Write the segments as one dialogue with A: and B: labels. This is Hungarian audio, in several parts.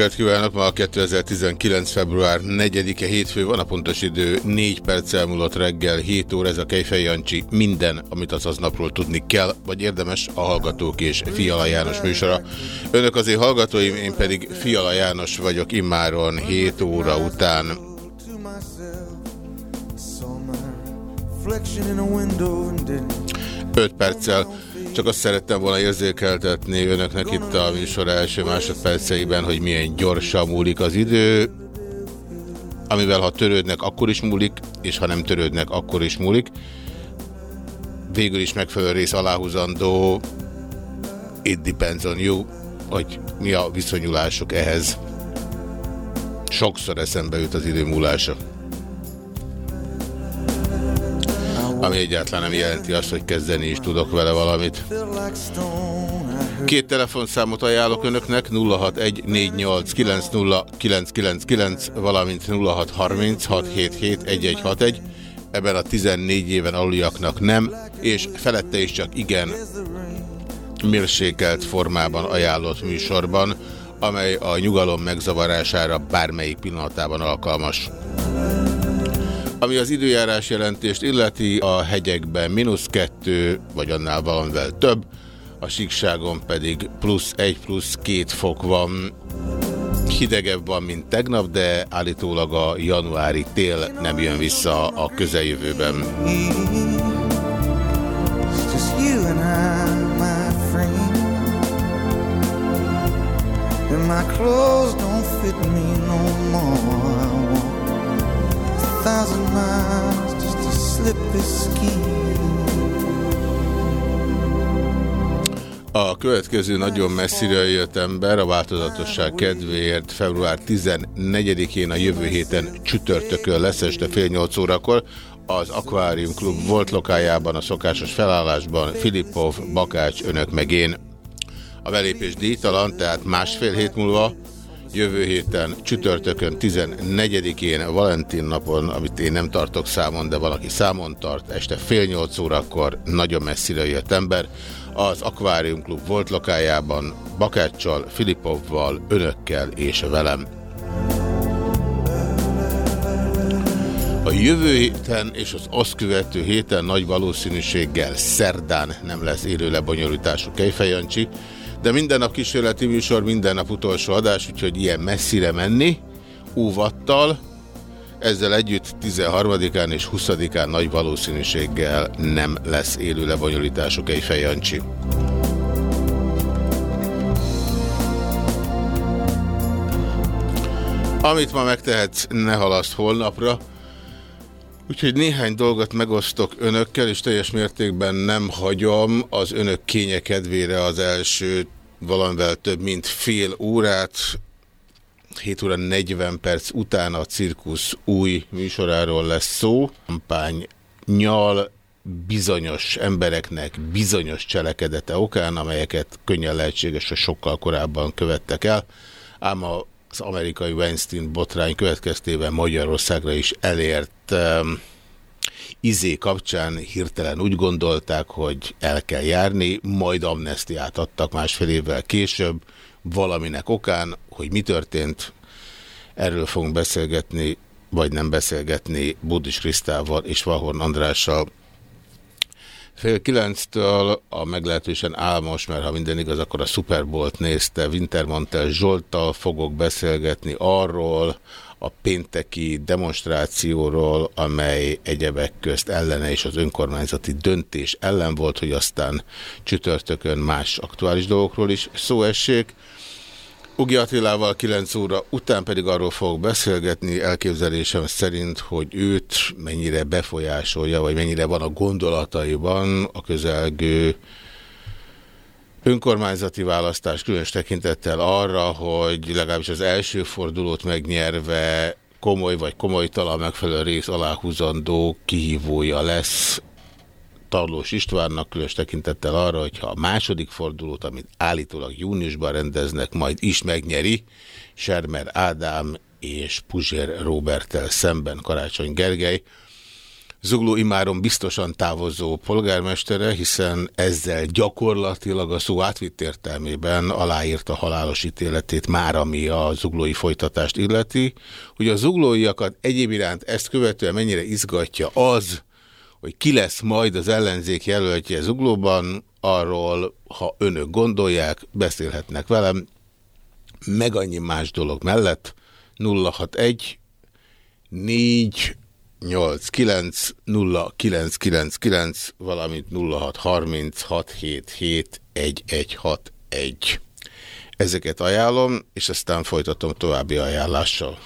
A: Reggelt kívánok! Ma a 2019. február 4-e hétfő van, a pontos idő 4 perc elmúlott reggel, 7 óra, ez a Kejfej Jancsi. Minden, amit az aznapról tudni kell, vagy érdemes a Hallgatók és Fiala János műsora. Önök azért hallgatóim, én pedig Fiala János vagyok immáron 7 óra után. 5 perccel csak azt szerettem volna érzékeltetni önöknek itt a műsor első másodperceiben, hogy milyen gyorsan múlik az idő, amivel ha törődnek, akkor is múlik, és ha nem törődnek, akkor is múlik. Végül is megfelelő rész aláhúzandó, it depends on you, hogy mi a viszonyulások ehhez. Sokszor eszembe jut az idő múlása. Ami egyáltalán nem jelenti azt, hogy kezdeni is tudok vele valamit. Két telefonszámot ajánlok önöknek, 0614890999, valamint 0636771161. Ebben a 14 éven aluliaknak nem, és felette is csak igen mérsékelt formában ajánlott műsorban, amely a nyugalom megzavarására bármelyik pillanatában alkalmas. Ami az időjárás jelentést illeti, a hegyekben mínusz kettő, vagy annál valamivel több, a síkságon pedig plusz egy, plusz két fok van. Hidegebb van, mint tegnap, de állítólag a januári tél nem jön vissza a közeljövőben. my clothes don't fit me no more thousand miles just to slip this A következő nagyon messzire jött ember a változatosság kedvéért február 14-én a jövő héten csütörtökön lesz este fél nyolc órakor az Aquarium Klub volt lokájában a szokásos felállásban Filipov, Bakács, önök meg én. A belépés díjtalan, tehát másfél hét múlva jövő héten, csütörtökön 14-én, Valentin napon, amit én nem tartok számon, de valaki számon tart, este fél nyolc órakor nagyon messzire jött ember, az Aquarium Klub volt lakájában, Bakáccsal, Filipovval, önökkel és velem. A jövő héten és az azt követő héten nagy valószínűséggel szerdán nem lesz élő lebonyolítású Kejfejancsi, de minden nap kísérleti műsor, minden nap utolsó adás, úgyhogy ilyen messzire menni, óvattal, ezzel együtt 13-án és 20-án nagy valószínűséggel nem lesz élő lebonyolításuk egy fejancsi. Amit ma megtehetsz, ne halaszt holnapra. Úgyhogy néhány dolgot megosztok önökkel, és teljes mértékben nem hagyom az önök kénye kedvére az első valamivel több mint fél órát. 7 óra 40 perc után a cirkusz új műsoráról lesz szó. Kampány nyal bizonyos embereknek bizonyos cselekedete okán, amelyeket könnyen lehetséges, hogy sokkal korábban követtek el. Ám az amerikai Weinstein botrány következtében Magyarországra is elért um, izé kapcsán hirtelen úgy gondolták, hogy el kell járni, majd amnestiát adtak másfél évvel később, valaminek okán, hogy mi történt, erről fogunk beszélgetni, vagy nem beszélgetni Budis Krisztával és Vahorn Andrással. Fél kilenctől a meglehetősen álmos, mert ha minden igaz, akkor a Super Bowl-t nézte, Wintermantel Zsolttal fogok beszélgetni arról, a pénteki demonstrációról, amely egyebek közt ellene és az önkormányzati döntés ellen volt, hogy aztán csütörtökön más aktuális dolgokról is szó essék. Ugi Attilával 9 óra után pedig arról fogok beszélgetni elképzelésem szerint, hogy őt mennyire befolyásolja, vagy mennyire van a gondolataiban a közelgő önkormányzati választás különös tekintettel arra, hogy legalábbis az első fordulót megnyerve komoly vagy komolytalan megfelelő rész aláhúzandó kihívója lesz Tarlós Istvánnak különös tekintettel arra, hogyha a második fordulót, amit állítólag júniusban rendeznek, majd is megnyeri, Sermer Ádám és Puzsér Robertel szemben Karácsony Gergely, Zugló imáron biztosan távozó polgármestere, hiszen ezzel gyakorlatilag a szó átvitt értelmében aláírta halálos ítéletét már, ami a zuglói folytatást illeti. Hogy a zuglóiakat egyéb iránt ezt követően mennyire izgatja az, hogy ki lesz majd az ellenzék jelöltje Zuglóban, arról, ha önök gondolják, beszélhetnek velem, meg annyi más dolog mellett 061 4 89 0999, valamint 0636771161. Ezeket ajánlom, és aztán folytatom további ajánlással.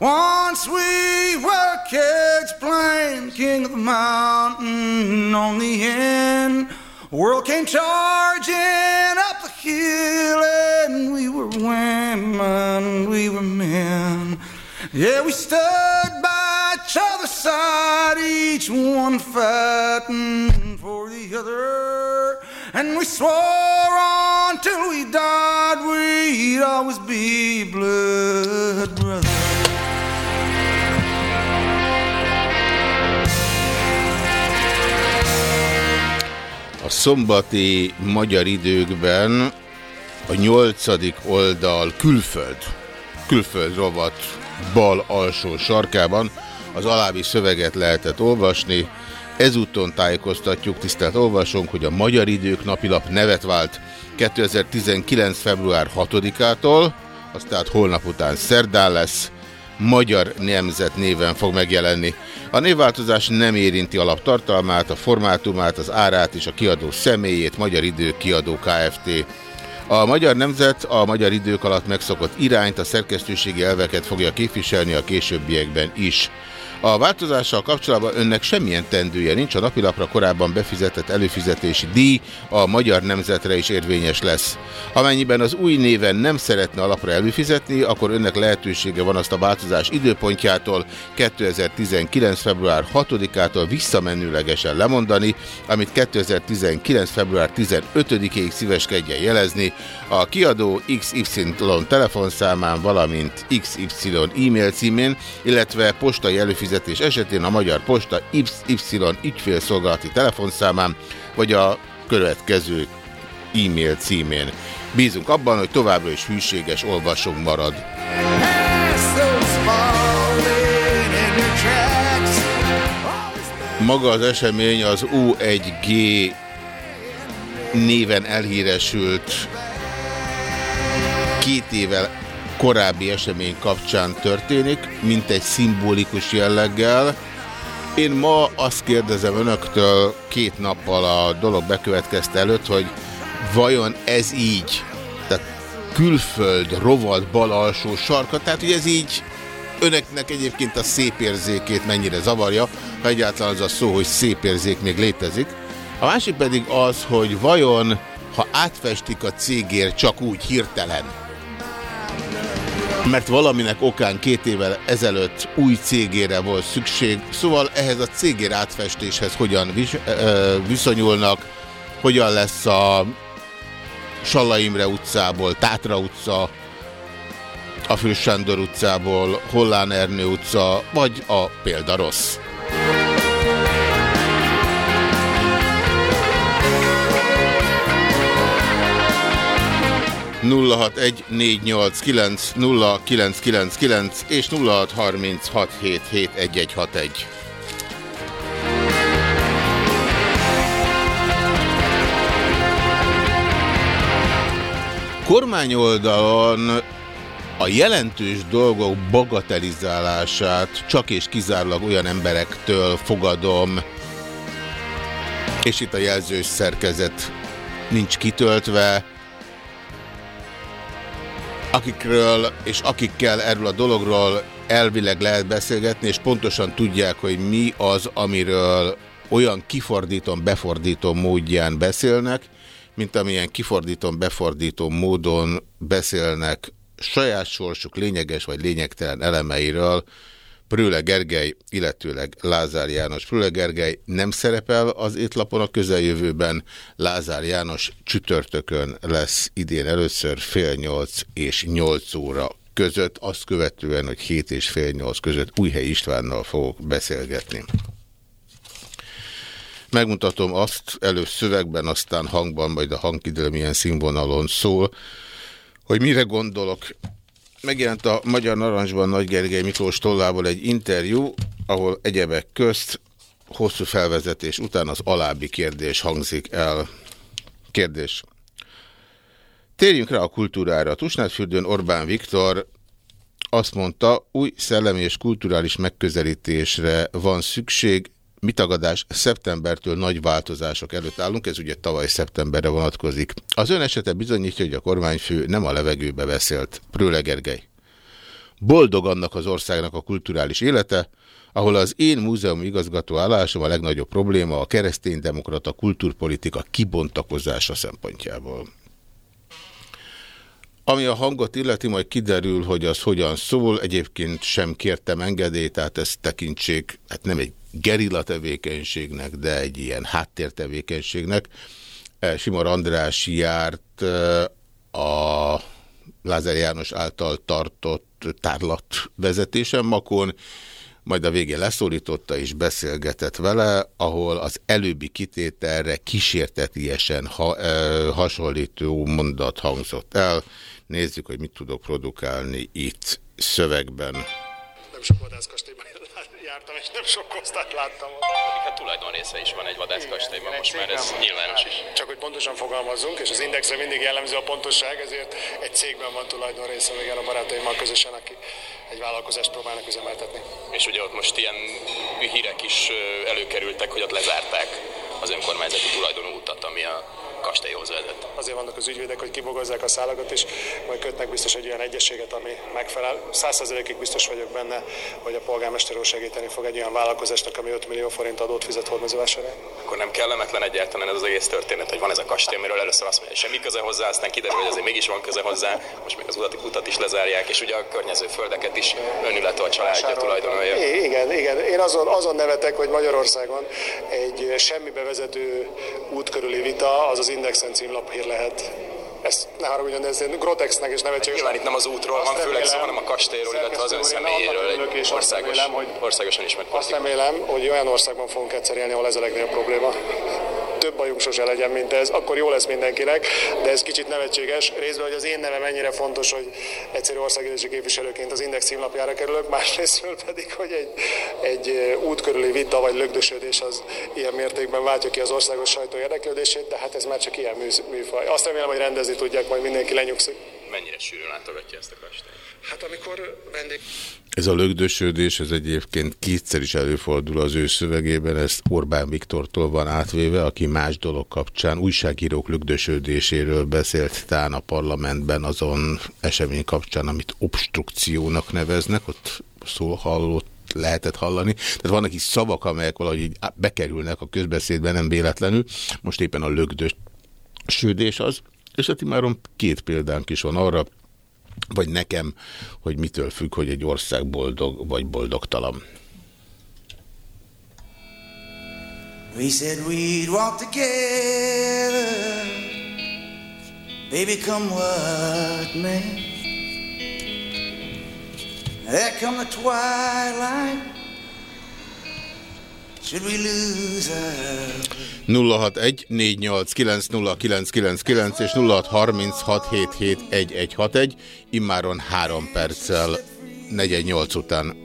A: Once we were kids playing king of the mountain on the end. World came charging up the hill and we were women, we were men. Yeah, we stood by each other's side, each one fighting for the other. And we swore on till we died, we'd always be blood brothers. A szombati magyar időkben a nyolcadik oldal külföld, külföld rovat bal alsó sarkában az alábbi szöveget lehetett olvasni. Ezúton tájékoztatjuk, tisztelt olvasónk, hogy a Magyar Idők napilap nevet vált 2019. február 6-ától, az tehát holnap után szerdán lesz, Magyar Nemzet néven fog megjelenni. A névváltozás nem érinti alaptartalmát, a formátumát, az árát és a kiadó személyét, Magyar Idők kiadó Kft. A Magyar Nemzet a magyar idők alatt megszokott irányt, a szerkesztőségi elveket fogja képviselni a későbbiekben is. A változással kapcsolatban önnek semmilyen tendője nincs, a napilapra korábban befizetett előfizetési díj a magyar nemzetre is érvényes lesz. Amennyiben az új néven nem szeretne alapra előfizetni, akkor önnek lehetősége van azt a változás időpontjától 2019. február 6-ától visszamenőlegesen lemondani, amit 2019. február 15-ig szíveskedjen jelezni a kiadó XY telefonszámán, valamint XY e-mail címén, illetve postai előfizetési előfizetés esetén a Magyar Posta XY ügyfélszolgálati telefonszámán, vagy a következő e-mail címén. Bízunk abban, hogy továbbra is hűséges olvasónk marad. Maga az esemény az U1G néven elhíresült két évvel korábbi esemény kapcsán történik, mint egy szimbolikus jelleggel. Én ma azt kérdezem önöktől két nappal a dolog bekövetkezte előtt, hogy vajon ez így, tehát külföld, rovat, bal alsó sarka, tehát hogy ez így önöknek egyébként a szép érzékét mennyire zavarja, ha egyáltalán az a szó, hogy szép érzék még létezik. A másik pedig az, hogy vajon, ha átfestik a cégért csak úgy hirtelen, mert valaminek okán két évvel ezelőtt új cégére volt szükség, szóval ehhez a cégér átfestéshez hogyan vis viszonyulnak, hogyan lesz a Salla Imre utcából, Tátra utca, a Fősándor utcából, Hollán Ernő utca, vagy a példa rossz. 0614890999 és 0636771161. Kormányoldalon a jelentős dolgok bagatelizálását csak és kizárólag olyan emberektől fogadom, és itt a jelzős szerkezet nincs kitöltve, akikről és akikkel erről a dologról elvileg lehet beszélgetni, és pontosan tudják, hogy mi az, amiről olyan kifordítom, befordítom módján beszélnek, mint amilyen kifordítom, befordítom módon beszélnek saját sorsuk lényeges vagy lényegtelen elemeiről, Prőle Gergely, illetőleg Lázár János. Prőle Gergely nem szerepel az étlapon a közeljövőben, Lázár János csütörtökön lesz idén először fél nyolc és nyolc óra között, azt követően, hogy hét és fél nyolc között Újhely Istvánnal fogok beszélgetni. Megmutatom azt előbb szövegben, aztán hangban, majd a hangidő milyen színvonalon szól, hogy mire gondolok. Megjelent a Magyar Narancsban Nagy Gergely Miklós tollából egy interjú, ahol egyebek közt hosszú felvezetés után az alábbi kérdés hangzik el. Kérdés. Térjünk rá a kultúrára. Tusnádfürdőn Orbán Viktor azt mondta, új szellemi és kulturális megközelítésre van szükség, mi tagadás, szeptembertől nagy változások előtt állunk, ez ugye tavaly szeptemberre vonatkozik. Az ön esete bizonyítja, hogy a kormányfő nem a levegőbe beszélt. Prőle. Boldog annak az országnak a kulturális élete, ahol az én múzeum igazgató állásom a legnagyobb probléma a kereszténydemokrata kultúrpolitika kibontakozása szempontjából. Ami a hangot illeti, majd kiderül, hogy az hogyan szól. Egyébként sem kértem engedélyt, tehát ezt tekintsék, hát nem egy gerilla tevékenységnek, de egy ilyen háttértevékenységnek. Eh, Simor András járt eh, a Lázár János által tartott tárlat vezetésen Makon, majd a végén leszólította és beszélgetett vele, ahol az előbbi kitételre kísértetiesen ha, e, hasonlító mondat hangzott el. Nézzük, hogy mit tudok produkálni itt szövegben.
B: Nem sok jártam, és nem sok kosztát láttam ott.
C: Hát tulajdon része is van egy vadászkastélyban, most már ez nyilvános is.
B: Csak hogy pontosan fogalmazzunk, és az indexre mindig jellemző a pontosság, ezért egy cégben van tulajdon része még a barátaimmal közösen, aki egy vállalkozást próbálnak üzemeltetni.
C: És ugye ott most ilyen hírek is előkerültek, hogy ott lezárták az önkormányzati tulajdonú utat, ami a kastélyhoz vezet.
B: Azért vannak az ügyvédek, hogy kibogozzák a szálakat, és majd kötnek biztos egy olyan egyességet, ami megfelel. Százszerzelékig biztos vagyok benne, hogy a polgármester úr segíteni fog egy olyan vállalkozásnak, ami 5 millió forint adót fizet Hódmezővásárhelyen.
C: Akkor nem kellemetlen egyáltalán ez az egész történet, hogy van ez a kastély, amiről először azt mondja, hogy semmi köze hozzá, aztán kiderül, hogy azért mégis van köze hozzá, most még az utat, utat is lezárják, és ugye a környező földeket is önülete a családja tulajdonolja.
B: Igen, igen. Én azon, azon nevetek, hogy Magyarországon egy semmibe vezető út körüli vita az az Indexen címlap lehet. Ezt ne haragudjon, de ez grotexnek és nevetséges.
C: Nyilván itt nem az útról van főleg szó, hanem a kastélyról, illetve az ön személyéről, egy országos, remélem, hogy országosan ismert
B: Azt remélem, hogy olyan országban fogunk egyszer élni, ahol ez a legnagyobb probléma több bajunk sose legyen, mint ez, akkor jó lesz mindenkinek, de ez kicsit nevetséges. Részben, hogy az én nevem ennyire fontos, hogy egyszerű országgyűlési képviselőként az Index címlapjára kerülök, másrésztről pedig, hogy egy, egy út körüli vita vagy lögdösödés az ilyen mértékben váltja ki az országos sajtó érdeklődését, de hát ez már csak ilyen műfaj. Azt remélem, hogy rendezni tudják, majd mindenki lenyugszik.
C: Mennyire sűrűn látogatja ezt a kastélyt?
B: Hát amikor vendég...
A: Ez a lögdösödés, ez egyébként kétszer is előfordul az ő szövegében, ezt Orbán Viktortól van átvéve, aki más dolog kapcsán újságírók lögdösödéséről beszélt tán a parlamentben azon esemény kapcsán, amit obstrukciónak neveznek, ott szó hallott lehetett hallani. Tehát vannak is szavak, amelyek valahogy így bekerülnek a közbeszédben, nem véletlenül. Most éppen a lögdösödés az. És a Timáron két példánk is van arra, vagy nekem, hogy mitől függ, hogy egy ország boldog vagy boldogtalan. We said we'd walk together. Baby come what may. There come the twilight 061 489 és 0636771161, immáron három perccel 48 után.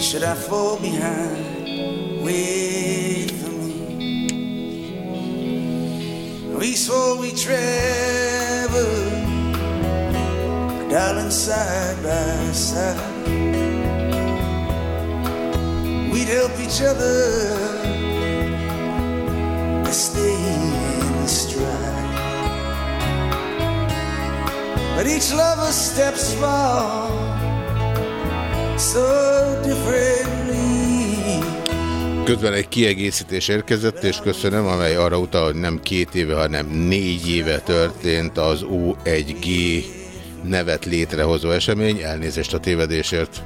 A: Should I fall behind? Wait for me.
D: We swore we travel, darling, side by side. We'd help each other to stay in stride. But each lover steps far so differently.
A: Közben egy kiegészítés érkezett, és köszönöm, amely arra utal, hogy nem két éve, hanem négy éve történt az U1G nevet létrehozó esemény. Elnézést a tévedésért.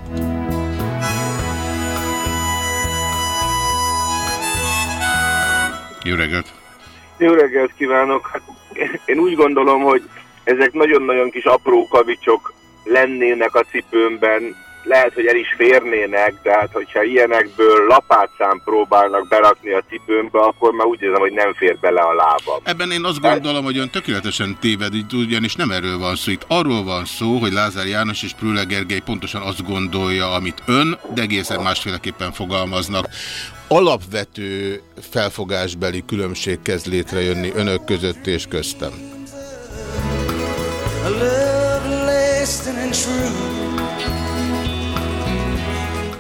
A: Jó reggelt!
E: Jó reggelt kívánok! Hát, én úgy gondolom, hogy ezek nagyon-nagyon kis apró kavicsok lennének a cipőmben, lehet, hogy el is férnének, de hát hogyha ilyenekből lapátszám próbálnak berakni a cipőmbe, akkor már úgy érzem, hogy nem fér bele a lábam.
A: Ebben én azt gondolom, hogy ön tökéletesen téved, ugyanis nem erről van szó. Itt arról van szó, hogy Lázár János és Prüle Gergely pontosan azt gondolja, amit ön, de egészen másféleképpen fogalmaznak. Alapvető felfogásbeli különbség kezd létrejönni önök között és köztem. A love lasting and true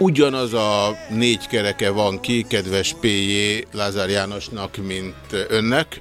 A: ugyanaz a négy kereke van ki, kedves P.J. Lázár Jánosnak, mint önnek,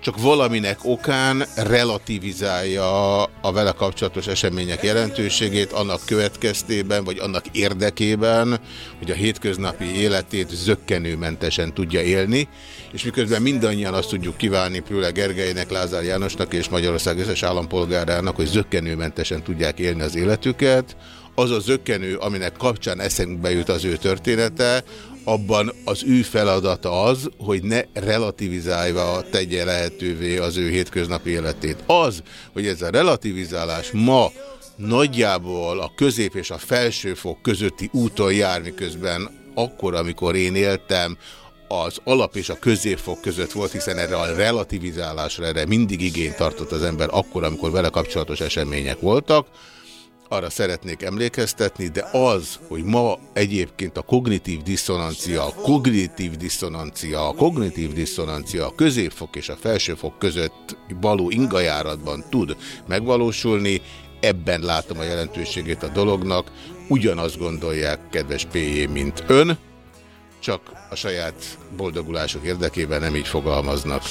A: csak valaminek okán relativizálja a vele kapcsolatos események jelentőségét annak következtében, vagy annak érdekében, hogy a hétköznapi életét zöggenőmentesen tudja élni, és miközben mindannyian azt tudjuk kívánni Prüle Gergelynek, Lázár Jánosnak és Magyarország összes állampolgárának, hogy zöggenőmentesen tudják élni az életüket, az a zökkenő, aminek kapcsán eszembe jut az ő története, abban az ő feladata az, hogy ne relativizálva tegye lehetővé az ő hétköznapi életét. Az, hogy ez a relativizálás ma nagyjából a közép és a felsőfok közötti úton jár, miközben akkor, amikor én éltem, az alap és a középfok között volt, hiszen erre a relativizálásra erre mindig igényt tartott az ember akkor, amikor vele kapcsolatos események voltak, arra szeretnék emlékeztetni, de az, hogy ma egyébként a kognitív diszonancia, a kognitív diszonancia, a kognitív diszonancia a középfok és a felsőfok között való ingajáratban tud megvalósulni, ebben látom a jelentőségét a dolognak, ugyanazt gondolják, kedves P.J., mint ön, csak a saját boldogulások érdekében nem így fogalmaznak.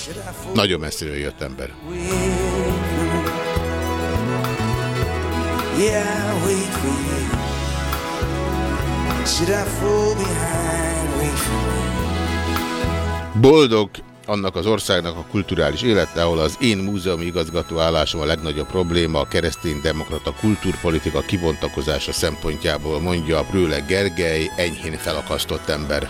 A: Nagyon messziről jött ember. Yeah, wait for you. Should I fall behind, wait for you. Boldog annak az országnak a kulturális élete, ahol az én múzeumi igazgató állásom a legnagyobb probléma a keresztény-demokrata kultúrpolitika kibontakozása szempontjából, mondja a Brőle Gergely, enyhén felakasztott ember.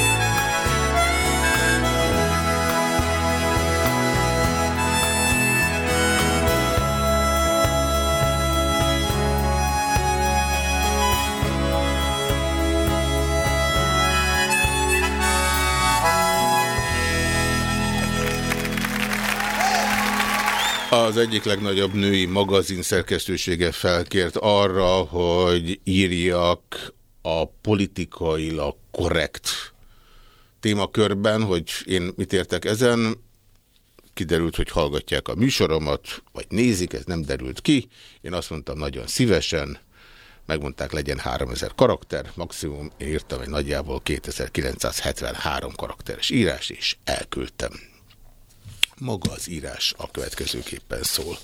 A: Az egyik legnagyobb női magazin szerkesztősége felkért arra, hogy írjak a politikailag korrekt témakörben, hogy én mit értek ezen. Kiderült, hogy hallgatják a műsoromat, vagy nézik, ez nem derült ki. Én azt mondtam nagyon szívesen, megmondták legyen 3000 karakter, maximum én írtam egy nagyjából 2973 karakteres írás, és elküldtem. Maga az írás a következőképpen szól.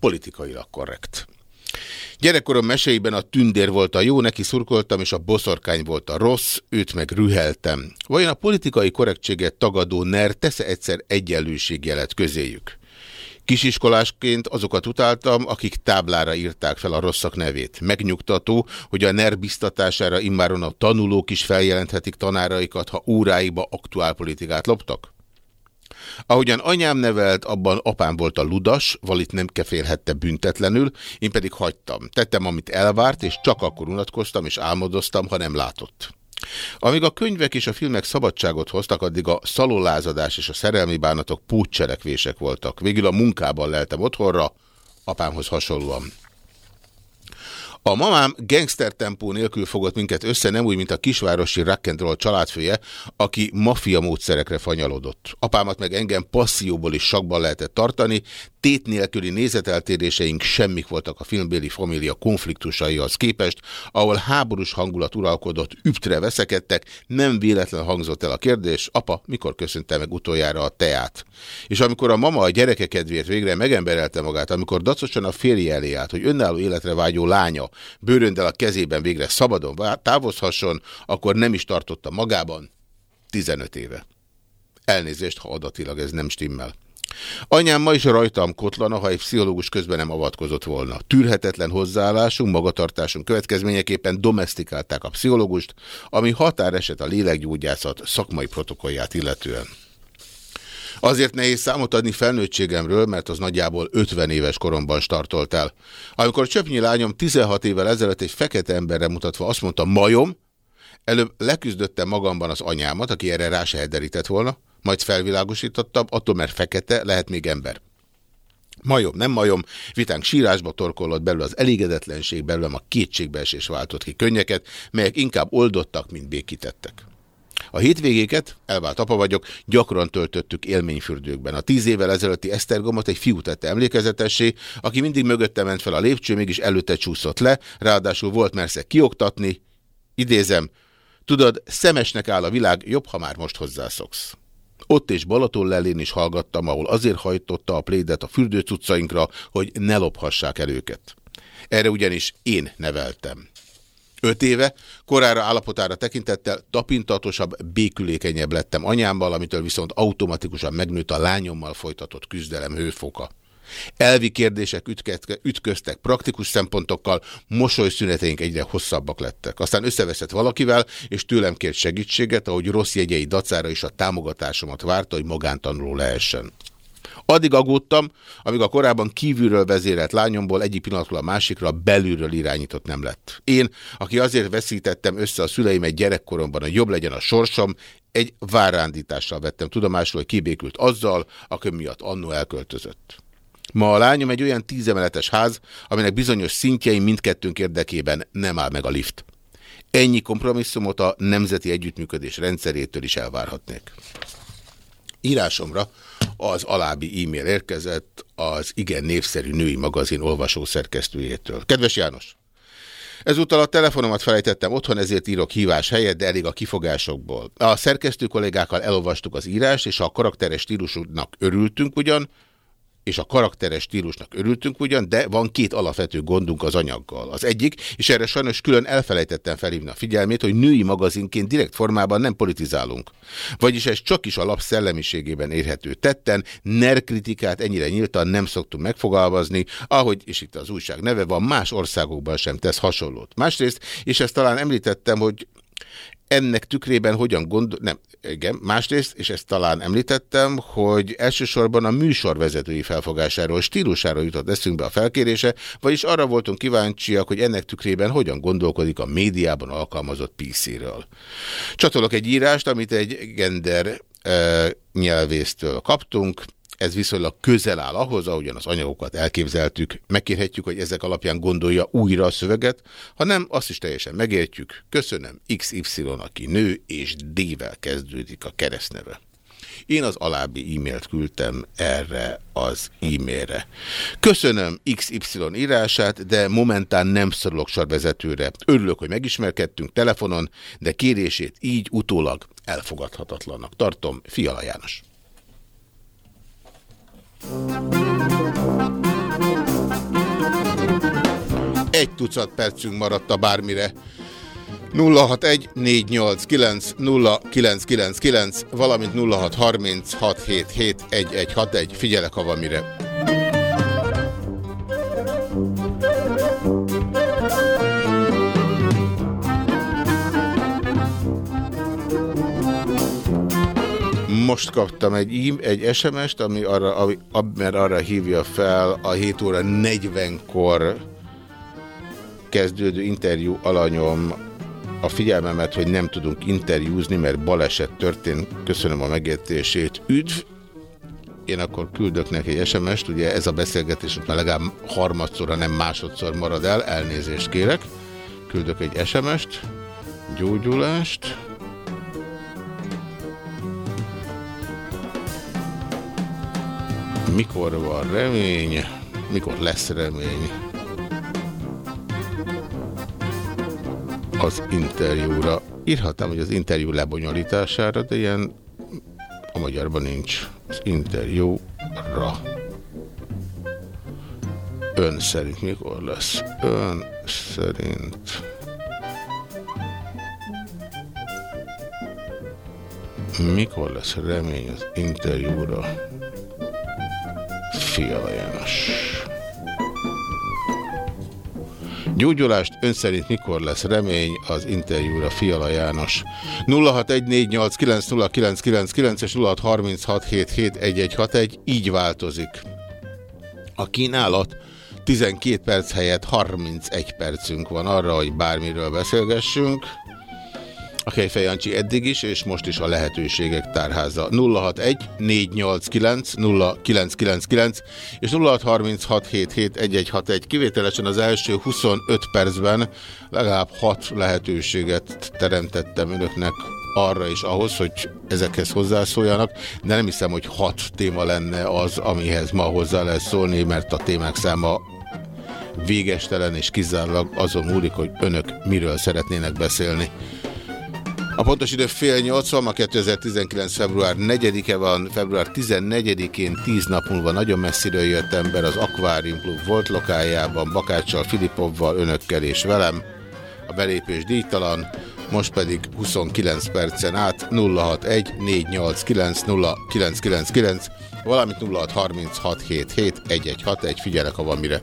A: Politikailag korrekt. Gyerekkorom meséiben a tündér volt a jó, neki szurkoltam, és a boszorkány volt a rossz, őt meg rüheltem. Vajon a politikai korrektséget tagadó NER tesz-e egyszer egyenlőségjelet közéjük? Kisiskolásként azokat utáltam, akik táblára írták fel a rosszak nevét. Megnyugtató, hogy a NER biztatására immáron a tanulók is feljelenthetik tanáraikat, ha óráiba aktuálpolitikát loptak? Ahogyan anyám nevelt, abban apám volt a ludas, valit nem kefélhette büntetlenül, én pedig hagytam. Tettem, amit elvárt, és csak akkor unatkoztam és álmodoztam, ha nem látott. Amíg a könyvek és a filmek szabadságot hoztak, addig a szalolázadás és a szerelmi bánatok pótcselekvések voltak. Végül a munkában leltem otthonra, apámhoz hasonlóan. A mamám gangster tempó nélkül fogott minket össze, nem úgy, mint a kisvárosi rock'n'roll családfője, aki maffia módszerekre fanyalodott. Apámat meg engem passzióból is sakban lehetett tartani, tét nélküli nézeteltéréseink semmik voltak a filmbéli família konfliktusaihoz képest, ahol háborús hangulat uralkodott, üptre veszekedtek, nem véletlen hangzott el a kérdés, apa, mikor köszönte meg utoljára a teát? És amikor a mama a gyereke kedvéért végre megemberelte magát, amikor dacosan a férje elé állt, hogy önálló életre vágyó lánya bőröndel a kezében végre szabadon távozhasson, akkor nem is tartotta magában 15 éve. Elnézést, ha adatilag ez nem stimmel. Anyám ma is rajtam kotlana, ha egy pszichológus közben nem avatkozott volna. Tűrhetetlen hozzáállásunk, magatartásunk következményeképpen domestikálták a pszichológust, ami határeset a léleggyógyászat szakmai protokollját illetően. Azért nehéz számot adni felnőttségemről, mert az nagyjából 50 éves koromban startolt el. Amikor Csöpnyi lányom 16 évvel ezelőtt egy fekete emberre mutatva azt mondta, majom, előbb leküzdöttem magamban az anyámat, aki erre rá se derített volna, majd felvilágosítottam, attól mert fekete, lehet még ember. Majom, nem majom, vitánk sírásba torkollott belül az elégedetlenség, belőlem a kétségbeesés váltott ki könnyeket, melyek inkább oldottak, mint békítettek. A hétvégéket, elvált apa vagyok, gyakran töltöttük élményfürdőkben. A tíz évvel ezelőtti Esztergomot egy fiú tette emlékezetessé, aki mindig mögötte ment fel a lépcső, mégis előtte csúszott le, ráadásul volt mersze kioktatni. Idézem, tudod, szemesnek áll a világ, jobb, ha már most hozzászoksz. Ott és Balaton lelén is hallgattam, ahol azért hajtotta a plédet a fürdőcuccainkra, hogy ne lophassák el őket. Erre ugyanis én neveltem. Öt éve, korára állapotára tekintettel tapintatosabb, békülékenyebb lettem anyámmal, amitől viszont automatikusan megnőtt a lányommal folytatott küzdelem hőfoka. Elvi kérdések ütköztek praktikus szempontokkal, mosolyszüneteink egyre hosszabbak lettek. Aztán összeveszett valakivel, és tőlem kért segítséget, ahogy rossz jegyei dacára is a támogatásomat várta, hogy magántanuló lehessen. Addig aggódtam, amíg a korábban kívülről vezérelt lányomból egyik pillanatról a másikra belülről irányított nem lett. Én, aki azért veszítettem össze a szüleimet gyerekkoromban, hogy jobb legyen a sorsom, egy várándítással vettem tudomásul, hogy kibékült azzal, aki miatt annó elköltözött. Ma a lányom egy olyan tízemeletes ház, aminek bizonyos szintjei mindkettőnk érdekében nem áll meg a lift. Ennyi kompromisszumot a nemzeti együttműködés rendszerétől is elvárhatnék. Írásomra az alábbi e-mail érkezett az igen népszerű női magazin olvasó szerkesztőjétől. Kedves János! Ezúttal a telefonomat felejtettem otthon, ezért írok hívás helyett, de elég a kifogásokból. A szerkesztő kollégákkal elolvastuk az írást, és a karakteres stílusúnak örültünk ugyan, és a karakteres stílusnak örültünk ugyan, de van két alapvető gondunk az anyaggal. Az egyik, és erre sajnos külön elfelejtettem felhívni a figyelmét, hogy női magazinként direkt formában nem politizálunk. Vagyis ez csak is a lap szellemiségében érhető tetten, NER kritikát ennyire nyíltan nem szoktunk megfogalmazni, ahogy, és itt az újság neve van, más országokban sem tesz hasonlót. Másrészt, és ezt talán említettem, hogy ennek tükrében hogyan gondol... Nem, igen, másrészt, és ezt talán említettem, hogy elsősorban a műsorvezetői felfogásáról, stílusáról jutott eszünkbe a felkérése, vagyis arra voltunk kíváncsiak, hogy ennek tükrében hogyan gondolkodik a médiában alkalmazott PC-ről. Csatolok egy írást, amit egy gender e, nyelvésztől kaptunk, ez viszonylag közel áll ahhoz, ahogyan az anyagokat elképzeltük. Megkérhetjük, hogy ezek alapján gondolja újra a szöveget, ha nem, azt is teljesen megértjük. Köszönöm XY, aki nő, és D-vel kezdődik a keresztneve. Én az alábbi e-mailt küldtem erre az e-mailre. Köszönöm XY írását, de momentán nem szorulok sorvezetőre. Örülök, hogy megismerkedtünk telefonon, de kérését így utólag elfogadhatatlannak tartom. Fiala János. Egy tucat percünk maradt a bármire. 061 489 0999, valamint 0630 677 1161. Figyelek, ha van mire. Most kaptam egy, egy SMS-t, ami arra, ami, mert arra hívja fel a 7 óra 40-kor kezdődő interjú alanyom a figyelmemet, hogy nem tudunk interjúzni, mert baleset történt. Köszönöm a megértését. Üdv! Én akkor küldök neki egy SMS-t, ugye ez a beszélgetés már legalább harmadszorra, nem másodszor marad el, elnézést kérek. Küldök egy SMS-t, gyógyulást, mikor van remény, mikor lesz remény az interjúra. Írhatnám, hogy az interjú lebonyolítására, de ilyen a magyarban nincs. Az interjúra. Ön szerint mikor lesz? Ön szerint... Mikor lesz remény az interjúra? Fiala János. Gyógyulást ön szerint mikor lesz remény az interjúra Fiala János? 0614890999 és 0636771161 így változik. A kínálat 12 perc helyett 31 percünk van arra, hogy bármiről beszélgessünk. A Kejfej Jancsi eddig is, és most is a lehetőségek tárháza. 061 489 0999 és 0636771161. Kivételesen az első 25 percben legalább 6 lehetőséget teremtettem önöknek arra is ahhoz, hogy ezekhez hozzászóljanak, de nem hiszem, hogy hat téma lenne az, amihez ma hozzá lehet szólni, mert a témák száma végestelen és kizárólag azon múlik, hogy önök miről szeretnének beszélni. A pontos idő fél nyolc ma 2019. február 4-e van, február 14-én 10 nap múlva nagyon messziről jött ember az Aquarium Club volt lokájában, Bakáccsal, Filipovval, önökkel és velem. A belépés díjtalan, most pedig 29 percen át 061 489 0999, valamint 0636771161, figyelek, ha van mire.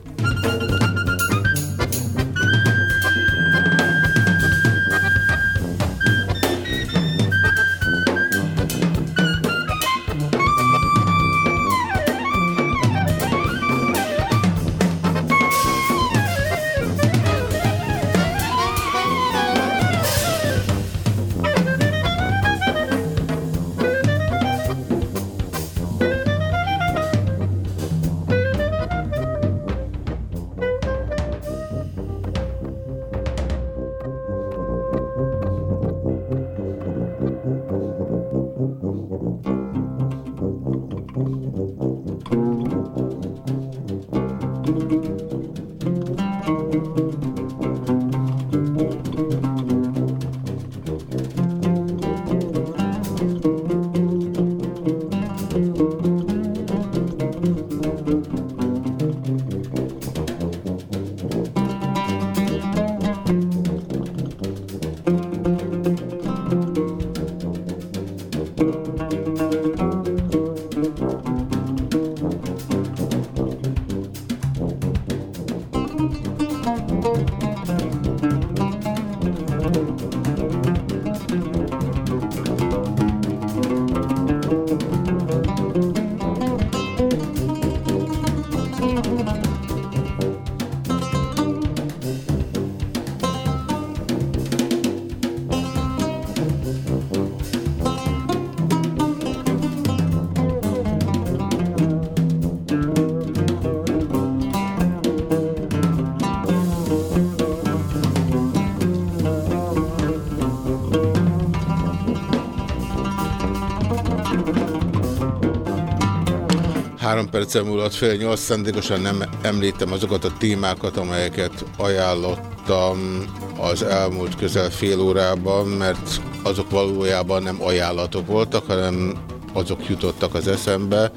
A: Percen múlott fél nyolc szándékosan nem említem azokat a témákat, amelyeket ajánlottam az elmúlt közel fél órában, mert azok valójában nem ajánlatok voltak, hanem azok jutottak az eszembe,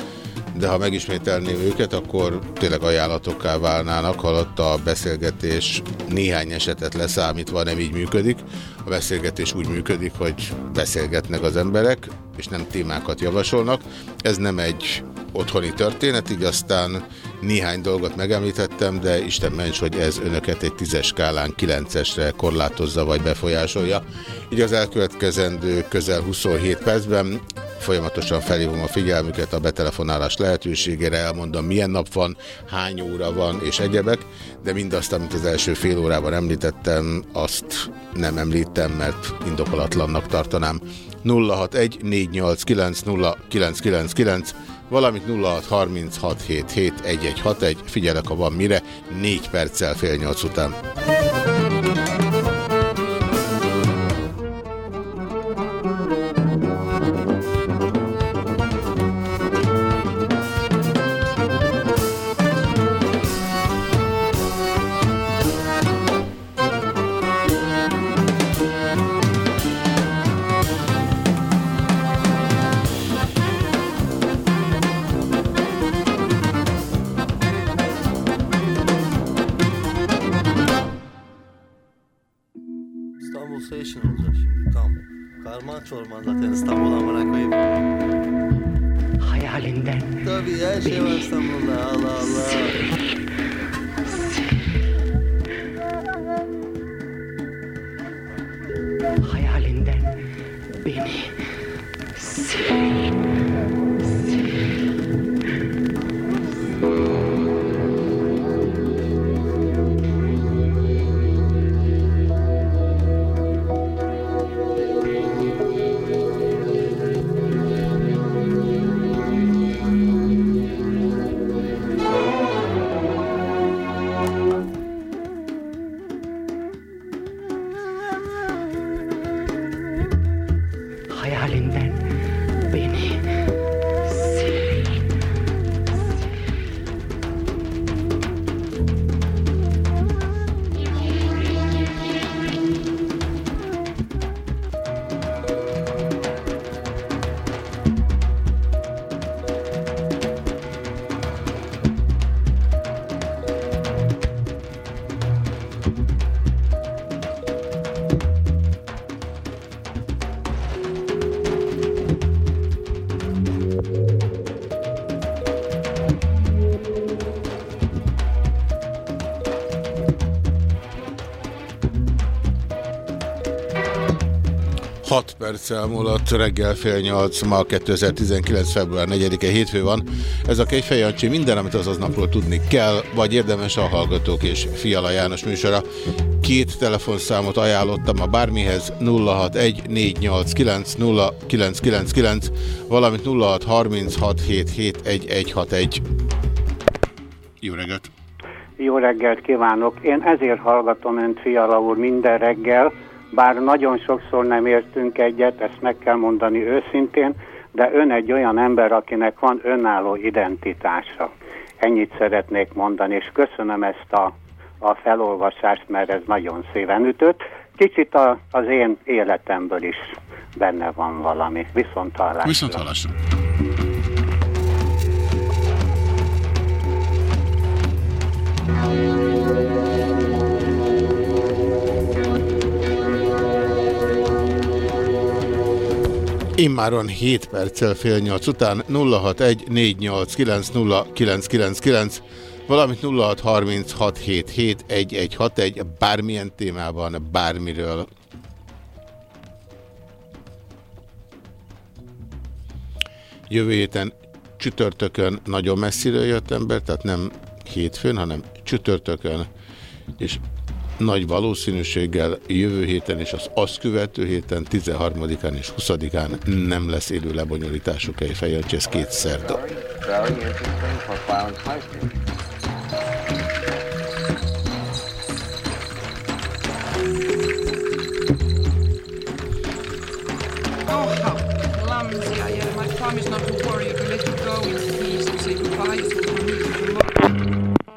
A: de ha megismételném őket, akkor tényleg ajánlatokká válnának, halott a beszélgetés néhány esetet leszámítva nem így működik. A beszélgetés úgy működik, hogy beszélgetnek az emberek, és nem témákat javasolnak. Ez nem egy otthoni történet, így aztán néhány dolgot megemlítettem, de Isten ments, hogy ez önöket egy tízes skálán kilencesre korlátozza vagy befolyásolja. Így az elkövetkezendő közel 27 percben folyamatosan felhívom a figyelmüket a betelefonálás lehetőségére, elmondom milyen nap van, hány óra van és egyebek, de mindazt, amit az első fél órában említettem, azt nem említem, mert indokolatlannak tartanám. 061 489 valamint 0636771161. Figyelek, ha van mire, 4 perccel fél nyolc után. Hat perc elmúlott, reggel fél nyolc, ma 2019. február 4-e hétfő van. Ez a Kejfej Jancsi, minden, amit azaz napról tudni kell, vagy érdemes a Hallgatók és Fiala János műsora. Két telefonszámot ajánlottam a bármihez, 061 489 0999, valamint 0636771161. Jó reggelt!
F: Jó reggelt kívánok! Én ezért hallgatom Önt, Fiala úr, minden reggel, bár nagyon sokszor nem értünk egyet, ezt meg kell mondani őszintén, de ön egy olyan ember, akinek van önálló identitása. Ennyit szeretnék mondani, és köszönöm ezt a, a felolvasást, mert ez nagyon széven ütött. Kicsit a, az én életemből is benne van valami. Viszont hallásra.
A: Viszont hallásra. Immáron 7 perccel fél 8 után 061 489 valamint 0636771161 bármilyen témában, bármiről. Jövő héten csütörtökön nagyon messziről jött ember, tehát nem hétfőn, hanem csütörtökön, és nagy valószínűséggel jövő héten és az azt követő héten 13-án és 20-án nem lesz élő lebonyolítású kejfejancsi, ez két szerda.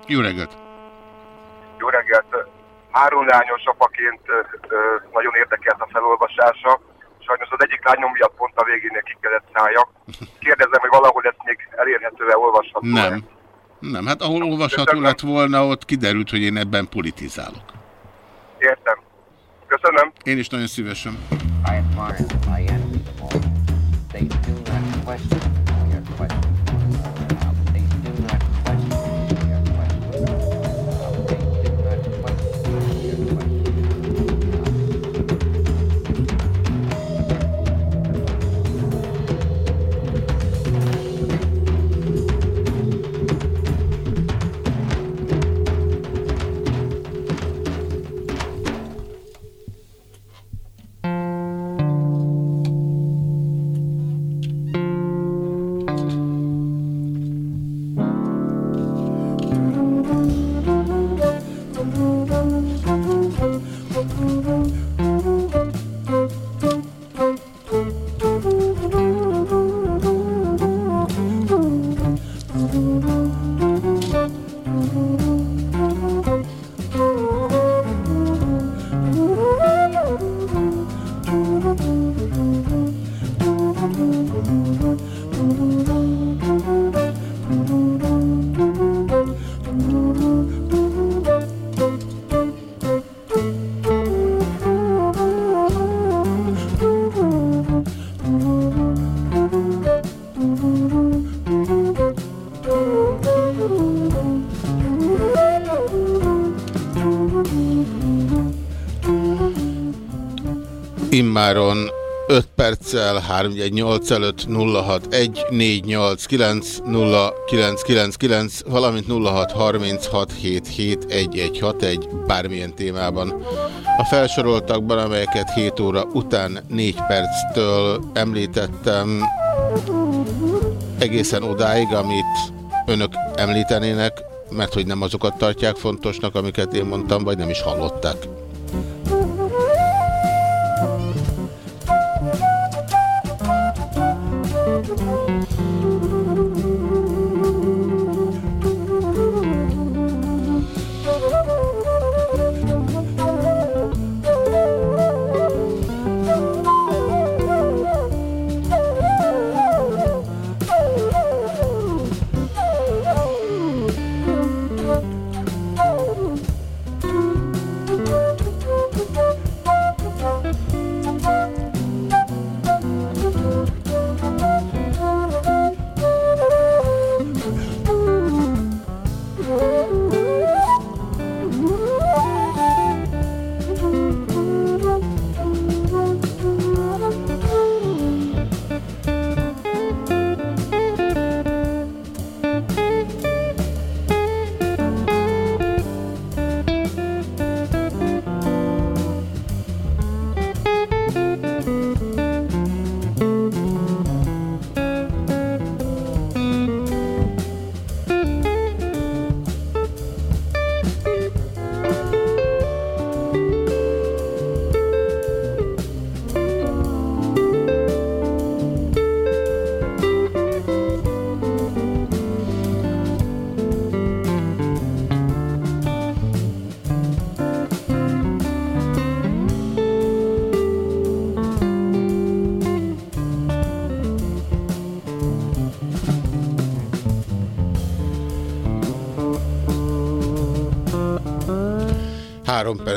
A: Jó reggelt!
E: Jó reggelt! Három lányos apaként nagyon érdekelt a felolvasása. Sajnos az egyik lányom miatt pont a végénél ki kellett szálljak. Kérdezem, hogy valahol ezt még elérhető-e, olvasható -e?
A: Nem. Nem, hát ahol olvasható lett volna, ott kiderült, hogy én ebben politizálok.
E: Értem. Köszönöm.
A: Én is nagyon szívesen.
G: I admire. I all. They do not question your question.
A: Immáron 5 perccel 318 előtt 0614890999, valamint 0636771161 bármilyen témában. A felsoroltakban, amelyeket 7 óra után 4 perctől említettem, egészen odáig, amit önök említenének, mert hogy nem azokat tartják fontosnak, amiket én mondtam, vagy nem is hallották.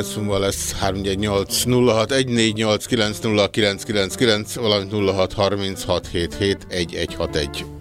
A: Perc múlva lesz 318 0614890999, valamint 0636771161.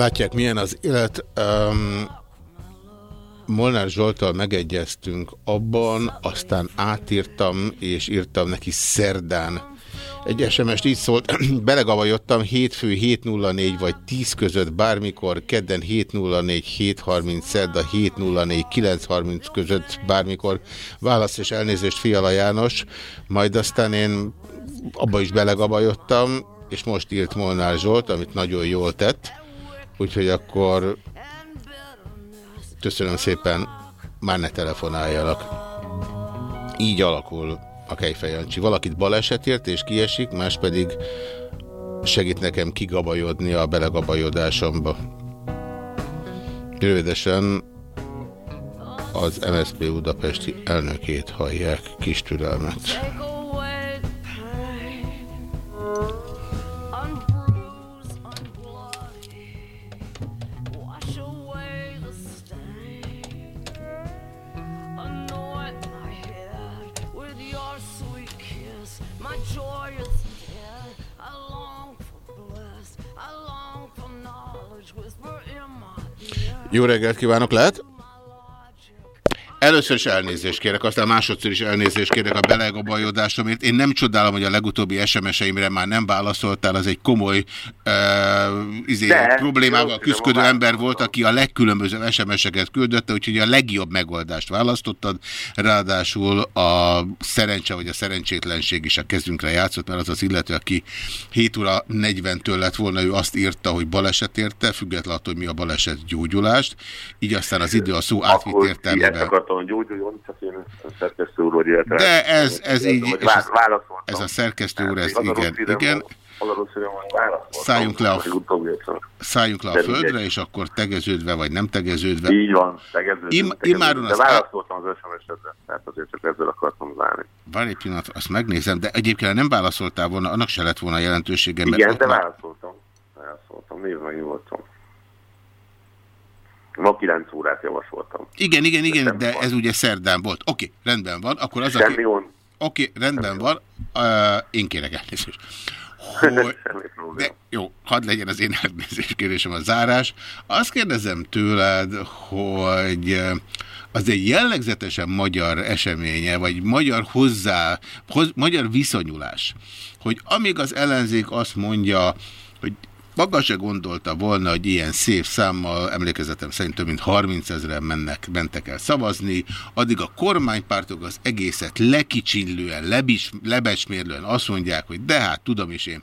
A: Látják, milyen az élet. Um, Molnár Zsoltal megegyeztünk abban, aztán átírtam, és írtam neki szerdán. Egy SMS-t így szólt, belegavajodtam hétfő 704 vagy 10 között bármikor, kedden 704, 730, szerda 704, 930 között bármikor. Válasz és elnézést Fiala János, majd aztán én abba is belegabajodtam, és most írt Molnár Zsolt, amit nagyon jól tett, úgyhogy akkor köszönöm szépen, már ne telefonáljanak. Így alakul a Kejfej Jancsi. Valakit balesetért és kiesik, más pedig segít nekem kigabajodni a belegabajodásomba. Rövidesen az MSZP Budapesti elnökét hallják kis türelmet. Jó reggelt kívánok, lehet? Először is elnézést kérek, aztán másodszor is elnézést kérek a belegabajodásomért. Én nem csodálom, hogy a legutóbbi SMS-eimre már nem válaszoltál, az egy komoly uh, izé, De, problémával küzdő ember volt, aki a legkülönbözőbb SMS-eket küldötte, úgyhogy a legjobb megoldást választottad. Ráadásul a szerencse vagy a szerencsétlenség is a kezünkre játszott, mert az az illető, aki 7 óra 40-től lett volna, ő azt írta, hogy baleset érte, függetlenül attól, hogy mi a baleset gyógyulást. Így aztán az idő a szó átvitt értelmében
H: akartam, hogy gyógyuljon, csak én a szerkesztő úr, hogy
A: De ez, ez így,
H: és ez,
A: ez a szerkesztő úr, ez igen, igen. Szálljunk le a, szálljunk le a földre, és akkor tegeződve, vagy nem tegeződve.
H: Így van, tegeződve. Im,
A: tegeződve.
H: De válaszoltam az SMS-edre, tehát azért csak ezzel akartam zárni.
A: Várj egy pillanat, azt megnézem, de egyébként nem válaszoltál volna, annak se lett volna jelentősége.
H: Igen, de válaszoltam. Válaszoltam, nézd meg nyugodtan. Ma 9 órát javasoltam.
A: Igen, igen, igen, de ez ugye szerdán volt. Oké, okay, rendben van. Akkor az,
H: Semmi aki... Oké,
A: okay, rendben van. Uh, én kérek elnézést. Hogy... De, jó, hadd legyen az én elnézést kérésem a zárás. Azt kérdezem tőled, hogy az egy jellegzetesen magyar eseménye, vagy magyar hozzá, hoz, magyar viszonyulás, hogy amíg az ellenzék azt mondja, maga se gondolta volna, hogy ilyen szép számmal, emlékezetem szerint több mint 30 ezeren mennek, mentek el szavazni, addig a kormánypártok az egészet lekicsinlően, lebis, lebesmérlően azt mondják, hogy de hát tudom is én,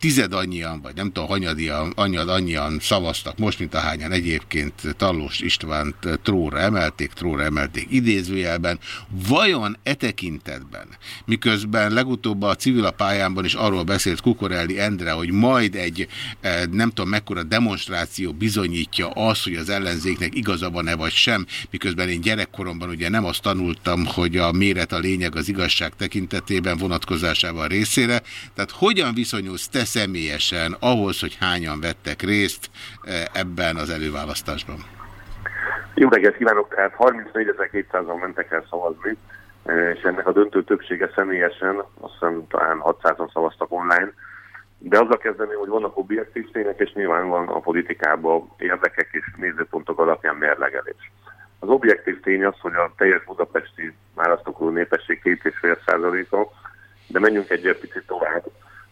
A: tized annyian, vagy nem tudom, hanyadian, anyad annyian szavaztak most, mint ahányan egyébként Tallós Istvánt tróra emelték, tróra emelték idézőjelben. Vajon e tekintetben, miközben legutóbb a civil a pályámban is arról beszélt Kukorelli Endre, hogy majd egy nem tudom mekkora demonstráció bizonyítja az, hogy az ellenzéknek igaza van-e vagy sem, miközben én gyerekkoromban ugye nem azt tanultam, hogy a méret a lényeg az igazság tekintetében vonatkozásával részére. Tehát hogyan viszonyulsz te személyesen ahhoz, hogy hányan vettek részt ebben az előválasztásban?
H: Jó reggelt kívánok! Tehát 34.200-an mentek el szavazni, és ennek a döntő többsége személyesen, azt hiszem talán 600-an szavaztak online, de azzal kezdeném, hogy vannak objektív tények, és nyilván van a politikában érdekek és nézőpontok alapján mérlegelés. Az objektív tény az, hogy a teljes budapesti választókorú népesség 2,5%-a, de menjünk egy picit tovább.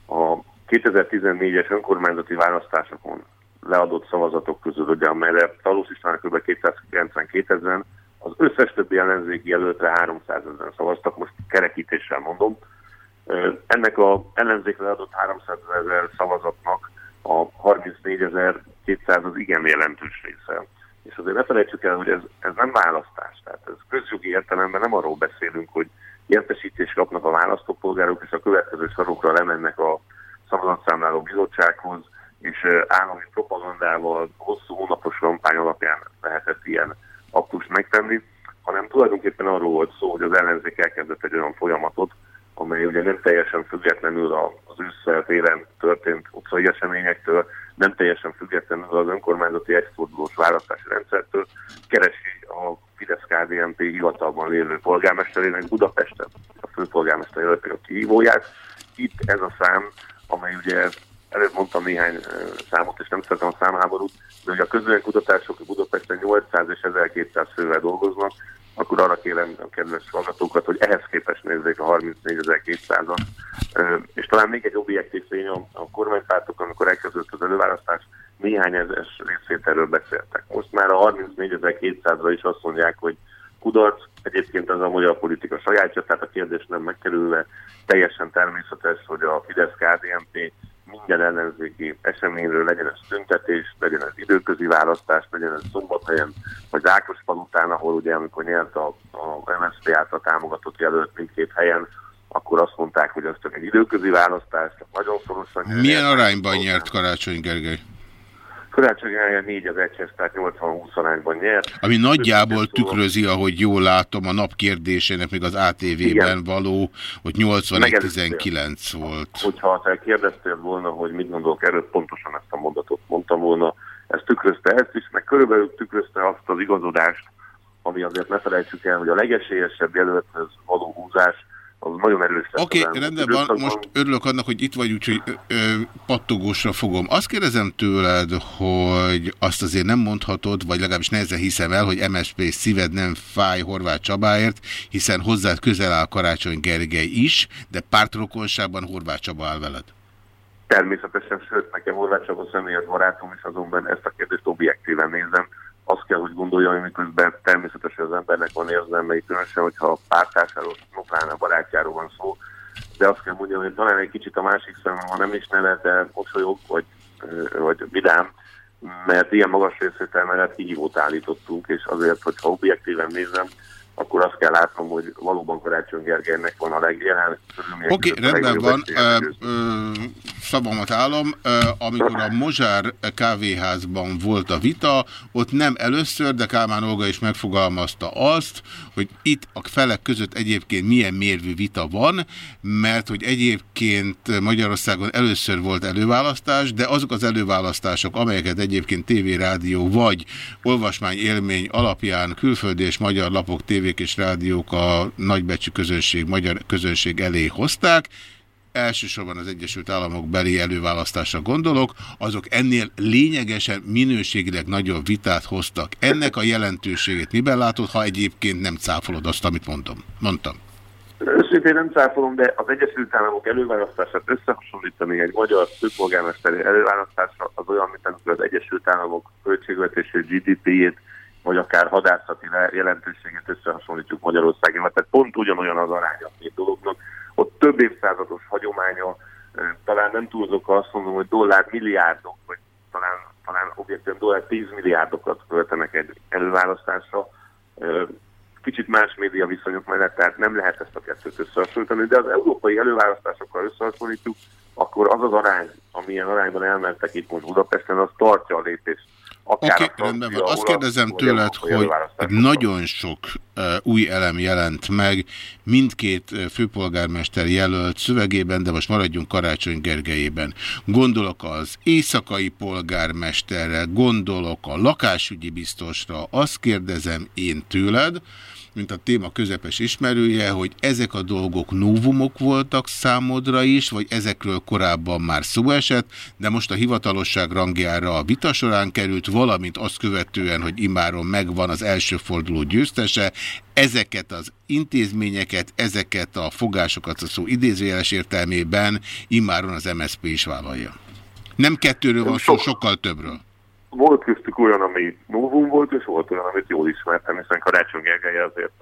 H: A 2014-es önkormányzati választásokon leadott szavazatok közül, ugye, amelyre Talós István kb. 292 ezeren, az összes többi ellenzéki jelöltre 300 ezeren szavaztak, most kerekítéssel mondom, ennek a ellenzékre adott 300 ezer szavazatnak a 34.200 az igen jelentős része. És azért ne felejtsük el, hogy ez, ez nem választás. Tehát ez közjogi értelemben nem arról beszélünk, hogy értesítést kapnak a választópolgárok, és a következő sarokra lemennek a szavazatszámláló bizottsághoz, és állami propagandával, hosszú hónapos kampány alapján lehetett ilyen aktust megtenni, hanem tulajdonképpen arról volt szó, hogy az ellenzék elkezdett egy olyan folyamatot, amely ugye nem teljesen függetlenül az ősszel téren történt utcai eseményektől, nem teljesen függetlenül az önkormányzati egyfordulós választási rendszertől, keresi a Fidesz-KDNP hivatalban lévő polgármesterének Budapesten a főpolgármester illetve a kihívóját. Itt ez a szám, amely ugye előbb mondtam néhány számot, és nem szeretem a számháborút, de hogy a közösen kutatások Budapesten 800 és 1200 fővel dolgoznak, akkor arra kérem a kedves hallgatókat, hogy ehhez képest nézzék a 34.200-at. És talán még egy objektív tény a, kormánypártok, amikor elkezdődött az előválasztás, néhány ezes részvételről beszéltek. Most már a 34.200-ra is azt mondják, hogy kudarc, egyébként az a magyar politika sajátja, tehát a kérdés nem megkerülve, teljesen természetes, hogy a Fidesz-KDNP minden ellenzéki eseményről legyen ez tüntetés, legyen ez időközi választás, legyen ez Szombathelyen, vagy Ákospalután, ahol ugye amikor nyert a, a MSZP által támogatott jelölt mindkét helyen, akkor azt mondták, hogy ez csak egy időközi választás, csak nagyon szorosan.
A: Milyen arányban nyert Karácsony Gergely?
H: Karácsony Gergely 4 az egyhez, tehát 80-20 arányban nyert.
A: Ami nagyjából tükrözi, ahogy jól látom, a nap kérdésének még az ATV-ben való, hogy 81-19 volt.
H: Hogyha te kérdeztél volna, hogy mit gondolok erről, pontosan ezt a mondatot mondtam volna, ez tükrözte ezt is, meg körülbelül tükrözte azt az igazodást, ami azért ne felejtsük el, hogy a legesélyesebb jelölthez való húzás az nagyon erős.
A: Oké, okay, rendben van, most örülök annak, hogy itt vagy, úgyhogy ö, ö, pattogósra fogom. Azt kérdezem tőled, hogy azt azért nem mondhatod, vagy legalábbis nehezen hiszem el, hogy MSZP szíved nem fáj Horváth Csabáért, hiszen hozzád közel áll Karácsony Gergely is, de pártrokonságban Horváth Csaba áll veled.
H: Természetesen, sőt, nekem Horváth Csaba személyes barátom is azonban ezt a kérdést objektíven nézem azt kell, hogy gondolja, hogy miközben természetesen az embernek van érzelmei, különösen, hogyha a pártársáról, pláne a barátjáról van szó, de azt kell mondjam, hogy talán egy kicsit a másik szemben, ha nem is neve, de mosolyog, vagy, vagy vidám, mert ilyen magas részvétel mellett kihívót állítottunk, és azért, hogyha objektíven nézem, akkor azt kell látnom, hogy valóban Karácsony Gergelynek van a legjelen.
A: Oké, okay, rendben van, szavamat állom. Amikor a Mozsár kávéházban volt a vita, ott nem először, de Kálmán Olga is megfogalmazta azt, hogy itt a felek között egyébként milyen mérvű vita van, mert hogy egyébként Magyarországon először volt előválasztás, de azok az előválasztások, amelyeket egyébként TV, rádió vagy olvasmány élmény alapján külföldi és magyar lapok, tévék és rádiók a nagybecsű közönség, magyar közönség elé hozták, elsősorban az Egyesült Államok beli előválasztásra gondolok, azok ennél lényegesen minőségileg nagyobb vitát hoztak. Ennek a jelentőségét miben látod, ha egyébként nem cáfolod azt, amit mondom? mondtam?
H: Őszintén nem cáfolom, de az Egyesült Államok előválasztását összehasonlítani egy magyar főpolgármesteri előválasztásra az olyan, mint amikor az Egyesült Államok költségvetési GDP-jét, vagy akár hadászati jelentőségét összehasonlítjuk Magyarországon. Tehát pont ugyanolyan az aránya a két dolognak ott több évszázados hagyománya, talán nem túlzok, azt mondom, hogy dollár milliárdok, vagy talán, talán objektíven dollár 10 milliárdokat költenek egy előválasztásra. Kicsit más média viszonyok mellett, tehát nem lehet ezt a kettőt összehasonlítani, de az európai előválasztásokkal összehasonlítjuk, akkor az az arány, amilyen arányban elmentek itt most Budapesten, az tartja a lépést
A: Oké, okay, rendben van. Azt kérdezem tőled, hogy nagyon sok uh, új elem jelent meg mindkét uh, főpolgármester jelölt szövegében, de most maradjunk Karácsony Gergelyében. Gondolok az éjszakai polgármesterre, gondolok a lakásügyi biztosra. Azt kérdezem én tőled, mint a téma közepes ismerője, hogy ezek a dolgok novumok voltak számodra is, vagy ezekről korábban már szó esett, de most a hivatalosság rangjára a vita során került, valamint azt követően, hogy imáron megvan az első forduló győztese, ezeket az intézményeket, ezeket a fogásokat a szó idézőjeles értelmében imáron az MSZP is vállalja. Nem kettőről van szó, sokkal többről
H: volt köztük olyan, ami novum volt, és volt olyan, amit jól ismertem, hiszen Karácsony Gergely azért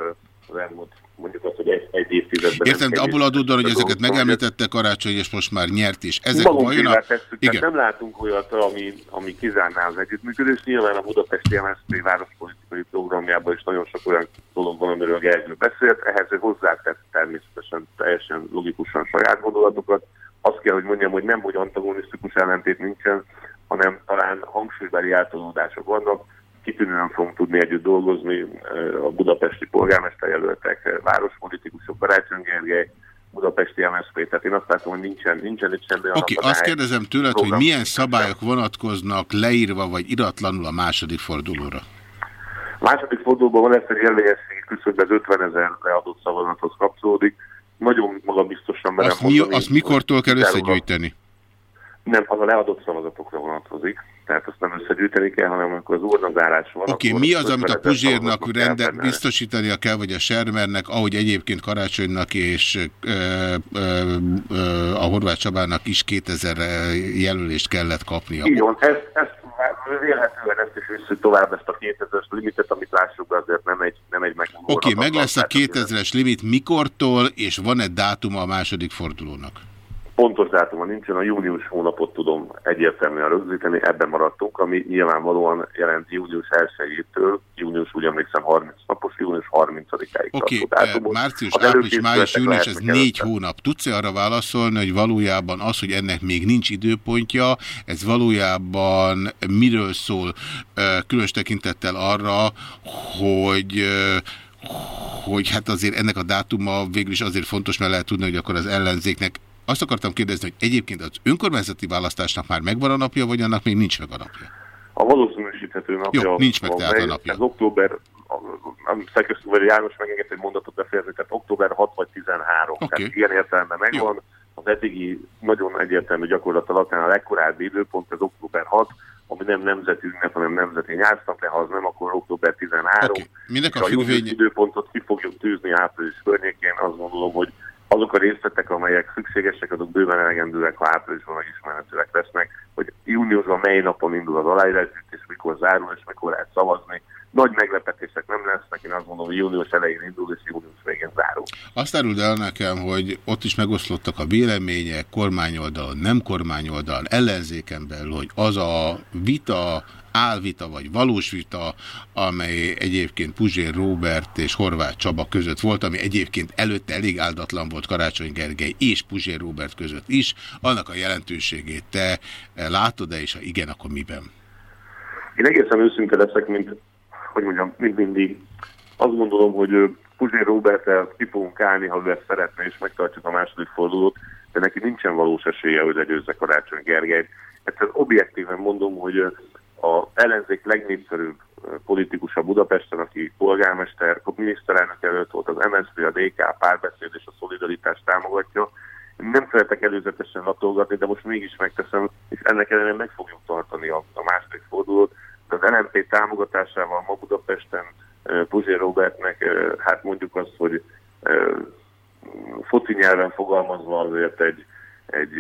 H: az elmúlt mondjuk azt, hogy egy, egy évtizedben...
A: Értem, de abból adódóan, hogy ezeket megemlítette Karácsony, és most már nyert is. Ezek vajon a...
H: tesszük, Igen. nem látunk olyat, ami, ami kizárná az együttműködést. Nyilván a Budapesti MSZP várospolitikai programjában is nagyon sok olyan dolog van, amiről Gergő beszélt. Ehhez ő hozzátett természetesen teljesen logikusan saját gondolatokat. Azt kell, hogy mondjam, hogy nem, hogy antagonisztikus ellentét nincsen, hanem talán hangsúlybeli eltolódások vannak. Kitűnően fogunk tudni együtt dolgozni a budapesti polgármesterjelöltek, várospolitikusok, Karácsony Gergely, budapesti MSZP, tehát én azt látom, hogy nincsen, nincsen itt semmi
A: Oké, okay, azt kérdezem tőled, program. hogy milyen szabályok vonatkoznak leírva vagy iratlanul a második fordulóra?
H: A második fordulóban van ezt egy érvényességi küszöb, ez 50 ezer leadott szavazathoz kapcsolódik. Nagyon magabiztosan merem
A: azt, mi, azt mikortól kell összegyűjteni?
H: Nem, az a leadott szavazatokra vonatkozik, tehát azt nem összegyűjteni kell, hanem amikor az urnazárás van.
A: Oké, okay, mi az, amit a Puzsérnak rende, biztosítania kell, vagy a Sermernek, ahogy egyébként Karácsonynak és ö, ö, ö, a Horváth Csabának is 2000 jelölést kellett kapnia?
H: Így van, ezt, ezt vélhetően ezt is visszük tovább ezt a 2000-es limitet, amit lássuk, azért nem egy, nem egy megmondó.
A: Oké, okay, meg lesz a 2000-es limit mikortól, és van-e dátuma a második fordulónak?
H: Pontos dátuma nincsen, a június hónapot tudom egyértelműen rögzíteni, ebben maradtunk, ami nyilvánvalóan jelent június 1-től, június úgy emlékszem 30 napos, június 30-áig
A: Oké, okay, március, április, május, június, ez négy hónap. Tudsz-e arra válaszolni, hogy valójában az, hogy ennek még nincs időpontja, ez valójában miről szól, különös tekintettel arra, hogy hogy hát azért ennek a dátuma végül is azért fontos, mert lehet tudni, hogy akkor az ellenzéknek azt akartam kérdezni, hogy egyébként az önkormányzati választásnak már megvan a napja, vagy annak még nincs meg a napja?
H: A valószínűsíthető napja.
A: Jó, nincs meg tehát a napja.
H: Ez október, vagy János megengedett egy mondatot befejezni, tehát október 6 vagy 13. Okay. Tehát ilyen értelemben megvan. Jó. Az eddigi nagyon egyértelmű gyakorlat alatt a legkorábbi időpont az október 6, ami nem nemzeti ünnep, hanem nemzeti nyársznap, de ha az nem, akkor október 13. Okay.
A: Mindenek a,
H: a függvény... időpontot ki fogjuk tűzni április környékén, azt gondolom, hogy azok a részletek, amelyek szükségesek, azok bőven elegendőek, ha áprilisban megismerhetőek lesznek, hogy júniusban mely napon indul az aláírásgyűjtés, mikor zárul és mikor lehet szavazni. Nagy meglepetések nem lesznek, én azt mondom, hogy június elején indul és június végén zárul.
A: Azt áruld el nekem, hogy ott is megoszlottak a vélemények, kormányoldalon, nem kormányoldalon, ellenzéken belül, hogy az a vita, álvita vagy valós vita, amely egyébként Puzsér Róbert és Horváth Csaba között volt, ami egyébként előtte elég áldatlan volt Karácsony Gergely és Puzsér Róbert között is, annak a jelentőségét te látod-e, és ha igen, akkor miben?
H: Én egészen őszinte leszek, mint, hogy mondjam, mint mindig. Azt gondolom, hogy Puzsér Róbertel ki fogunk állni, ha ő szeretne, és megtartjuk a második fordulót, de neki nincsen valós esélye, hogy legyőzze Karácsony Gergelyt. Egyszerűen objektíven mondom, hogy a ellenzék legnépszerűbb politikusa Budapesten, aki polgármester, miniszterelnök előtt volt, az MSZP, a DK, a párbeszéd és a szolidaritást támogatja. Nem szeretek előzetesen latolgatni, de most mégis megteszem, és ennek ellenére meg fogjuk tartani a, a második fordulót. De az LNP támogatásával ma Budapesten Puzsér Robertnek, hát mondjuk azt, hogy foci nyelven fogalmazva azért egy, egy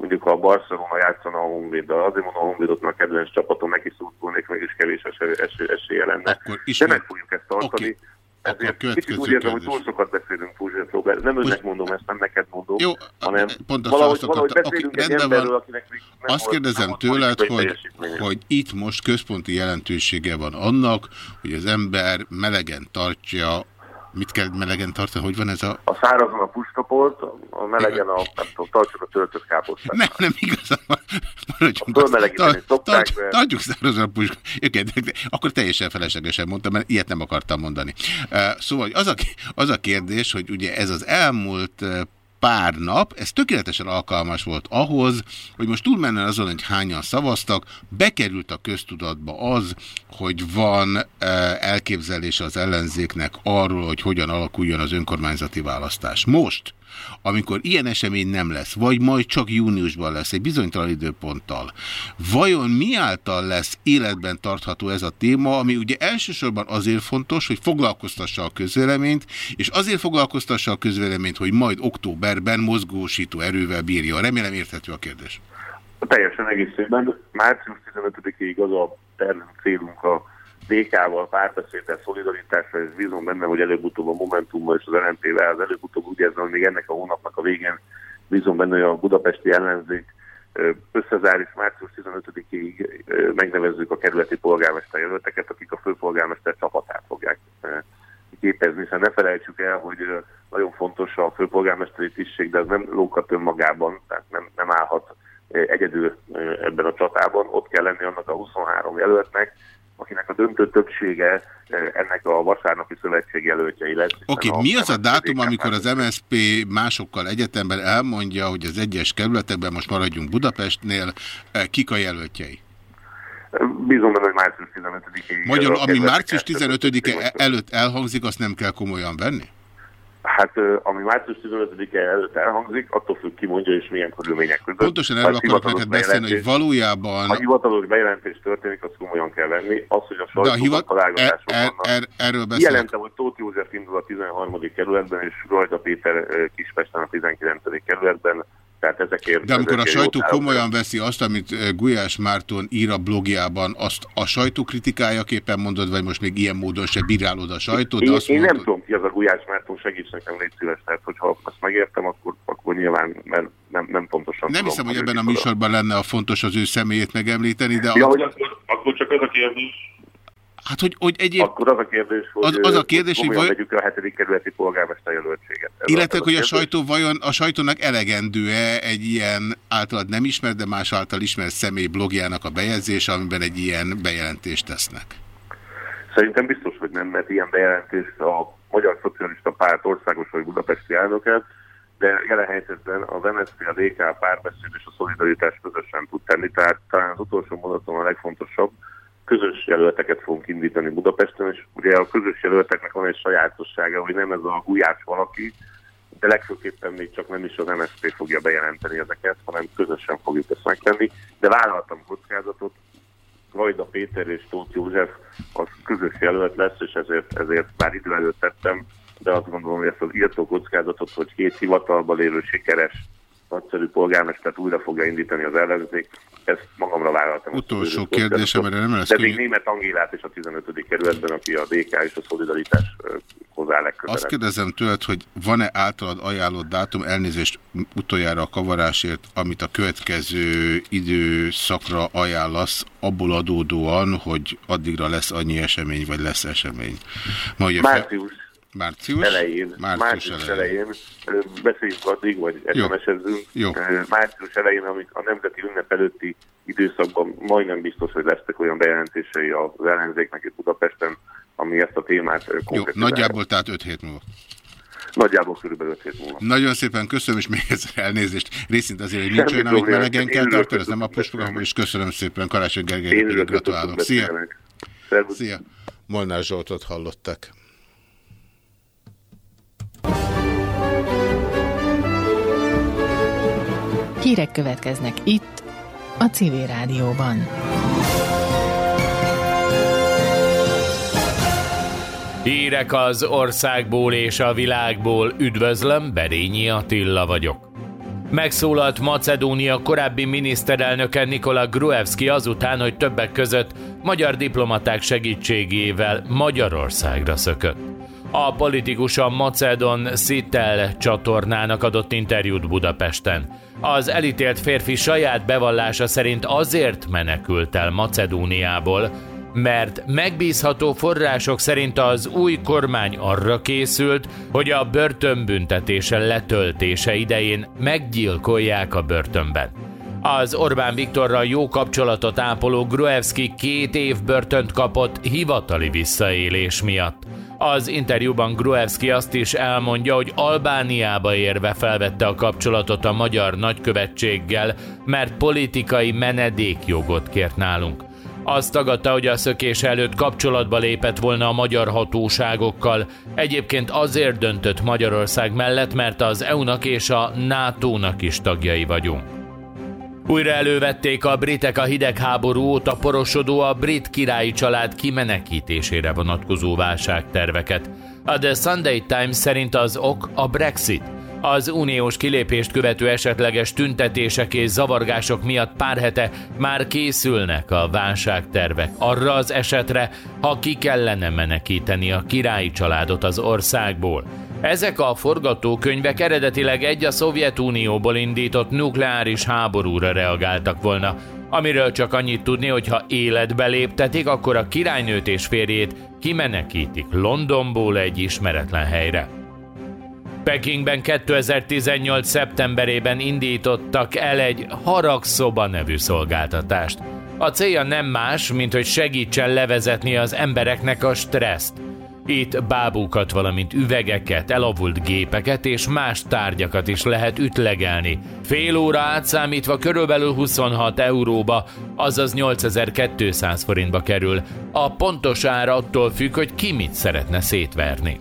H: mondjuk ha a Barcelona játszana a Honvéddal, azért mondom a Honvédot a kedvenc csapatom, neki szurkolnék, meg is kevés esély, esély, esélye lenne. De meg fogjuk ezt tartani. Okay. Ezért kicsit úgy érzem, hogy túl sokat beszélünk Puzsért Robert. Nem önnek mondom ezt, nem neked mondom,
A: Jó,
H: hanem
A: valahogy, valahogy beszélünk okay, egy emberről, akinek még nem Azt kérdezem nem tőled, hogy, hogy itt most központi jelentősége van annak, hogy az ember melegen tartja Mit kell melegen tartani? Hogy van ez a...
H: A szárazon a puskaport, a melegen a, nem tudom, tartsuk a töltött káposztát.
A: Nem, nem igazán.
H: Maradjunk. Fölmelegíteni szokták,
A: de... Tartjuk szárazon a puskaport. Akkor teljesen feleslegesen mondtam, mert ilyet nem akartam mondani. Szóval az a, az a kérdés, hogy ugye ez az elmúlt pár nap, ez tökéletesen alkalmas volt ahhoz, hogy most túlmenően azon, hogy hányan szavaztak, bekerült a köztudatba az, hogy van e, elképzelése az ellenzéknek arról, hogy hogyan alakuljon az önkormányzati választás. Most amikor ilyen esemény nem lesz, vagy majd csak júniusban lesz, egy bizonytalan időponttal, vajon mi által lesz életben tartható ez a téma, ami ugye elsősorban azért fontos, hogy foglalkoztassa a közvéleményt, és azért foglalkoztassa a közvéleményt, hogy majd októberben mozgósító erővel bírja. Remélem érthető a kérdés.
H: Teljesen egészében. Március 15-ig az a tervünk, célunk a DK-val, párbeszéddel, szolidaritással, és bízom benne, hogy előbb-utóbb a Momentummal és az LNP-vel, az előbb-utóbb úgy érzem, hogy még ennek a hónapnak a végén bízom benne, hogy a budapesti ellenzék összezár, és március 15-ig megnevezzük a kerületi polgármester jelölteket, akik a főpolgármester csapatát fogják képezni, hiszen ne felejtsük el, hogy nagyon fontos a főpolgármesteri tisztség, de ez nem lókat önmagában, tehát nem, nem állhat egyedül ebben a csatában, ott kell lenni annak a 23 jelöltnek, akinek a döntő többsége ennek a vasárnapi szövetség jelöltjei lesz.
A: Oké, okay, mi az a dátum, amikor az MSP másokkal egyetemben elmondja, hogy az egyes kerületekben, most maradjunk Budapestnél, kik a jelöltjei?
H: Bízom benne, hogy március 15-ig.
A: Magyarul, ami március 15-e előtt elhangzik, azt nem kell komolyan venni?
H: Hát ami március 15-e előtt elhangzik, attól függ ki mondja és milyen körülmények között.
A: Pontosan erről
H: egy
A: akarok neked beszélni, hogy valójában...
H: Ha hivatalos bejelentés történik, azt komolyan kell venni. Az, hogy a sajtóban
A: hivat...
H: találgatások
A: er, er, er, erről beszélek.
H: Jelentem, hogy Tóth József indul a 13. kerületben, és Rajta Péter Kispesten a 19. kerületben. Tehát ezekért...
A: De amikor a
H: ezekért
A: sajtó
H: jót állok.
A: komolyan veszi azt, amit eh, Gulyás Márton ír a blogjában, azt a sajtó kritikájaképpen mondod, vagy most még ilyen módon se bírálod a sajtót,
H: Én,
A: azt
H: én nem
A: mondod,
H: tudom ki az a Gulyás Márton, segíts nekem, légy szíves. Tehát, hogyha azt megértem, akkor, akkor nyilván mert nem, nem pontosan
A: nem
H: tudom,
A: hiszem, hogy ebben a műsorban lenne a fontos az ő személyét megemlíteni, de
H: Ja,
A: a,
H: hogy akkor, akkor csak az a kérdés,
A: hát hogy, hogy egyéb,
H: akkor az a kérdés, hogy
A: Az- az a kérdés, hogy
H: komolyan
A: vaj-
H: vegyük a hetedik kerületi polgármester jelöltséget. Ez
A: illetve,
H: az
A: hogy a sajtó vajon, a sajtónak elegendő-e egy ilyen általad nem ismert, de más által ismert személy blogjának a bejegyzése, amiben egy ilyen bejelentést tesznek?
H: Szerintem biztos, hogy nem, mert ilyen bejelentést a Magyar Szocialista Párt országos vagy budapesti elnöke, de jelen helyzetben az MSZP, a DK, a párbeszéd és a szolidaritás közösen tud tenni, tehát talán az utolsó mondatom a legfontosabb, közös jelölteket fogunk indítani Budapesten, és ugye a közös jelölteknek van egy sajátossága, hogy nem ez a gulyás valaki, de legfőképpen még csak nem is az MSZP fogja bejelenteni ezeket, hanem közösen fogjuk ezt megtenni, de vállaltam kockázatot, Vajda Péter és Tóth József az közös jelölt lesz, és ezért, ezért már idő előtt tettem, de azt gondolom, hogy ezt az írtó kockázatot, hogy két hivatalban lévő sikeres, nagyszerű polgármestert újra fogja indítani az ellenzék, ezt magamra vállaltam.
A: Utolsó kérdésem, erre nem lesz
H: De még német Angélát is a 15. kerületben, aki a DK és a Szolidaritás hozzá
A: Azt
H: legközelebb.
A: kérdezem tőled, hogy van-e általad ajánlott dátum, elnézést utoljára a kavarásért, amit a következő időszakra ajánlasz, abból adódóan, hogy addigra lesz annyi esemény, vagy lesz esemény. Ma ugye
H: Március
A: Március?
H: elején,
A: Március
H: március
A: elején.
H: elején, beszéljünk addig, vagy. SMS-ezzünk. Március elején, amik a nemzeti ünnep előtti időszakban majdnem biztos, hogy lesznek olyan bejelentései az ellenzéknek itt Budapesten, ami ezt a témát ö,
A: Jó, nagyjából tehát 5 hét múlva.
H: Nagyjából körülbelül 5 hét múlva.
A: Nagyon szépen köszönöm, és még egyszer elnézést. Részint azért, hogy nincs olyan, amit melegen kell tartani, ez nem a postprogram, és köszönöm szépen Karácsony
H: hogy
A: gratulálok. Szia! Szia! Molnár Zsoltot hallottak.
I: Hírek következnek itt, a Civil Rádióban.
J: Hírek az országból és a világból. Üdvözlöm, Berényi Attila vagyok. Megszólalt Macedónia korábbi miniszterelnöke Nikola Gruevski azután, hogy többek között magyar diplomaták segítségével Magyarországra szökött. A politikus a Macedon Szitel csatornának adott interjút Budapesten. Az elítélt férfi saját bevallása szerint azért menekült el Macedóniából, mert megbízható források szerint az új kormány arra készült, hogy a börtönbüntetése letöltése idején meggyilkolják a börtönben. Az Orbán Viktorral jó kapcsolatot ápoló Gruevski két év börtönt kapott hivatali visszaélés miatt. Az interjúban Gruevski azt is elmondja, hogy Albániába érve felvette a kapcsolatot a magyar nagykövetséggel, mert politikai menedékjogot kért nálunk. Azt tagadta, hogy a szökés előtt kapcsolatba lépett volna a magyar hatóságokkal. Egyébként azért döntött Magyarország mellett, mert az EU-nak és a NATO-nak is tagjai vagyunk. Újra elővették a britek a hidegháború óta porosodó a brit királyi család kimenekítésére vonatkozó válságterveket. A The Sunday Times szerint az ok a Brexit. Az uniós kilépést követő esetleges tüntetések és zavargások miatt pár hete már készülnek a válságtervek arra az esetre, ha ki kellene menekíteni a királyi családot az országból. Ezek a forgatókönyvek eredetileg egy a Szovjetunióból indított nukleáris háborúra reagáltak volna, amiről csak annyit tudni, hogy ha életbe léptetik, akkor a királynőt és férjét kimenekítik Londonból egy ismeretlen helyre. Pekingben 2018. szeptemberében indítottak el egy haragszoba nevű szolgáltatást. A célja nem más, mint hogy segítsen levezetni az embereknek a stresszt. Itt bábúkat, valamint üvegeket, elavult gépeket és más tárgyakat is lehet ütlegelni. Fél óra átszámítva körülbelül 26 euróba, azaz 8200 forintba kerül. A pontos ára attól függ, hogy ki mit szeretne szétverni.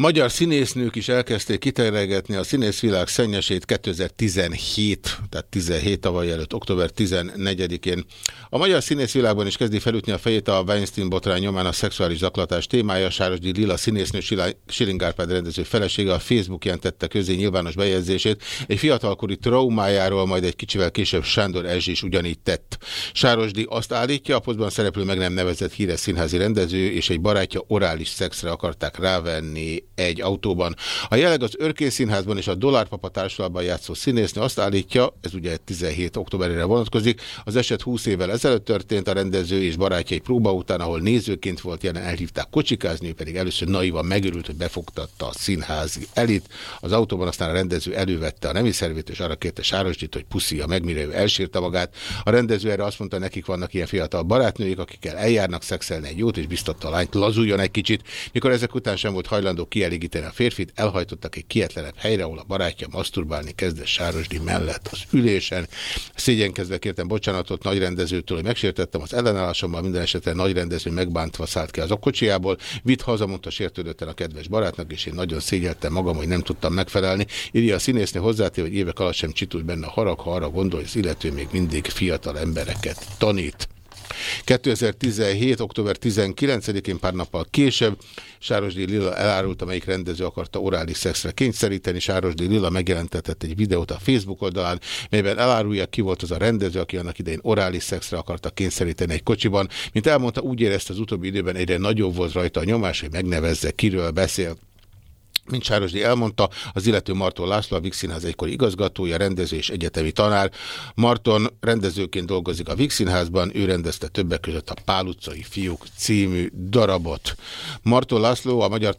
A: Magyar színésznők is elkezdték kiterelgetni a színészvilág szennyesét 2017, tehát 17 tavaly előtt, október 14-én. A magyar színészvilágban is kezdi felütni a fejét a Weinstein botrány nyomán a szexuális zaklatás témája. Sárosdi Lila színésznő Silingárpád rendező felesége a Facebook jelentette közé nyilvános bejegyzését. Egy fiatalkori traumájáról majd egy kicsivel később Sándor Ezs is ugyanígy tett. Sárosdi azt állítja, a posztban szereplő meg nem nevezett híres színházi rendező és egy barátja orális szexre akarták rávenni egy autóban. A jelenleg az Örkén Színházban és a Dollárpapa társulatban játszó színésznő azt állítja, ez ugye 17 októberére vonatkozik, az eset 20 évvel ezelőtt történt, a rendező és barátja egy próba után, ahol nézőként volt jelen, elhívták kocsikázni, ő pedig először naivan megörült, hogy befogtatta a színházi elit. Az autóban aztán a rendező elővette a nemi szervét, és arra kérte Sárosdit, hogy puszia meg, mire ő elsírta magát. A rendező erre azt mondta, nekik vannak ilyen fiatal barátnőik, akikkel eljárnak szexelni egy jót, és biztatta a lányt, lazuljon egy kicsit. Mikor ezek után sem volt hajlandó kielégíteni a férfit, elhajtottak egy kietlenebb helyre, ahol a barátja masturbálni kezdett Sárosdi mellett az ülésen. Szégyenkezve kértem bocsánatot nagy rendezőtől, hogy megsértettem az ellenállásommal, minden esetre nagy rendező megbántva szállt ki az okocsiából. Vitt haza, mondta sértődötten a kedves barátnak, és én nagyon szégyeltem magam, hogy nem tudtam megfelelni. Írja a színésznő hozzátér, hogy évek alatt sem csitult benne a harag, ha arra gondol, hogy az illető még mindig fiatal embereket tanít. 2017. október 19-én pár nappal később Sárosdi Lila elárulta, melyik rendező akarta orális szexre kényszeríteni. Sárosdi Lila megjelentetett egy videót a Facebook oldalán, melyben elárulja, ki volt az a rendező, aki annak idején orális szexre akarta kényszeríteni egy kocsiban. Mint elmondta, úgy érezte az utóbbi időben egyre nagyobb volt rajta a nyomás, hogy megnevezze, kiről beszél. Mint Sárosdi elmondta, az illető Marton László, a Vixinház egykori igazgatója, rendező és egyetemi tanár. Marton rendezőként dolgozik a Vixinházban, ő rendezte többek között a Pál utcai fiúk című darabot. Marton László a Magyar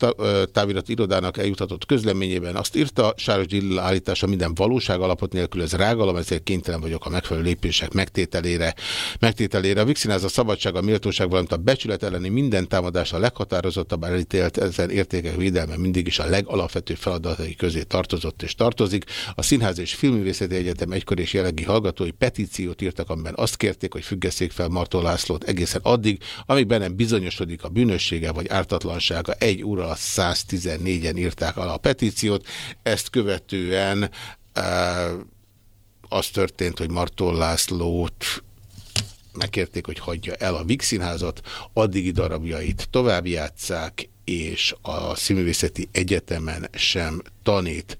A: Távirat Irodának eljutatott közleményében azt írta, Sárosdi Lilla állítása minden valóság alapot nélkül ez rágalom, ezért kénytelen vagyok a megfelelő lépések megtételére. megtételére. A Vixinház a szabadság, a méltóság, valamint a becsület elleni minden támadás a leghatározottabb elítélt ezen értékek védelme mindig is a leg legalapvetőbb feladatai közé tartozott és tartozik. A Színház és Filművészeti Egyetem egykor és jelenlegi hallgatói petíciót írtak, amiben azt kérték, hogy függesszék fel Martó Lászlót egészen addig, amíg be nem bizonyosodik a bűnössége vagy ártatlansága. Egy óra alatt 114-en írták alá a petíciót. Ezt követően e, az történt, hogy Martó Lászlót megkérték, hogy hagyja el a Vix Színházat, addigi darabjait tovább játszák, és a Színművészeti Egyetemen sem tanít.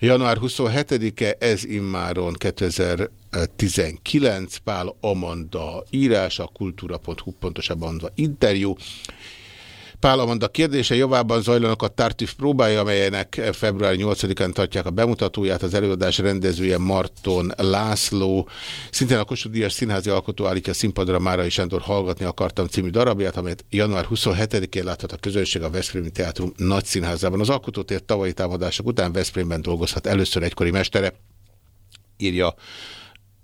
A: Január 27-e ez immáron 2019 Pál Amanda írása, kultúra.hu pontosabban mondva interjú, Pál Amanda kérdése javában zajlanak a Tartüf próbája, amelynek február 8-án tartják a bemutatóját. Az előadás rendezője Marton László. Szintén a Kossuth Díjas színházi alkotó állítja színpadra Márai Sándor Hallgatni akartam című darabját, amelyet január 27-én láthat a közönség a Veszprémi Teátrum nagy színházában. Az alkotótért tavalyi támadások után Veszprémben dolgozhat először egykori mestere. Írja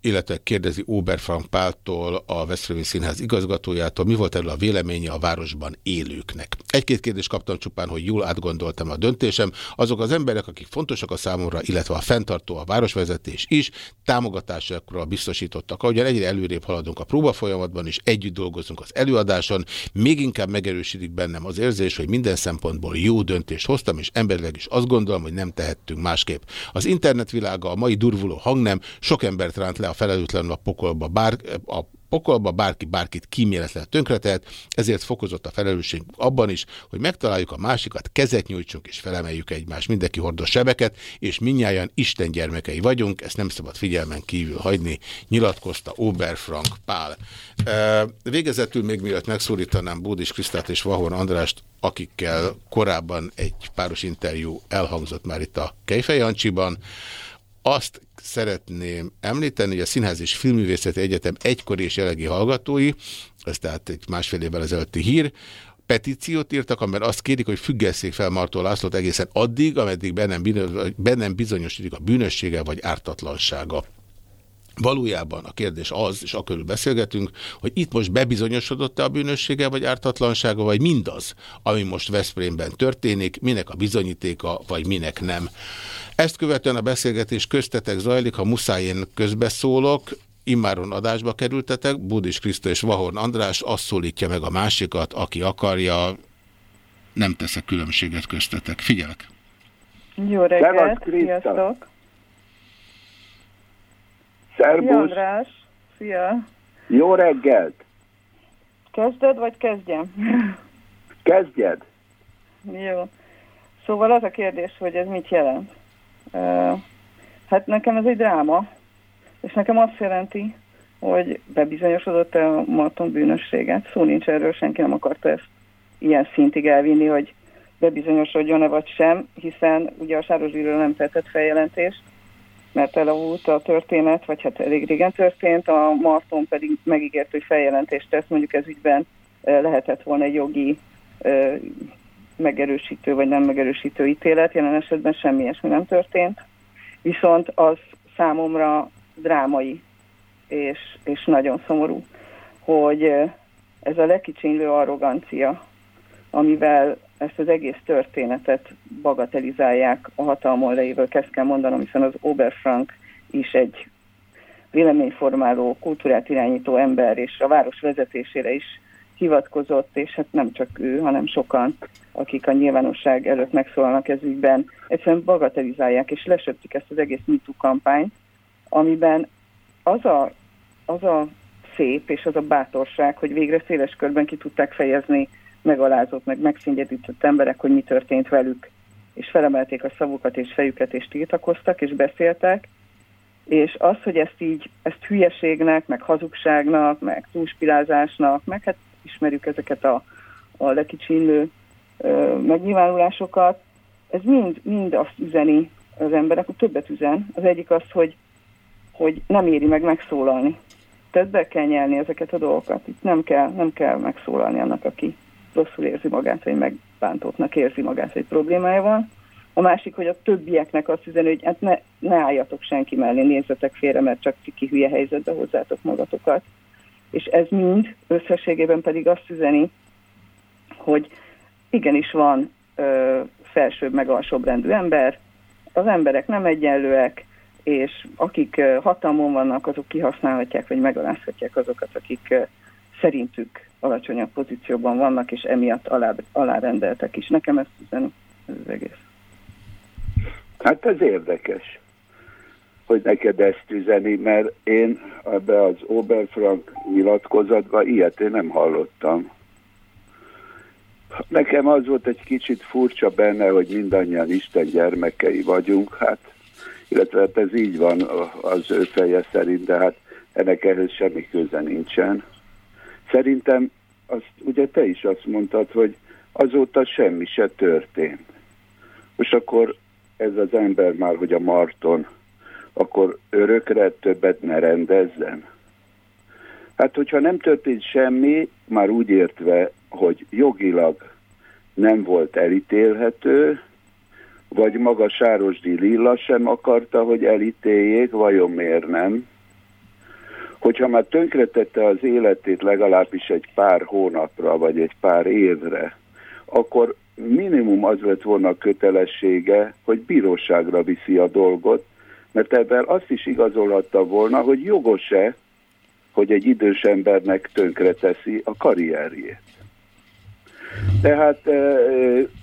A: illetve kérdezi Oberfrank Páltól, a Veszprémi Színház igazgatójától, mi volt erről a véleménye a városban élőknek. Egy-két kérdést kaptam csupán, hogy jól átgondoltam a döntésem. Azok az emberek, akik fontosak a számomra, illetve a fenntartó, a városvezetés is, támogatásokra biztosítottak. Ahogyan egyre előrébb haladunk a próba folyamatban, és együtt dolgozunk az előadáson, még inkább megerősítik bennem az érzés, hogy minden szempontból jó döntést hoztam, és emberleg is azt gondolom, hogy nem tehettünk másképp. Az internetvilága, a mai durvuló hangnem sok embert ránt le a felelőtlenül a pokolba, bár, a pokolba bárki bárkit kíméletlen tönkretehet, ezért fokozott a felelősség abban is, hogy megtaláljuk a másikat, kezet nyújtsunk és felemeljük egymást. Mindenki hordos sebeket, és minnyáján Isten gyermekei vagyunk, ezt nem szabad figyelmen kívül hagyni, nyilatkozta Oberfrank Pál. Végezetül még mielőtt megszólítanám Bódis Krisztát és Vahon Andrást, akikkel korábban egy páros interjú elhangzott már itt a Kejfej Jancsiban, azt szeretném említeni, hogy a Színház és Filművészeti Egyetem egykori és jelenlegi hallgatói, ez tehát egy másfél évvel ezelőtti hír, petíciót írtak, amiben azt kérik, hogy függesszék fel Martó Lászlót egészen addig, ameddig bennem, bennem a bűnössége vagy ártatlansága. Valójában a kérdés az, és akkor beszélgetünk, hogy itt most bebizonyosodott-e a bűnössége, vagy ártatlansága, vagy mindaz, ami most Veszprémben történik, minek a bizonyítéka, vagy minek nem. Ezt követően a beszélgetés köztetek zajlik, ha muszáj én közbeszólok, immáron adásba kerültetek, Budis Krisztó és Vahorn András azt szólítja meg a másikat, aki akarja, nem teszek különbséget köztetek. Figyelek!
K: Jó reggelt, sziasztok!
L: Szerbusz!
K: Szia András, szia!
L: Jó reggelt!
K: Kezded, vagy kezdjem?
L: Kezdjed!
K: Jó. Szóval az a kérdés, hogy ez mit jelent? Hát nekem ez egy dráma, és nekem azt jelenti, hogy bebizonyosodott -e a Marton bűnösséget. Szó nincs erről, senki nem akarta ezt ilyen szintig elvinni, hogy bebizonyosodjon-e vagy sem, hiszen ugye a Sárosdíjról nem tetett feljelentést, mert elavult a történet, vagy hát elég régen történt, a Marton pedig megígért, hogy feljelentést tesz, mondjuk ez ügyben lehetett volna egy jogi megerősítő vagy nem megerősítő ítélet, jelen esetben semmi ilyesmi nem történt. Viszont az számomra drámai és, és nagyon szomorú, hogy ez a lekicsinlő arrogancia, amivel ezt az egész történetet bagatelizálják a hatalmon leívő, ezt kell mondanom, hiszen az Oberfrank is egy véleményformáló, kultúrát irányító ember, és a város vezetésére is hivatkozott, és hát nem csak ő, hanem sokan, akik a nyilvánosság előtt megszólalnak ez ügyben, egyszerűen bagatelizálják, és lesöptik ezt az egész MeToo kampányt, amiben az a, az a szép és az a bátorság, hogy végre széles körben ki tudták fejezni megalázott, meg megszíngyedített emberek, hogy mi történt velük, és felemelték a szavukat és fejüket, és tiltakoztak, és beszéltek, és az, hogy ezt így, ezt hülyeségnek, meg hazugságnak, meg túlspilázásnak, meg hát ismerjük ezeket a, a lekicsinlő megnyilvánulásokat, ez mind, mind azt üzeni az emberek, hogy többet üzen. Az egyik az, hogy, hogy nem éri meg megszólalni. Tehát be kell nyelni ezeket a dolgokat. Itt nem kell, nem kell megszólalni annak, aki rosszul érzi magát, vagy megbántottnak érzi magát, vagy problémája van. A másik, hogy a többieknek azt üzeni, hogy hát ne, ne álljatok senki mellé, nézzetek félre, mert csak ciki hülye helyzetbe hozzátok magatokat. És ez mind összességében pedig azt üzeni, hogy igenis van ö, felsőbb meg alsóbb rendű ember, az emberek nem egyenlőek, és akik hatalmon vannak, azok kihasználhatják, vagy megalázhatják azokat, akik szerintük alacsonyabb pozícióban vannak, és emiatt alá, alárendeltek is. Nekem ezt üzen az egész.
L: Hát ez érdekes, hogy neked ezt üzeni, mert én ebbe az Oberfrank nyilatkozatban ilyet én nem hallottam. Nekem az volt egy kicsit furcsa benne, hogy mindannyian Isten gyermekei vagyunk, hát, illetve hát ez így van az ő feje szerint, de hát ennek ehhez semmi köze nincsen. Szerintem azt, ugye te is azt mondtad, hogy azóta semmi se történt. Most akkor ez az ember már, hogy a Marton, akkor örökre többet ne rendezzen. Hát, hogyha nem történt semmi, már úgy értve, hogy jogilag nem volt elítélhető, vagy maga Sárosdi Lilla sem akarta, hogy elítéljék, vajon miért nem? hogyha már tönkretette az életét legalábbis egy pár hónapra, vagy egy pár évre, akkor minimum az lett volna a kötelessége, hogy bíróságra viszi a dolgot, mert ebben azt is igazolhatta volna, hogy jogos-e, hogy egy idős embernek tönkreteszi a karrierjét. Tehát,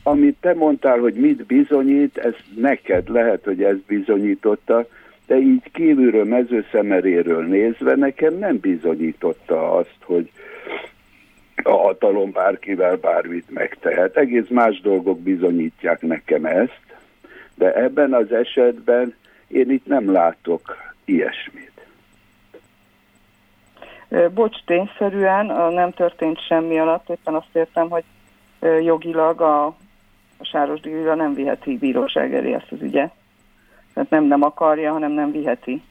L: amit te mondtál, hogy mit bizonyít, ez neked lehet, hogy ez bizonyította, de így kívülről mezőszemeréről nézve nekem nem bizonyította azt, hogy a hatalom bárkivel bármit megtehet. Egész más dolgok bizonyítják nekem ezt, de ebben az esetben én itt nem látok ilyesmit.
K: Bocs, tényszerűen nem történt semmi alatt, éppen azt értem, hogy jogilag a, a Sáros nem viheti bíróság elé ezt az ügyet. Tehát nem nem akarja, hanem nem viheti.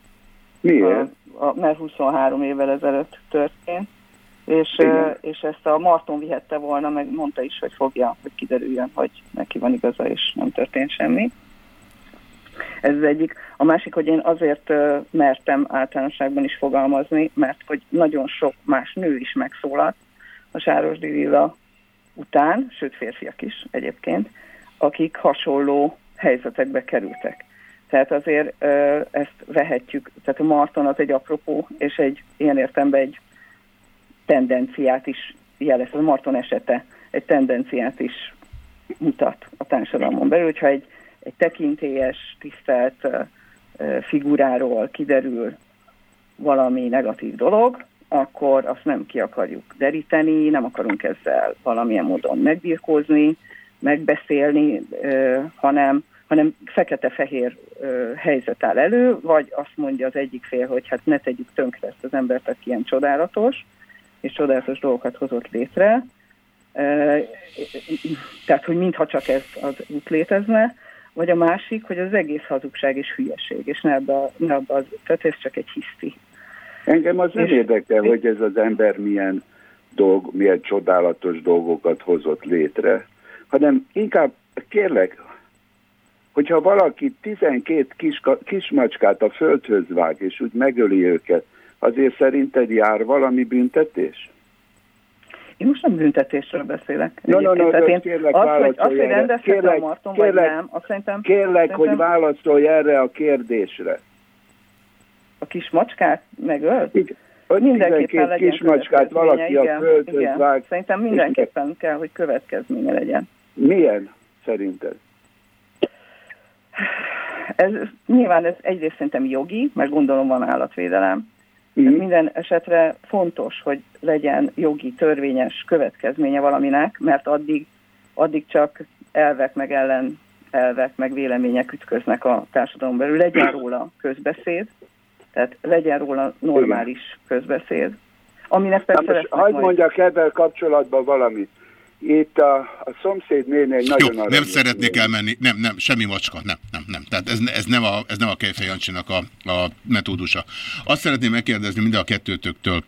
L: Miért?
K: A, a, mert 23 évvel ezelőtt történt, és, és ezt a Marton vihette volna, meg mondta is, hogy fogja, hogy kiderüljön, hogy neki van igaza, és nem történt semmi. Ez az egyik. A másik, hogy én azért mertem általánosságban is fogalmazni, mert hogy nagyon sok más nő is megszólalt a Sáros Villa után, sőt férfiak is egyébként, akik hasonló helyzetekbe kerültek. Tehát azért ezt vehetjük, tehát a Marton az egy apropó, és egy ilyen értemben egy tendenciát is jelez, a Marton esete egy tendenciát is mutat a társadalmon belül, hogyha egy, egy tekintélyes, tisztelt figuráról kiderül valami negatív dolog, akkor azt nem ki akarjuk deríteni, nem akarunk ezzel valamilyen módon megbirkózni, megbeszélni, hanem, hanem fekete-fehér helyzet áll elő, vagy azt mondja az egyik fél, hogy hát ne tegyük tönkre ezt az embert, aki ilyen csodálatos, és csodálatos dolgokat hozott létre. Tehát, hogy mintha csak ez az út létezne, vagy a másik, hogy az egész hazugság és hülyeség, és ne abba, ne abba az, tehát ez csak egy hiszti.
L: Engem az nem érdekel, hogy ez az ember milyen, dolg, milyen csodálatos dolgokat hozott létre, hanem inkább kérlek, hogyha valaki 12 kis, kismacskát a földhöz vág, és úgy megöli őket, azért szerinted jár valami büntetés?
K: Én most nem büntetésről beszélek.
L: No, no, no.
K: Tehát én
L: kérlek,
K: az, hogy, az,
L: válaszolj
K: hogy
L: erre.
K: rendezhetem a
L: Kérlek,
K: Marton, vagy
L: kérlek,
K: nem, azt szerintem...
L: Kérlek, hogy
K: szerintem
L: válaszolj erre a kérdésre.
K: A kis macskát megölt?
L: Igen.
K: Mindenképpen
L: 12
K: legyen
L: kismacskát valaki a földhöz vág.
K: Szerintem mindenképpen kell, hogy következménye legyen.
L: Milyen szerinted?
K: Ez, nyilván ez egyrészt szerintem jogi, mert gondolom van állatvédelem. Ez minden esetre fontos, hogy legyen jogi, törvényes következménye valaminek, mert addig, addig csak elvek meg ellen elvek meg vélemények ütköznek a társadalom belül. Legyen róla közbeszéd, tehát legyen róla normális közbeszéd, aminek persze
L: hagyd
K: majd-
L: mondjak ebben kapcsolatban valamit. Itt a, a szomszédnél egy nagyon
A: Jó, nem szeretnék
L: nő.
A: elmenni, nem, nem, semmi macska, nem, nem, nem. Tehát ez, ez nem a, ez nem a Kejfej Jancsinak a, a metódusa. Azt szeretném megkérdezni mind a kettőtöktől,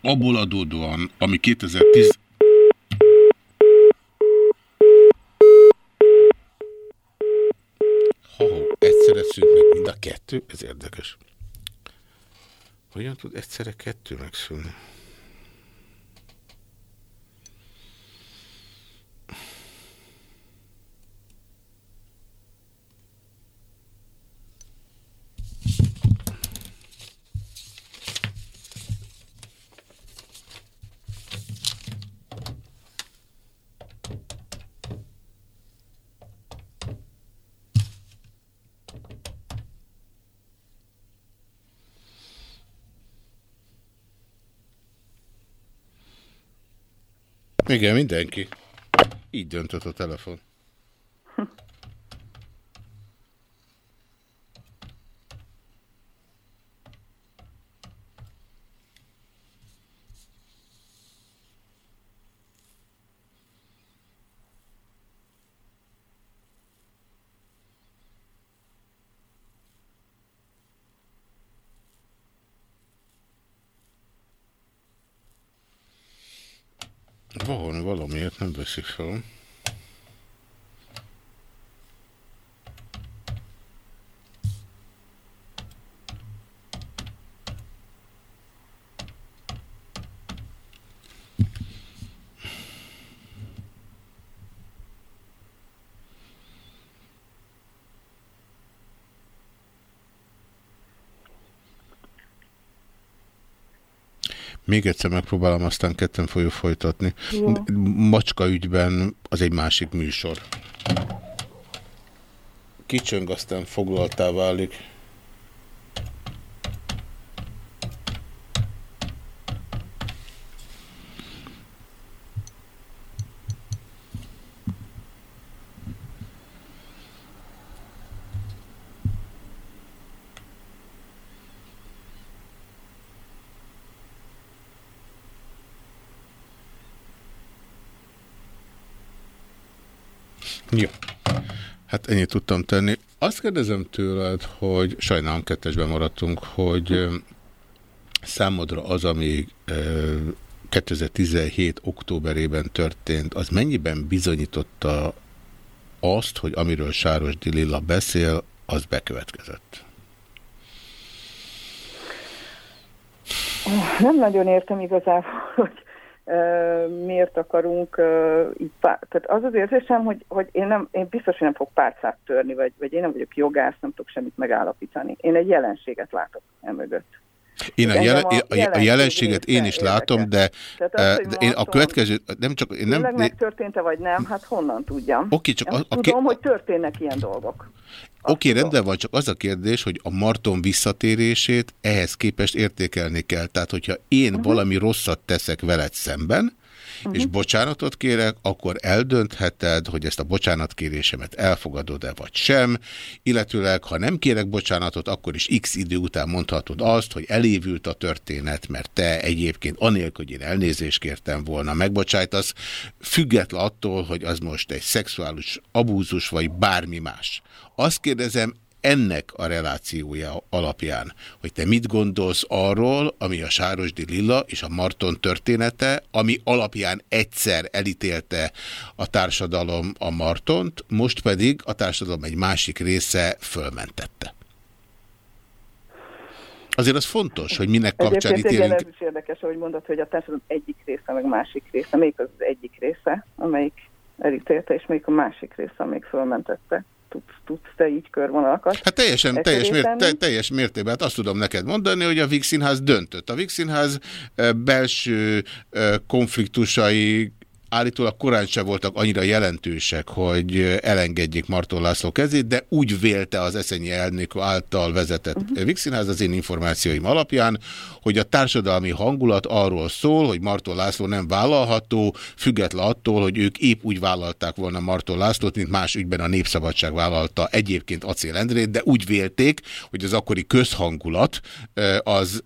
A: abból adódóan, ami 2010... Ha-ho, egyszerre szűnt meg mind a kettő, ez érdekes. Hogyan tud egyszerre kettő megszűnni? Igen, mindenki. Így döntött a telefon. Valami, valamiért nem veszi Még egyszer megpróbálom, aztán ketten fogjuk folytatni.
K: Jó.
A: Macska ügyben az egy másik műsor. Kicsöng, aztán foglaltá válik. Jó. Hát ennyit tudtam tenni. Azt kérdezem tőled, hogy sajnálom, kettesben maradtunk, hogy számodra az, ami ö, 2017. októberében történt, az mennyiben bizonyította azt, hogy amiről Sáros Dililla beszél, az bekövetkezett?
K: Nem nagyon értem igazából, hogy miért akarunk tehát az az érzésem, hogy, hogy én, nem, én biztos, hogy nem fog párcát törni, vagy, vagy én nem vagyok jogász, nem tudok semmit megállapítani. Én egy jelenséget látok emögött.
A: Én a, jelen,
K: a
A: a, a
K: jelenség
A: jelenséget én is
K: érdekel.
A: látom, de,
K: Tehát az,
A: eh, de én a következő, nem csak, én nem,
K: megtörtént-e vagy nem? Hát honnan tudjam?
A: Oké, csak a- a
K: tudom, hogy történnek ilyen dolgok.
A: Oké, rendben van, csak az a kérdés, hogy a Marton visszatérését ehhez képest értékelni kell. Tehát, hogyha én uh -huh. valami rosszat teszek veled szemben, uh -huh. és bocsánatot kérek, akkor eldöntheted, hogy ezt a bocsánatkérésemet elfogadod-e vagy sem, illetőleg, ha nem kérek bocsánatot, akkor is x idő után mondhatod azt, hogy elévült a történet, mert te egyébként anélkül, hogy én elnézést kértem volna, megbocsájtasz, független attól, hogy az most egy szexuális abúzus, vagy bármi más. Azt kérdezem, ennek a relációja alapján, hogy te mit gondolsz arról, ami a Sárosdi Lilla és a Marton története, ami alapján egyszer elítélte a társadalom a Martont, most pedig a társadalom egy másik része fölmentette. Azért az fontos, hogy minek kapcsán
K: Egyébként
A: ítélünk.
K: ez is érdekes, ahogy mondod, hogy a társadalom egyik része, meg másik része. Melyik az, az egyik része, amelyik elítélte, és melyik a másik része, amelyik fölmentette. Tudsz, tudsz te így körvonalakat?
A: Hát teljesen, teljes,
K: köré
A: mér,
K: tenni?
A: te, teljes mértékben, hát azt tudom neked mondani, hogy a Víg Színház döntött. A Víg Színház eh, belső eh, konfliktusai állítólag korán sem voltak annyira jelentősek, hogy elengedjék Marton László kezét, de úgy vélte az Eszenyi elnök által vezetett uh -huh. Víg Színház az én információim alapján, hogy a társadalmi hangulat arról szól, hogy Marton László nem vállalható, független attól, hogy ők épp úgy vállalták volna Marton Lászlót, mint más ügyben a Népszabadság vállalta egyébként Acél Endrét, de úgy vélték, hogy az akkori közhangulat az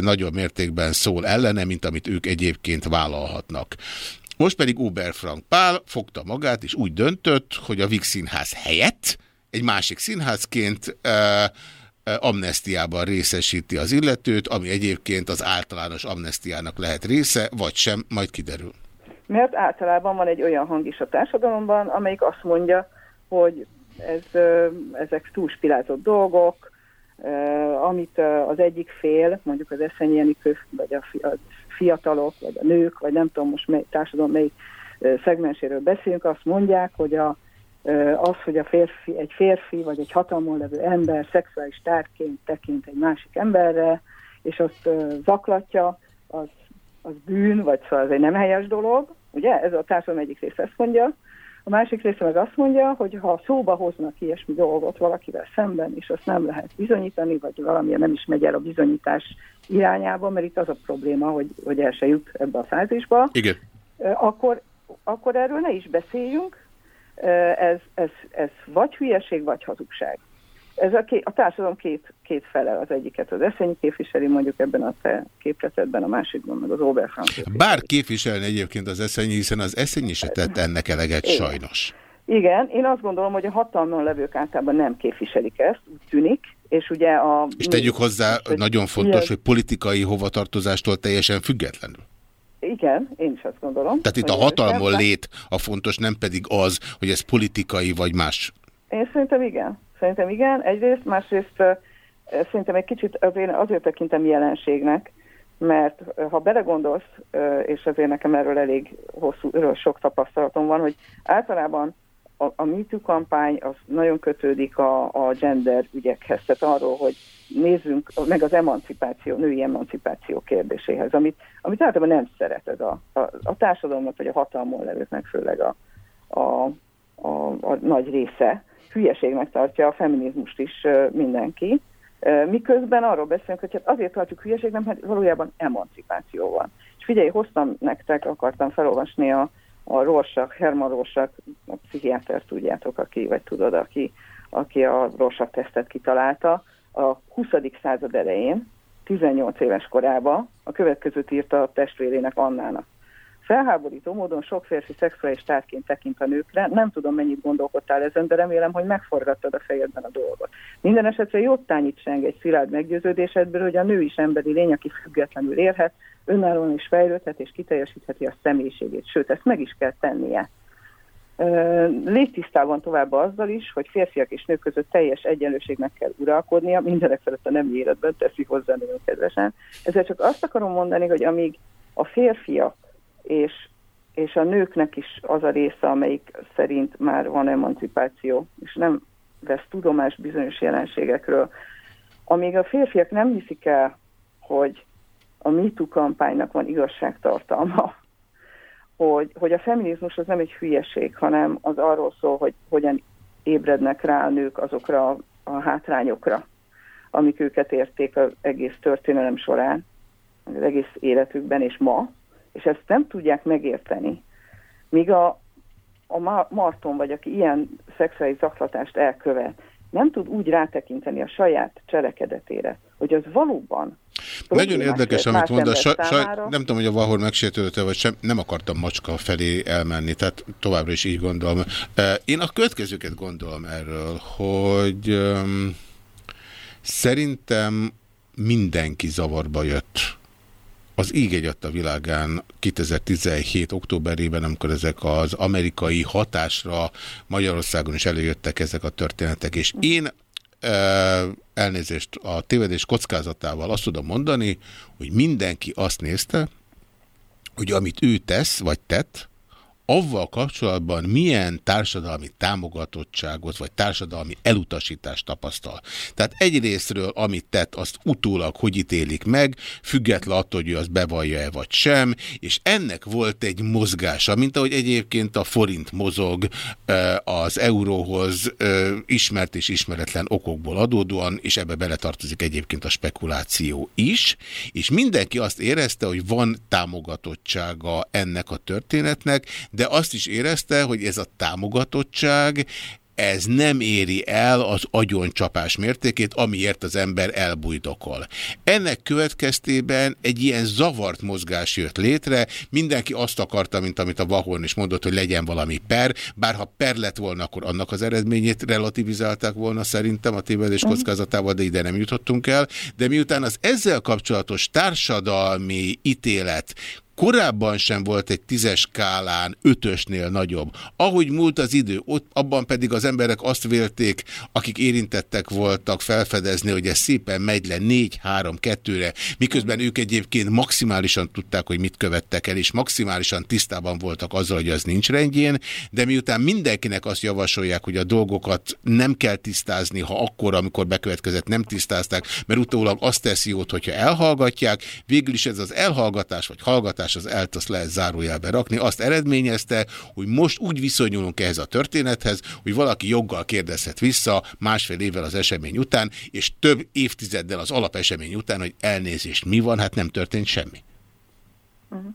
A: nagyobb mértékben szól ellene, mint amit ők egyébként vállalhatnak. Most pedig Uber Frank Pál fogta magát, és úgy döntött, hogy a Vix Színház helyett egy másik színházként uh, amnestiában részesíti az illetőt, ami egyébként az általános amnestiának lehet része, vagy sem, majd kiderül.
K: Mert általában van egy olyan hang is a társadalomban, amelyik azt mondja, hogy ez, ezek túlspilázott dolgok, amit az egyik fél, mondjuk az Eszenyi Enikő, vagy a fiatalok, vagy a nők, vagy nem tudom most mely társadalom melyik szegmenséről beszélünk, azt mondják, hogy a, az, hogy a férfi, egy férfi vagy egy hatalmon levő ember szexuális tárként tekint egy másik emberre, és azt zaklatja, az, az bűn, vagy szóval ez egy nem helyes dolog, ugye? Ez a társadalom egyik része ezt mondja. A másik része meg azt mondja, hogy ha szóba hoznak ilyesmi dolgot valakivel szemben, és azt nem lehet bizonyítani, vagy valamilyen nem is megy el a bizonyítás irányába, mert itt az a probléma, hogy, hogy el se jut ebbe a fázisba,
A: Igen.
K: akkor, akkor erről ne is beszéljünk. Ez, ez, ez vagy hülyeség, vagy hazugság. Ez a, ké, a társadalom két, két fele, az egyiket az eszenyi képviseli, mondjuk ebben a te képletedben, a másikban meg az Oberfrank.
A: Bár képviselni egyébként az Eszenyi, hiszen az Eszenyi se tett ennek eleget
K: Igen.
A: sajnos.
K: Igen, én azt gondolom, hogy a hatalmon levők általában nem képviselik ezt, úgy tűnik, és ugye a...
A: És tegyük hozzá,
K: hogy
A: nagyon fontos,
K: ilyen-
A: hogy politikai hovatartozástól teljesen függetlenül.
K: Igen, én is azt gondolom.
A: Tehát itt a hatalmon lét a fontos, nem pedig az, hogy ez politikai vagy más.
K: Én szerintem igen. Szerintem igen, egyrészt, másrészt szerintem egy kicsit azért, azért tekintem jelenségnek, mert ha belegondolsz, és azért nekem erről elég hosszú, erről sok tapasztalatom van, hogy általában a, a MeToo kampány az nagyon kötődik a, a gender ügyekhez, tehát arról, hogy nézzünk meg az emancipáció, női emancipáció kérdéséhez, amit, amit általában nem szeret ez a, a, a társadalomnak, vagy a hatalmon levőknek, főleg a, a, a, a nagy része hülyeségnek tartja a feminizmust is mindenki. Miközben arról beszélünk, hogy hát azért tartjuk hülyeségnek, mert valójában emancipáció van. És figyelj, hoztam nektek, akartam felolvasni a, a Rorschach, Herman Rorschach, a pszichiáter tudjátok, aki, vagy tudod, aki, aki a Rorschach tesztet kitalálta, a 20. század elején, 18 éves korában a következőt írta a testvérének Annának. Felháborító módon sok férfi szexuális tárként tekint a nőkre. Nem tudom, mennyit gondolkodtál ezen, de remélem, hogy megforgattad a fejedben a dolgot. Minden esetre jót tányítseng egy szilárd meggyőződésedből, hogy a nő is emberi lény, aki függetlenül érhet, önállóan is fejlődhet és kiteljesítheti a személyiségét. Sőt, ezt meg is kell tennie. Légy tisztában tovább azzal is, hogy férfiak és nők között teljes egyenlőségnek kell uralkodnia, mindenek felett a nem életben teszi hozzá nagyon kedvesen. Ezzel csak azt akarom mondani, hogy amíg a férfiak és, és a nőknek is az a része, amelyik szerint már van emancipáció, és nem vesz tudomást bizonyos jelenségekről, amíg a férfiak nem hiszik el hogy a MeToo kampánynak van igazságtartalma, hogy, hogy a feminizmus az nem egy hülyeség, hanem az arról szól, hogy hogyan ébrednek rá a nők azokra a hátrányokra, amik őket érték az egész történelem során, az egész életükben és ma, és ezt nem tudják megérteni. Míg a, a Marton vagy aki ilyen szexuális zaklatást elkövet, nem tud úgy rátekinteni a saját cselekedetére, hogy az valóban
A: nagyon érdekes, amit mond, a sa, sa, nem tudom, hogy a Vahor megsértődött vagy sem, nem akartam macska felé elmenni, tehát továbbra is így gondolom. Én a következőket gondolom erről, hogy um, szerintem mindenki zavarba jött az íg a világán 2017. októberében, amikor ezek az amerikai hatásra Magyarországon is előjöttek ezek a történetek, és én elnézést a tévedés kockázatával azt tudom mondani, hogy mindenki azt nézte, hogy amit ő tesz, vagy tett, avval kapcsolatban milyen társadalmi támogatottságot, vagy társadalmi elutasítást tapasztal. Tehát egyrésztről, amit tett, azt utólag hogy ítélik meg, független attól, hogy azt bevallja-e vagy sem, és ennek volt egy mozgása, mint ahogy egyébként a forint mozog az euróhoz ismert és ismeretlen okokból adódóan, és ebbe beletartozik egyébként a spekuláció is, és mindenki azt érezte, hogy van támogatottsága ennek a történetnek, de azt is érezte, hogy ez a támogatottság, ez nem éri el az agyoncsapás mértékét, amiért az ember elbújdokol. Ennek következtében egy ilyen zavart mozgás jött létre, mindenki azt akarta, mint amit a Vahorn is mondott, hogy legyen valami per, bár ha per lett volna, akkor annak az eredményét relativizálták volna szerintem a tévedés mhm. kockázatával, de ide nem jutottunk el, de miután az ezzel kapcsolatos társadalmi ítélet Korábban sem volt egy tízes skálán ötösnél nagyobb. Ahogy múlt az idő, ott abban pedig az emberek azt vélték, akik érintettek voltak felfedezni, hogy ez szépen megy le 4-3-2-re, miközben ők egyébként maximálisan tudták, hogy mit követtek el, és maximálisan tisztában voltak azzal, hogy az nincs rendjén, de miután mindenkinek azt javasolják, hogy a dolgokat nem kell tisztázni, ha akkor, amikor bekövetkezett, nem tisztázták, mert utólag azt teszi jót, hogyha elhallgatják, végül is ez az elhallgatás vagy hallgatás az elt azt lehet zárójelbe rakni, azt eredményezte, hogy most úgy viszonyulunk ehhez a történethez, hogy valaki joggal kérdezhet vissza másfél évvel az esemény után, és több évtizeddel az alapesemény után, hogy elnézést mi van, hát nem történt semmi.
K: Uh -huh.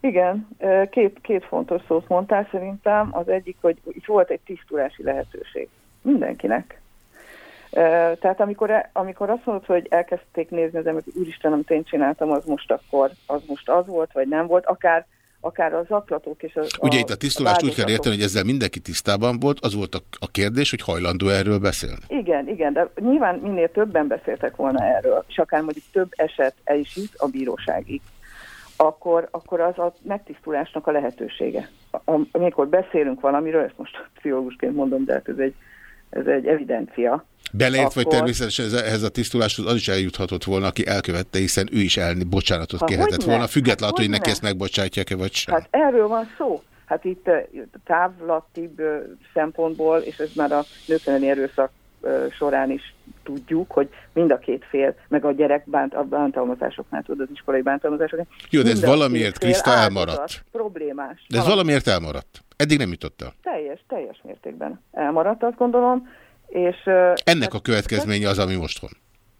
K: Igen, két, két fontos szót mondtál szerintem. Az egyik, hogy itt volt egy tisztulási lehetőség mindenkinek. Tehát amikor, e, amikor azt mondod, hogy elkezdték nézni az emberek, hogy úristen, amit én csináltam, az most akkor, az most az volt, vagy nem volt, akár akár a zaklatók és az,
A: Ugye a, itt a tisztulást úgy kell érteni, hogy ezzel mindenki tisztában volt, az volt a, a kérdés, hogy hajlandó erről beszélni.
K: Igen, igen, de nyilván minél többen beszéltek volna erről, és akár mondjuk több eset el is jut a bíróságig, akkor, akkor az a megtisztulásnak a lehetősége. Amikor beszélünk valamiről, ezt most pszichológusként mondom, de hát ez egy, ez egy evidencia,
A: Beleért, akkor... vagy természetesen ehhez a tisztuláshoz az is eljuthatott volna, aki elkövette, hiszen ő is el, bocsánatot ha, kérhetett volna, függetlenül, hát, hogy neki ezt megbocsátják-e vagy sem.
K: Hát erről van szó. Hát itt távlatibb szempontból, és ez már a nőkeleni erőszak során is tudjuk, hogy mind a két fél, meg a gyerek bánt, a bántalmazásoknál, tudod, az iskolai bántalmazásoknál.
A: Jó, de ez valamiért, Kriszta, elmaradt.
K: Problémás.
A: De ez valamiért elmaradt. Eddig nem jutott el.
K: Teljes, teljes mértékben elmaradt, azt gondolom. És,
A: Ennek a következménye az, ami most van.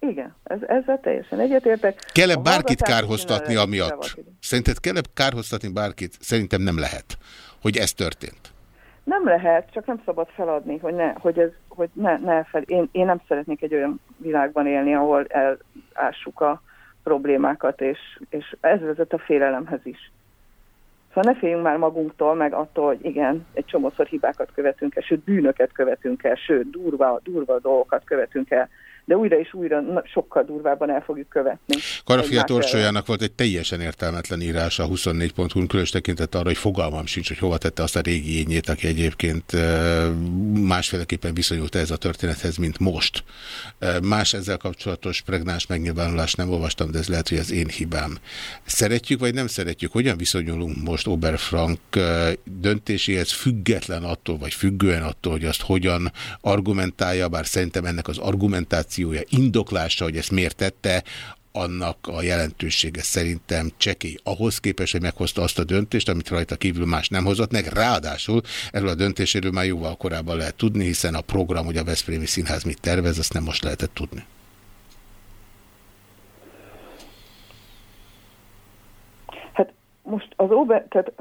K: Igen, ez, ezzel teljesen egyetértek.
A: Kell-e bárkit kárhoztatni amiatt? Szerinted kell-e kárhoztatni bárkit? Szerintem nem lehet, hogy ez történt.
K: Nem lehet, csak nem szabad feladni, hogy ne, hogy ez, hogy ne, ne fel, én, én nem szeretnék egy olyan világban élni, ahol elássuk a problémákat, és, és ez vezet a félelemhez is. Szóval ne féljünk már magunktól, meg attól, hogy igen, egy csomószor hibákat követünk el, sőt bűnöket követünk el, sőt durva, durva dolgokat követünk el, de újra és újra na, sokkal durvábban el fogjuk követni.
A: Karafia Torsójának volt egy teljesen értelmetlen írás a 24.hu-n, különös tekintet arra, hogy fogalmam sincs, hogy hova tette azt a régi ényét, aki egyébként másféleképpen viszonyult ez a történethez, mint most. Más ezzel kapcsolatos pregnáns megnyilvánulást nem olvastam, de ez lehet, hogy az én hibám. Szeretjük, vagy nem szeretjük? Hogyan viszonyulunk most Oberfrank döntéséhez független attól, vagy függően attól, hogy azt hogyan argumentálja, bár szerintem ennek az argumentáció motivációja, indoklása, hogy ezt miért tette, annak a jelentősége szerintem csekély. Ahhoz képest, hogy meghozta azt a döntést, amit rajta kívül más nem hozott meg. Ráadásul erről a döntéséről már jóval korábban lehet tudni, hiszen a program, hogy a Veszprémi Színház mit tervez, azt nem most lehetett tudni.
K: Hát most az Ober, tehát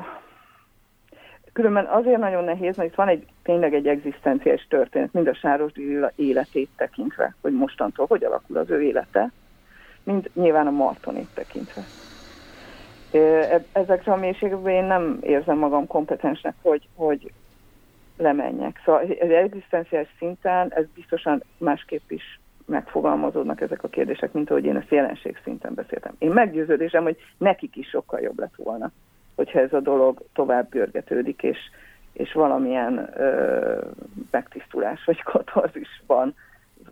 K: különben azért nagyon nehéz, mert itt van egy tényleg egy egzisztenciális történet, mind a Sáros Lilla életét tekintve, hogy mostantól hogy alakul az ő élete, mind nyilván a Martonét tekintve. E- Ezekre a mélységekben én nem érzem magam kompetensnek, hogy, hogy lemenjek. Szóval az egzisztenciális szinten ez biztosan másképp is megfogalmazódnak ezek a kérdések, mint ahogy én ezt jelenség szinten beszéltem. Én meggyőződésem, hogy nekik is sokkal jobb lett volna, hogyha ez a dolog tovább görgetődik, és, és valamilyen ö, megtisztulás vagy katarzisban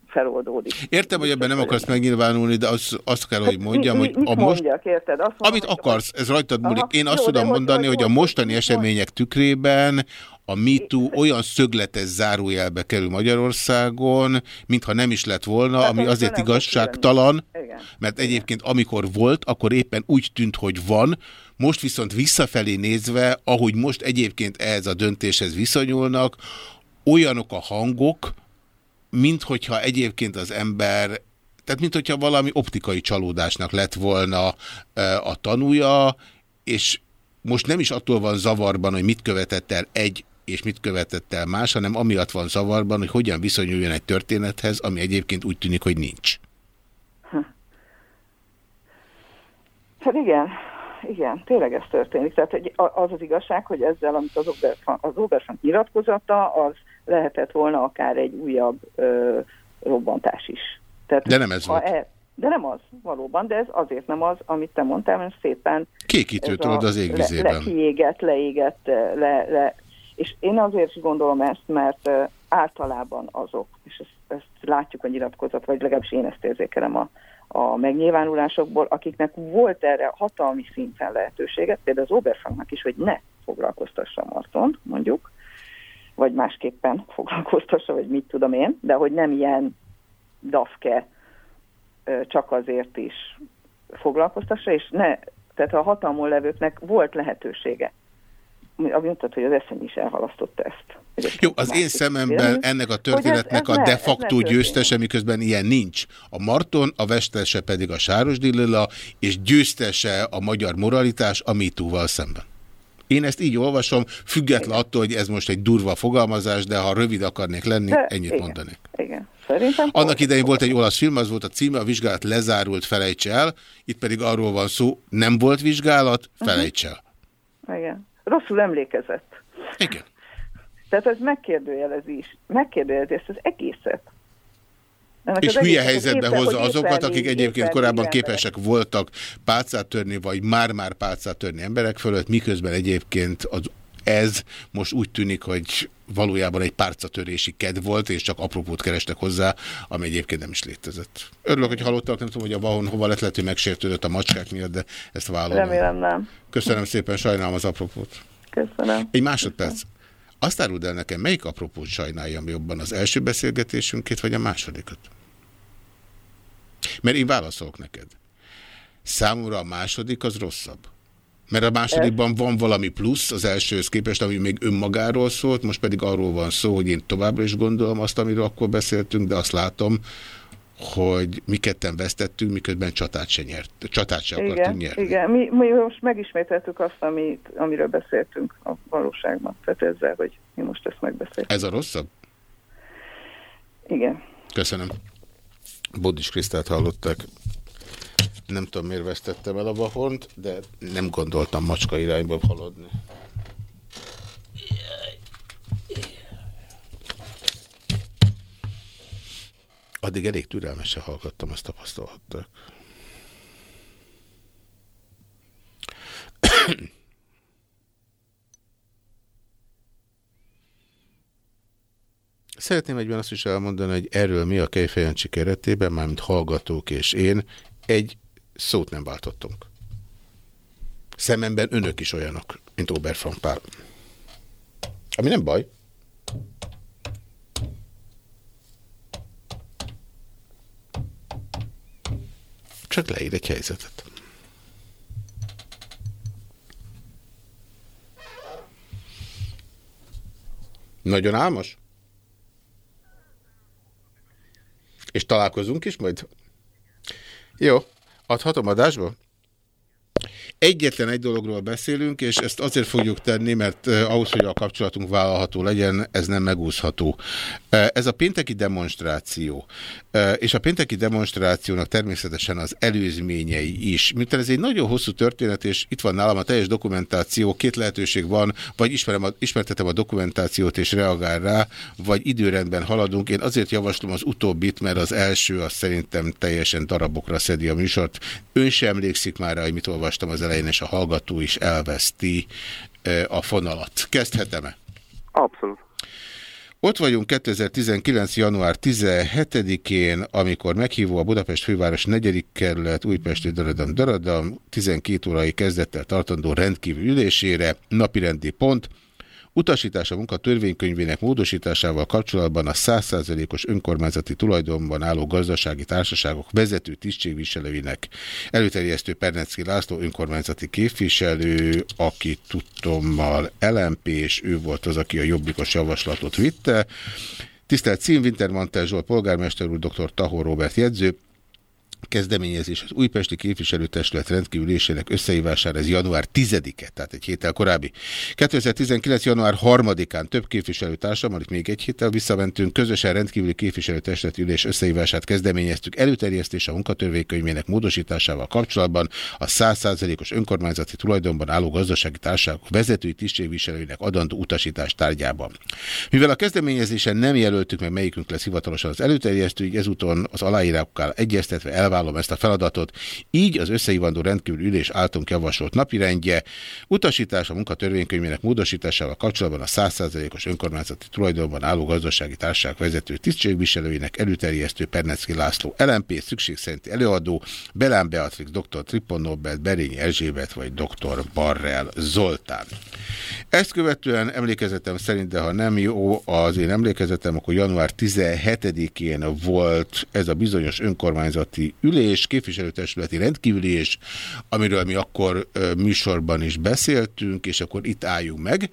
K: feloldódik.
A: Értem, hogy ebben nem akarsz megnyilvánulni, de az, azt kell, hogy mondjam,
K: mi,
A: hogy a most,
K: mondjak, érted? Azt mondom,
A: amit akarsz, ez rajtad múlik.
K: Aha,
A: Én azt
K: jó,
A: tudom mondani,
K: hogy-
A: hogy a mostani események tükrében a MeToo olyan szögletes zárójelbe kerül Magyarországon, mintha nem is lett volna,
K: Hát,
A: ami azért igazságtalan.
K: Igen.
A: mert egyébként amikor volt, akkor éppen úgy tűnt, hogy van, most viszont visszafelé nézve, ahogy most egyébként ehhez a döntéshez viszonyulnak, olyanok a hangok, mint hogyha egyébként az ember, tehát mint hogyha valami optikai csalódásnak lett volna e, a tanúja, és most nem is attól van zavarban, hogy mit követett el egy és mit követett el más, hanem amiatt van zavarban, hogy hogyan viszonyuljon egy történethez, ami egyébként úgy tűnik, hogy nincs.
K: Hát igen, igen, tényleg ez történik. Tehát az az igazság, hogy ezzel, amit az Oberfrank, az Oberfrank nyilatkozata, az lehetett volna akár egy újabb ö, robbantás is. Tehát,
A: De nem ez volt.
K: E, de nem az, valóban, de ez azért nem az, amit te mondtál, mert szépen
A: Kékítő,
K: ez
A: tudod, az
K: le,
A: égvizében.
K: lekiégett, leégett, le, le, és én azért is gondolom ezt, mert általában azok, és ezt, ezt látjuk a nyilatkozat, vagy legalábbis én ezt érzékelem a, a megnyilvánulásokból, akiknek volt erre hatalmi szinten lehetőséget, például az Oberfranknak is, hogy ne foglalkoztassa Martont, mondjuk, vagy másképpen foglalkoztassa, vagy mit tudom én, de hogy nem ilyen dafke csak azért is foglalkoztassa, és ne, tehát a hatalmon levőknek volt lehetősége. Ami mutat, hogy az eszem is elhalasztotta ezt.
A: Jó, az én szememben
K: vélemény.
A: ennek a
K: Hogy ez-
A: történetnek
K: ez
A: a de facto győztese, miközben ilyen nincs. A Marton, a vesztese pedig a Sárosdi Lilla, és győztese a magyar moralitás a MeToo-val szemben. Én ezt így olvasom, független attól, hogy ez most egy durva fogalmazás, de ha rövid akarnék lenni,
K: De
A: ennyit
K: igen.
A: mondanék.
K: Igen, szerintem.
A: Annak idején volt egy olasz film, az volt a címe, a vizsgálat lezárult, felejts el. Itt pedig arról van szó, nem volt vizsgálat, felejts el.
K: Igen. Rosszul emlékezett.
A: Igen.
K: Tehát ez megkérdőjelezi is. Megkérdőjelezi ezt az egészet. Ennek
A: És hülye helyzetbe hozza azokat, akik egyébként korábban képesek voltak pálcát törni, vagy már-már pálcát törni emberek fölött, miközben egyébként az ez most úgy tűnik, hogy valójában egy párcatörési ked volt, és csak apropót kerestek hozzá, ami egyébként nem is létezett. Örülök, hogy hallottak, nem tudom, hogy a Vahon hova lett, lehet, hogy megsértődött a macskák miatt, de ezt vállalom.
K: Remélem nem.
A: Köszönöm szépen, sajnálom az apropót.
K: Köszönöm.
A: Egy másodperc. Azt áruld el nekem, melyik apropót sajnáljam jobban, az első beszélgetésünkét, vagy a másodikat? Mert én válaszolok neked. Számomra a második az rosszabb. Mert a másodikban van valami plusz az elsőhöz képest, ami még önmagáról szólt, most pedig arról van szó, hogy én továbbra is gondolom azt, amiről akkor beszéltünk, de azt látom, hogy mi ketten vesztettünk, miközben csatát se, nyert, csatát se akartunk
K: Igen,
A: nyerni.
K: igen. Mi, mi most megismételtük azt, amit, amiről beszéltünk a valóságban. Tehát ezzel, hogy mi most ezt megbeszéltük.
A: Ez a rosszabb?
K: Igen.
A: Köszönöm. Bodis Krisztát hallották. Nem tudom, miért vesztettem el a vahont, de nem gondoltam macska irányba haladni. Addig elég türelmesen hallgattam, azt tapasztalhatták. Szeretném egyben azt is elmondani, hogy erről mi a Kejfejancsi keretében, mármint hallgatók és én, egy szót nem váltottunk. Szememben önök is olyanok, mint Oberfrank Pál. Ami nem baj. Csak leír egy helyzetet. Nagyon álmos? És találkozunk is majd? Jó, adhatom adásba? Egyetlen egy dologról beszélünk, és ezt azért fogjuk tenni, mert eh, ahhoz, hogy a kapcsolatunk vállalható legyen, ez nem megúszható. Eh, ez a pénteki demonstráció, eh, és a pénteki demonstrációnak természetesen az előzményei is. Miután ez egy nagyon hosszú történet, és itt van nálam a teljes dokumentáció, két lehetőség van, vagy ismerem a, ismertetem a dokumentációt és reagál rá, vagy időrendben haladunk. Én azért javaslom az utóbbit, mert az első az szerintem teljesen darabokra szedi a műsort. Ön sem emlékszik már rá, hogy mit olvastam az elején, és a hallgató is elveszti a fonalat. Kezdhetem-e?
M: Abszolút.
A: Ott vagyunk 2019. január 17-én, amikor meghívó a Budapest főváros 4. kerület Újpesti Daradam Daradam 12 órai kezdettel tartandó rendkívül ülésére, napirendi pont, Utasítás a munka törvénykönyvének módosításával kapcsolatban a 100%-os önkormányzati tulajdonban álló gazdasági társaságok vezető tisztségviselőinek előterjesztő Pernecki László önkormányzati képviselő, aki tudtommal LMP, és ő volt az, aki a jobbikos javaslatot vitte. Tisztelt Cím Wintermantel Zsolt polgármester úr, dr. Tahó Robert jegyző, kezdeményezés az újpesti képviselőtestület rendkívülésének összehívására, ez január 10-e, tehát egy héttel korábbi. 2019. január 3-án több képviselőtársam, amit még egy héttel visszamentünk, közösen rendkívüli képviselőtestület ülés összehívását kezdeményeztük előterjesztés a munkatörvénykönyvének módosításával kapcsolatban a 100%-os önkormányzati tulajdonban álló gazdasági társaságok vezetői tisztségviselőinek adandó utasítás tárgyában. Mivel a kezdeményezésen nem jelöltük meg melyikünk lesz hivatalosan az előterjesztő, így ezúton az aláírákkal egyeztetve elvállom ezt a feladatot. Így az összehívandó rendkívül ülés általunk javasolt napirendje, utasítás a munkatörvénykönyvének módosításával kapcsolatban a 100%-os önkormányzati tulajdonban álló gazdasági társaság vezető tisztségviselőinek előterjesztő Pernecki László LMP szükség szerinti előadó, Belán Beatrix, dr. Tripon Nobel, Berényi Erzsébet vagy dr. Barrel Zoltán. Ezt követően emlékezetem szerint, de ha nem jó az én emlékezetem, akkor január 17-én volt ez a bizonyos önkormányzati ülés, képviselőtestületi rendkívülés, amiről mi akkor műsorban is beszéltünk, és akkor itt álljunk meg.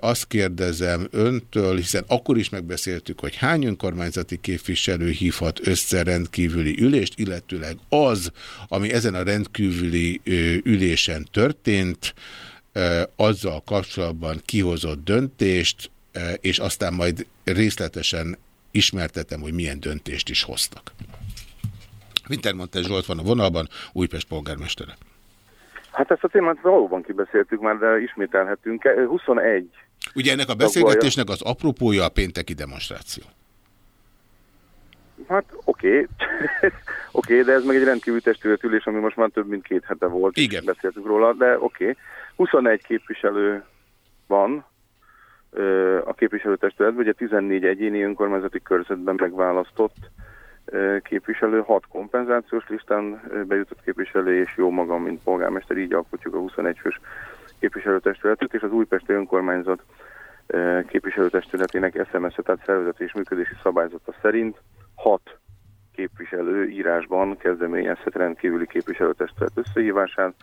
A: Azt kérdezem öntől, hiszen akkor is megbeszéltük, hogy hány önkormányzati képviselő hívhat össze rendkívüli ülést, illetőleg az, ami ezen a rendkívüli ülésen történt, azzal kapcsolatban kihozott döntést, és aztán majd részletesen ismertetem, hogy milyen döntést is hoztak. Wintermantel Zsolt van a vonalban, Újpest polgármestere.
M: Hát ezt a témát valóban kibeszéltük már, de ismételhetünk. 21.
A: Ugye ennek a beszélgetésnek az apropója a pénteki demonstráció.
M: Hát oké, okay. oké, okay, de ez meg egy rendkívül testületülés, ami most már több mint két hete volt.
A: Igen.
M: Beszéltük róla, de oké. Okay. 21 képviselő van a képviselőtestületben, ugye 14 egyéni önkormányzati körzetben megválasztott képviselő, 6 kompenzációs listán bejutott képviselő, és jó magam, mint polgármester, így alkotjuk a 21 fős képviselőtestületet, és az Újpesti önkormányzat képviselőtestületének SMS-e, tehát szervezeti és működési szabályzata szerint 6 képviselő írásban kezdeményezhet rendkívüli képviselőtestület összehívását,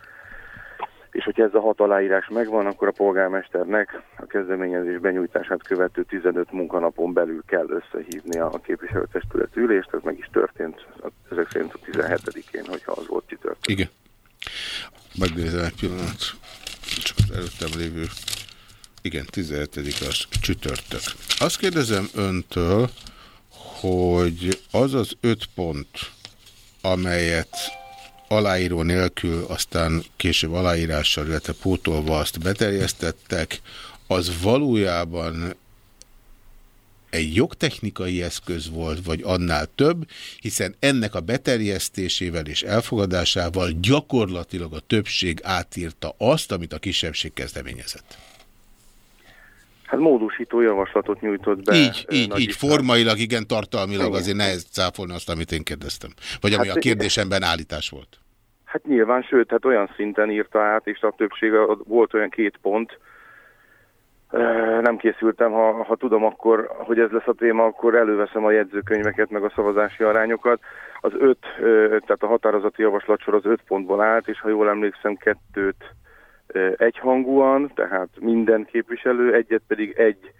M: és hogyha ez a hat aláírás megvan, akkor a polgármesternek a kezdeményezés benyújtását követő 15 munkanapon belül kell összehívnia a képviselőtestület ülést, ez meg is történt ezek szerint a 17-én, hogyha az volt kitört.
A: Igen. Megnézem egy pillanat, csak az előttem lévő igen, 17 az csütörtök. Azt kérdezem öntől, hogy az az öt pont, amelyet aláíró nélkül, aztán később aláírással, illetve pótolva azt beterjesztettek, az valójában egy jogtechnikai eszköz volt, vagy annál több, hiszen ennek a beterjesztésével és elfogadásával gyakorlatilag a többség átírta azt, amit a kisebbség kezdeményezett.
M: Hát módosító javaslatot nyújtott be.
A: Így, így, így, formailag, igen, tartalmilag igen. azért nehéz cáfolni azt, amit én kérdeztem. Vagy ami hát, a kérdésemben állítás volt.
M: Hát nyilván, sőt, hát olyan szinten írta át, és a többség volt olyan két pont, nem nem készültem, ha, ha tudom, akkor, hogy ez lesz a téma, akkor előveszem a jegyzőkönyveket, meg a szavazási arányokat. Az öt, tehát a határozati javaslatsor az öt pontból állt, és ha jól emlékszem, kettőt egyhangúan, tehát minden képviselő, egyet pedig egy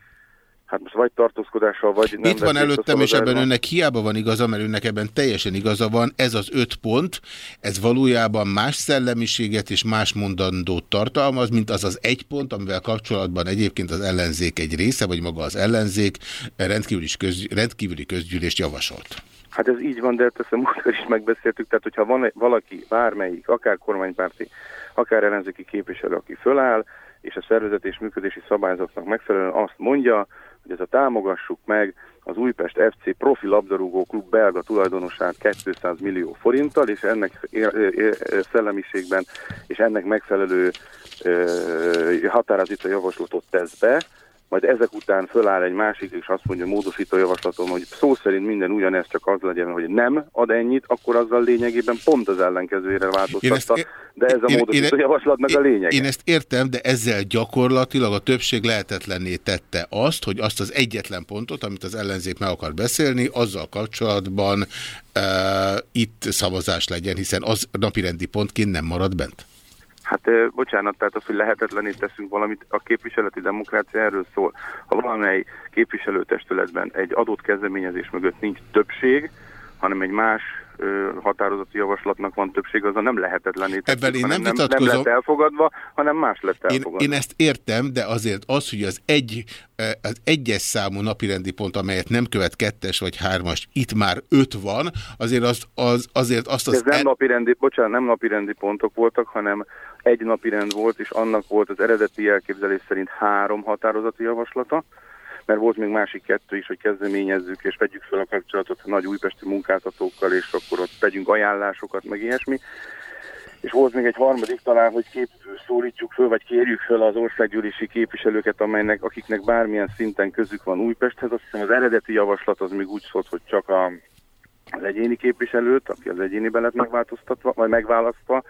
M: hát most vagy tartózkodással, vagy nem.
A: Itt van előttem, és ebben önnek hiába van igaza, mert önnek ebben teljesen igaza van. Ez az öt pont, ez valójában más szellemiséget és más mondandót tartalmaz, mint az az egy pont, amivel kapcsolatban egyébként az ellenzék egy része, vagy maga az ellenzék rendkívüli, köz, rendkívüli közgyűlést javasolt.
M: Hát ez így van, de a múltkor is megbeszéltük, tehát hogyha van valaki, bármelyik, akár kormánypárti, akár ellenzéki képviselő, aki föláll, és a szervezet és működési szabályzatnak megfelelően azt mondja, hogy ez a támogassuk meg az Újpest FC profi labdarúgó klub belga tulajdonosát 200 millió forinttal, és ennek szellemiségben és ennek megfelelő határozita javaslatot tesz be, majd ezek után föláll egy másik, és azt mondja módosító javaslatom, hogy szó szerint minden ugyanez, csak az legyen, hogy nem ad ennyit, akkor azzal lényegében pont az ellenkezőjére változtatta, de ez a módosító én, javaslatnak a lényeg.
A: Én ezt értem, de ezzel gyakorlatilag a többség lehetetlenné tette azt, hogy azt az egyetlen pontot, amit az ellenzék meg akar beszélni, azzal kapcsolatban uh, itt szavazás legyen, hiszen az napirendi pontként nem marad bent.
M: Hát bocsánat, tehát az, hogy lehetetlené teszünk valamit, a képviseleti demokrácia erről szól. Ha valamely képviselőtestületben egy adott kezdeményezés mögött nincs többség, hanem egy más határozati javaslatnak van többség, az a nem lehetetlené
A: Ebben én nem,
M: nem, nem lett elfogadva, hanem más lett elfogadva.
A: Én, én ezt értem, de azért az, hogy az, egy, az egyes számú napirendi pont, amelyet nem követ kettes vagy hármas, itt már öt van, azért, az, az, azért azt az...
M: Ez nem napirendi, bocsánat, nem napirendi pontok voltak, hanem egy napirend volt, és annak volt az eredeti elképzelés szerint három határozati javaslata, mert volt még másik kettő is, hogy kezdeményezzük és vegyük fel a kapcsolatot a nagy újpesti munkáltatókkal, és akkor ott tegyünk ajánlásokat, meg ilyesmi. És volt még egy harmadik talán, hogy kép szólítsuk föl, vagy kérjük föl az országgyűlési képviselőket, amelynek, akiknek bármilyen szinten közük van Újpesthez. Azt hiszem az eredeti javaslat az még úgy szólt, hogy csak a, az egyéni képviselőt, aki az egyéniben lett megváltoztatva, vagy megválasztva,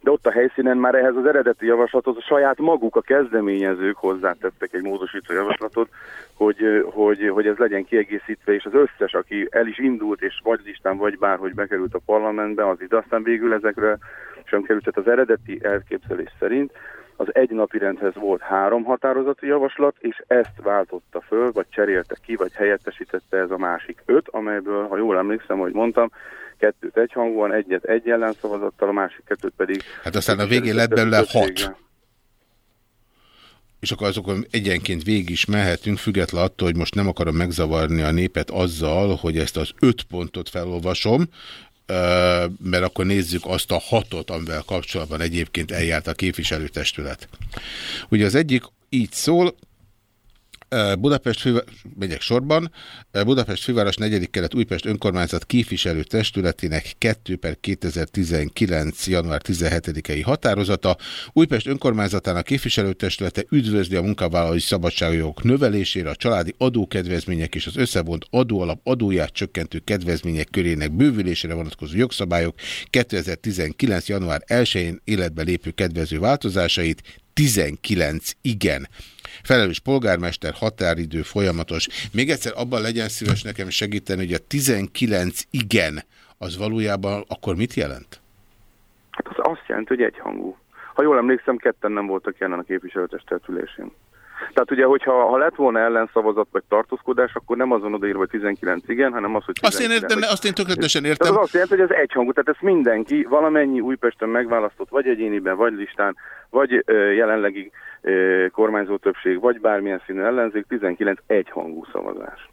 M: de ott a helyszínen már ehhez az eredeti javaslathoz a saját maguk a kezdeményezők hozzátettek egy módosító javaslatot, hogy, hogy, hogy ez legyen kiegészítve, és az összes, aki el is indult, és vagy listán, vagy bárhogy bekerült a parlamentbe, az ide aztán végül ezekre sem került. Tehát az eredeti elképzelés szerint az egy napi rendhez volt három határozati javaslat, és ezt váltotta föl, vagy cserélte ki, vagy helyettesítette ez a másik öt, amelyből, ha jól emlékszem, hogy mondtam, kettőt egyhangúan, egyet egy ellenszavazattal, a másik kettőt pedig...
A: Hát aztán a végén lett belőle hat. És akkor azokon egyenként végig is mehetünk, független attól, hogy most nem akarom megzavarni a népet azzal, hogy ezt az öt pontot felolvasom, mert akkor nézzük azt a hatot, amivel kapcsolatban egyébként eljárt a képviselőtestület. Ugye az egyik így szól, Budapest, megyek sorban, Budapest főváros 4. kelet Újpest önkormányzat képviselő testületének 2 per 2019. január 17-i határozata. Újpest önkormányzatának képviselőtestülete üdvözli a munkavállalói szabadságjogok növelésére, a családi adókedvezmények és az összevont adóalap adóját csökkentő kedvezmények körének bővülésére vonatkozó jogszabályok 2019. január 1-én életbe lépő kedvező változásait 19 igen. Felelős polgármester, határidő folyamatos. Még egyszer abban legyen szíves nekem segíteni, hogy a 19 igen, az valójában akkor mit jelent?
M: Hát az azt jelenti, hogy egyhangú. Ha jól emlékszem, ketten nem voltak jelen a képviselőtestületülésén. Tehát ugye, hogyha ha lett volna ellenszavazat vagy tartózkodás, akkor nem azon odaírva, hogy 19 igen, hanem az, hogy 19.
A: Azt én, értem,
M: vagy...
A: azt én tökéletesen értem.
M: Tehát az azt jelenti, hogy ez egyhangú, tehát ezt mindenki, valamennyi Újpesten megválasztott, vagy egyéniben, vagy listán, vagy ö, jelenlegi kormányzó többség, vagy bármilyen színű ellenzék, 19 egyhangú szavazás.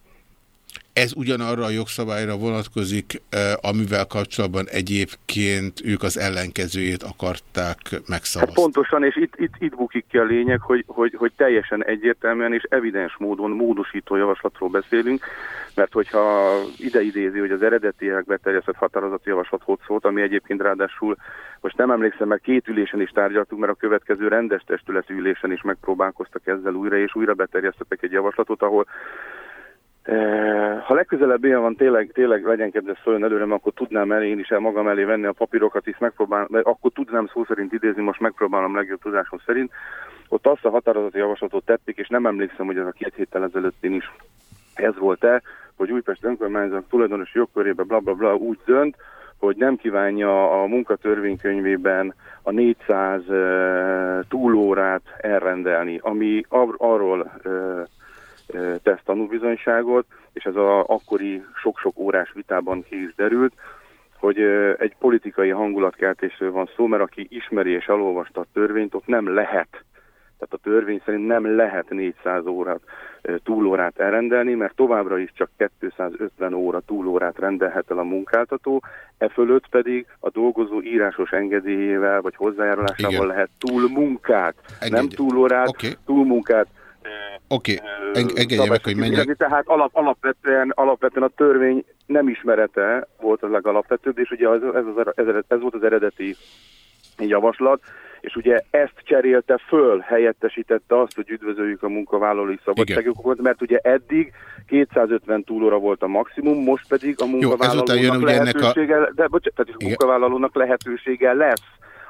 A: Ez ugyanarra a jogszabályra vonatkozik, amivel kapcsolatban egyébként ők az ellenkezőjét akarták megszavazni.
M: Hát pontosan, és itt, itt, itt bukik ki a lényeg, hogy, hogy, hogy teljesen egyértelműen és evidens módon módosító javaslatról beszélünk, mert hogyha ide idézi, hogy az eredetiek beterjesztett határozati javaslat hogy szólt, ami egyébként ráadásul, most nem emlékszem, mert két ülésen is tárgyaltuk, mert a következő rendes testületi ülésen is megpróbálkoztak ezzel újra, és újra beterjesztettek egy javaslatot, ahol Eh, ha legközelebb ilyen van, tényleg, tényleg legyen kedves szóljon előre, akkor tudnám el én is el magam elé venni a papírokat, és megpróbálom, akkor tudnám szó szerint idézni, most megpróbálom legjobb tudásom szerint. ott azt a határozati javaslatot tették, és nem emlékszem, hogy ez a két héttel ezelőttén is ez volt-e, hogy Újpest önkormányzat tulajdonos jogkörébe bla bla bla úgy dönt, hogy nem kívánja a munkatörvénykönyvében a 400 uh, túlórát elrendelni, ami ar- arról uh, tesz tanúbizonyságot, és ez az akkori sok-sok órás vitában ki is derült, hogy egy politikai hangulatkeltésről van szó, mert aki ismeri és elolvasta a törvényt, ott nem lehet tehát a törvény szerint nem lehet 400 órát túlórát elrendelni, mert továbbra is csak 250 óra túlórát rendelhet el a munkáltató, e fölött pedig a dolgozó írásos engedélyével vagy hozzájárulásával
A: Igen.
M: lehet túlmunkát,
A: Engedje.
M: nem túlórát,
A: Oké.
M: túlmunkát
A: Oké, Eng engedje meg, hogy menjek.
M: Tehát alap, alapvetően, alapvetően a törvény nem ismerete volt az legalapvetőbb, és ugye ez, ez, az, ez, ez volt az eredeti javaslat, és ugye ezt cserélte föl, helyettesítette azt, hogy üdvözöljük a munkavállalói szabadságokat, mert ugye eddig 250 túlóra volt a maximum, most pedig a
A: jön
M: munkavállalónak
A: ugye ennek a-
M: lehetősége, de, bocsánat, tehát a munkavállalónak lehetősége lesz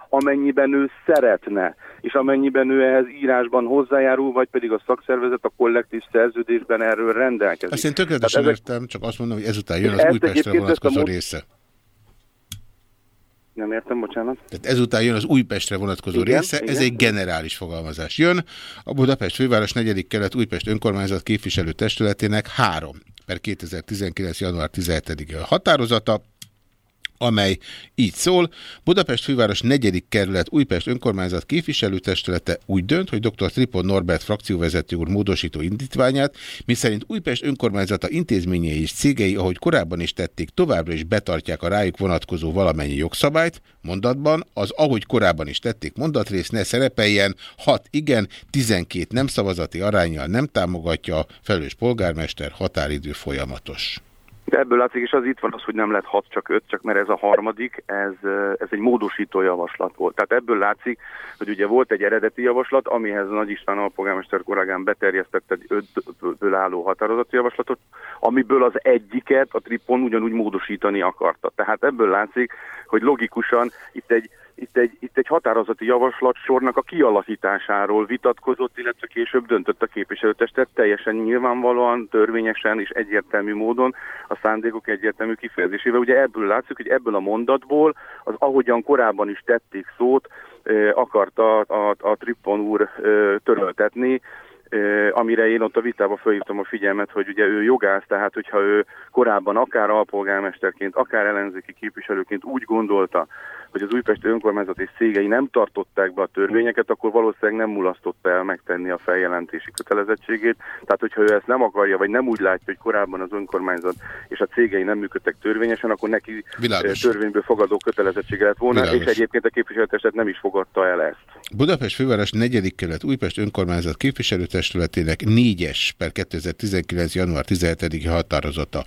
M: amennyiben ő szeretne, és amennyiben ő ehhez írásban hozzájárul, vagy pedig a szakszervezet a kollektív szerződésben erről rendelkezik.
A: Ezt én tökéletesen
M: Tehát ezek-
A: értem, csak azt mondom, hogy ezután jön az Újpestre vonatkozó része.
M: Nem értem, bocsánat.
A: Tehát ezután jön az Újpestre vonatkozó
M: Igen,
A: része, ez
M: igen.
A: egy generális fogalmazás. Jön a Budapest főváros 4. kelet Újpest önkormányzat képviselő testületének 3 per 2019. január 17 határozata, amely így szól. Budapest főváros 4. kerület Újpest önkormányzat képviselőtestülete úgy dönt, hogy dr. Tripon Norbert frakcióvezető úr módosító indítványát, miszerint Újpest önkormányzata intézményei és cégei, ahogy korábban is tették, továbbra is betartják a rájuk vonatkozó valamennyi jogszabályt, mondatban az ahogy korábban is tették mondatrész ne szerepeljen, 6 igen, 12 nem szavazati arányjal nem támogatja a felelős polgármester határidő folyamatos.
M: De ebből látszik, és az itt van az, hogy nem lett 6, csak 5, csak mert ez a harmadik, ez, ez egy módosító javaslat volt. Tehát ebből látszik, hogy ugye volt egy eredeti javaslat, amihez Nagy István alpolgármester kollégám beterjesztett egy ötből álló határozati javaslatot, amiből az egyiket a Tripon ugyanúgy módosítani akarta. Tehát ebből látszik, hogy logikusan itt egy itt egy, itt egy határozati javaslat sornak a kialakításáról vitatkozott, illetve később döntött a képviselőtestet teljesen nyilvánvalóan, törvényesen és egyértelmű módon a szándékok egyértelmű kifejezésével. Ugye ebből látszik, hogy ebből a mondatból, az ahogyan korábban is tették szót, akarta a, a, a Trippon úr töröltetni, amire én ott a vitában felhívtam a figyelmet, hogy ugye ő jogász, tehát hogyha ő korábban akár alpolgármesterként, akár ellenzéki képviselőként úgy gondolta, hogy az Újpesti önkormányzat és cégei nem tartották be a törvényeket, akkor valószínűleg nem mulasztotta el megtenni a feljelentési kötelezettségét. Tehát, hogyha ő ezt nem akarja, vagy nem úgy látja, hogy korábban az önkormányzat és a cégei nem működtek törvényesen, akkor neki
A: Világos.
M: eh, törvényből fogadó kötelezettsége lett volna,
A: Világos.
M: és egyébként a képviselőtestet nem is fogadta el ezt.
A: Budapest főváros 4. kerület Újpest önkormányzat képviselőtestületének 4-es per 2019. január 17. határozata.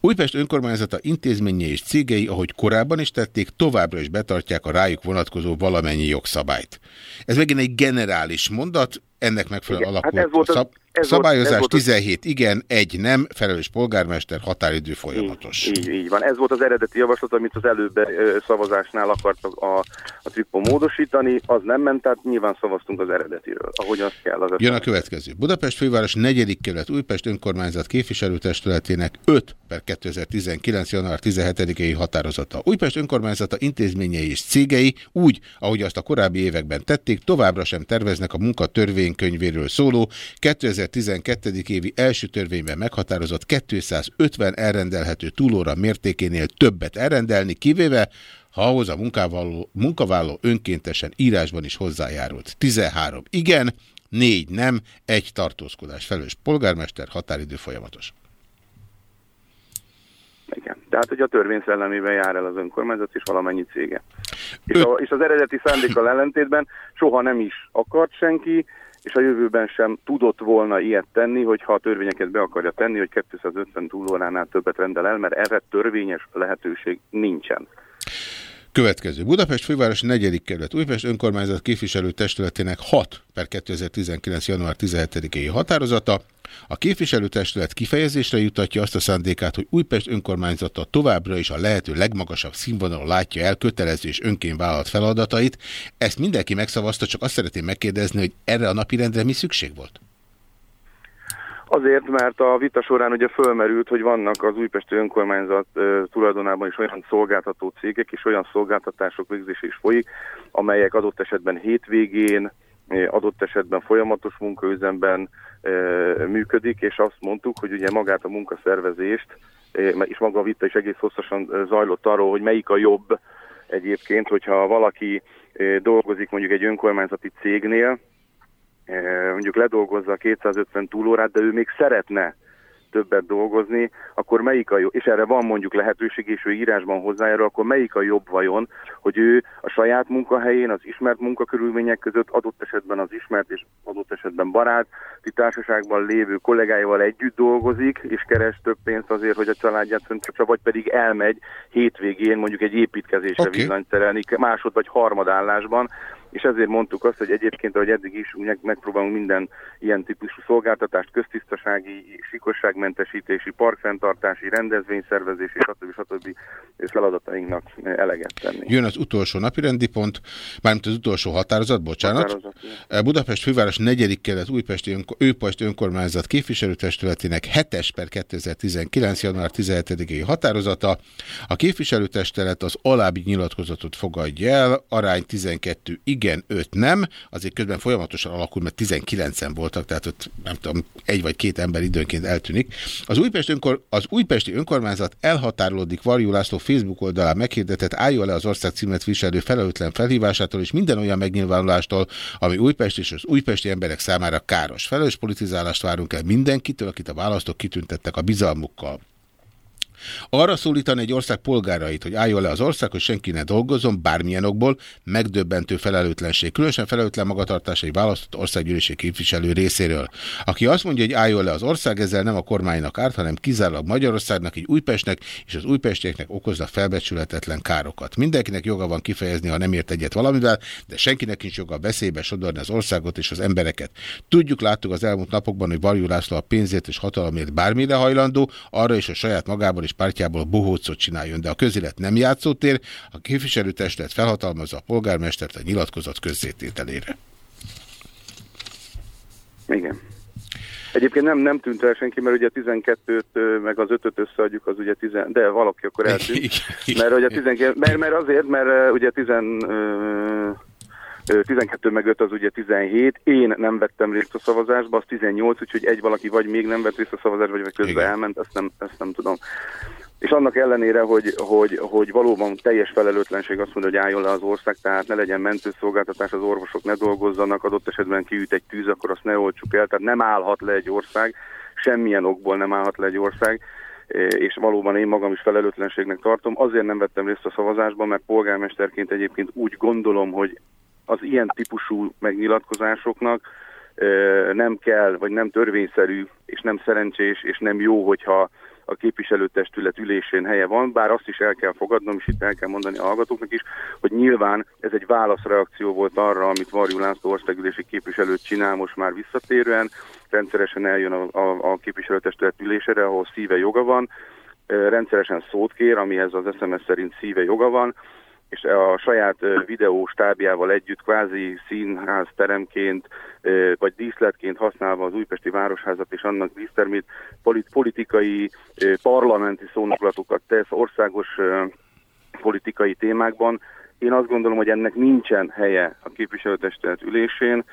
A: Újpest önkormányzata intézményei és cégei, ahogy korábban is tették, továbbra is betartják a rájuk vonatkozó valamennyi jogszabályt. Ez megint egy generális mondat, ennek megfelelően
M: Igen,
A: alakult
M: hát ez volt
A: a
M: az- ez
A: szabályozás
M: ez volt az-
A: 17 igen, egy nem, felelős polgármester, határidő folyamatos.
M: Így, így van. Ez volt az eredeti javaslat, amit az előbb szavazásnál akartak a, a Trippo módosítani, az nem ment, tehát nyilván szavaztunk az eredetiről, ahogy azt kell. Az
A: Jön a következő. Budapest főváros 4. kerület Újpest önkormányzat képviselőtestületének 5 per 2019. január 17-i határozata. Újpest önkormányzata intézményei és cégei úgy, ahogy azt a korábbi években tették, továbbra sem terveznek a munka törvénykönyvéről szóló 2012. évi első törvényben meghatározott 250 elrendelhető túlóra mértékénél többet elrendelni, kivéve ha ahhoz a munkavállaló, munkavállaló önkéntesen írásban is hozzájárult. 13 igen, 4 nem, egy tartózkodás felelős polgármester, határidő folyamatos.
M: Igen. Tehát, hogy a törvény szellemében jár el az önkormányzat és valamennyi cége. És, a, és az eredeti szándékkal ellentétben soha nem is akart senki, és a jövőben sem tudott volna ilyet tenni, hogyha a törvényeket be akarja tenni, hogy 250 túlóránál többet rendel el, mert erre törvényes lehetőség nincsen.
A: Következő. Budapest főváros 4. kerület Újpest önkormányzat képviselő testületének 6 per 2019. január 17-i határozata. A képviselőtestület kifejezésre jutatja azt a szándékát, hogy Újpest önkormányzata továbbra is a lehető legmagasabb színvonalon látja el kötelező és önként vállalt feladatait. Ezt mindenki megszavazta, csak azt szeretném megkérdezni, hogy erre a napirendre mi szükség volt?
M: Azért, mert a vita során ugye fölmerült, hogy vannak az újpesti önkormányzat tulajdonában is olyan szolgáltató cégek és olyan szolgáltatások végzés is folyik, amelyek adott esetben hétvégén, adott esetben folyamatos munkaüzemben működik, és azt mondtuk, hogy ugye magát a munkaszervezést, és maga a vita is egész hosszasan zajlott arról, hogy melyik a jobb egyébként, hogyha valaki dolgozik mondjuk egy önkormányzati cégnél, mondjuk ledolgozza a 250 túlórát, de ő még szeretne többet dolgozni, akkor melyik a jó, és erre van mondjuk lehetőség, és ő írásban hozzájárul, akkor melyik a jobb vajon, hogy ő a saját munkahelyén, az ismert munkakörülmények között adott esetben az ismert és adott esetben baráti társaságban lévő kollégáival együtt dolgozik, és keres több pénzt azért, hogy a családját föntse, vagy pedig elmegy hétvégén mondjuk egy építkezésre okay. villanyt terelni, másod vagy harmadállásban, és ezért mondtuk azt, hogy egyébként, ahogy eddig is megpróbálunk minden ilyen típusú szolgáltatást, köztisztasági, sikosságmentesítési, parkfenntartási, rendezvényszervezési, stb. stb. feladatainknak eleget tenni.
A: Jön az utolsó napirendi pont, mármint az utolsó határozat, bocsánat. Határozat, Budapest főváros negyedik kelet Újpesti önko Őpest önkormányzat képviselőtestületének 7-es per 2019. január 17-i határozata. A képviselőtestület az alábbi nyilatkozatot fogadja el, arány 12 igen, igen, öt nem, azért közben folyamatosan alakul, mert 19-en voltak, tehát ott nem tudom, egy vagy két ember időnként eltűnik. Az, Újpest önkor, az újpesti önkormányzat elhatárolódik Varjú László Facebook oldalán meghirdetett álljon le az ország címet viselő felelőtlen felhívásától és minden olyan megnyilvánulástól, ami Újpest és az újpesti emberek számára káros. Felelős politizálást várunk el mindenkitől, akit a választók kitüntettek a bizalmukkal. Arra szólítani egy ország polgárait, hogy álljon le az ország, hogy senki ne dolgozzon, bármilyen okból, megdöbbentő felelőtlenség. Különösen felelőtlen magatartás egy választott országgyűlési képviselő részéről. Aki azt mondja, hogy álljon le az ország, ezzel nem a kormánynak árt, hanem kizárólag Magyarországnak, egy Újpestnek és az újpestieknek okozza felbecsületetlen károkat. Mindenkinek joga van kifejezni, ha nem ért egyet valamivel, de senkinek nincs joga beszébe sodorni az országot és az embereket. Tudjuk, láttuk az elmúlt napokban, hogy Varjú László a pénzért és hatalomért bármire hajlandó, arra is a saját magában és pártjából bohócot csináljon, de a közélet nem játszótér, a képviselőtestet felhatalmazza a polgármestert a nyilatkozat közzétételére.
M: Igen. Egyébként nem, nem tűnt el senki, mert ugye a 12-t meg az 5-öt összeadjuk, az ugye 10, de valaki akkor eltűnt. Mert, ugye 12, mert, mert azért, mert ugye 10, 12 meg 5 az ugye 17, én nem vettem részt a szavazásba, az 18, úgyhogy egy valaki vagy még nem vett részt a szavazásba, vagy közben Igen. elment, ezt nem, ezt nem tudom. És annak ellenére, hogy, hogy, hogy valóban teljes felelőtlenség azt mondja, hogy álljon le az ország, tehát ne legyen mentőszolgáltatás, az orvosok ne dolgozzanak, adott esetben kiüt egy tűz, akkor azt ne oltsuk el, tehát nem állhat le egy ország, semmilyen okból nem állhat le egy ország, és valóban én magam is felelőtlenségnek tartom. Azért nem vettem részt a szavazásban, mert polgármesterként egyébként úgy gondolom, hogy az ilyen típusú megnyilatkozásoknak nem kell, vagy nem törvényszerű, és nem szerencsés, és nem jó, hogyha a képviselőtestület ülésén helye van, bár azt is el kell fogadnom, és itt el kell mondani a hallgatóknak is, hogy nyilván ez egy válaszreakció volt arra, amit Varjú László országgyűlési képviselőt csinál most már visszatérően, rendszeresen eljön a, a, a képviselőtestület ülésére, ahol szíve joga van, rendszeresen szót kér, amihez az SMS szerint szíve joga van, és a saját videó stábjával együtt kvázi színház teremként vagy díszletként használva az újpesti városházat és annak dísztermét politikai, parlamenti szónoklatokat tesz országos politikai témákban. Én azt gondolom, hogy ennek nincsen helye a képviselőtestület ülésén,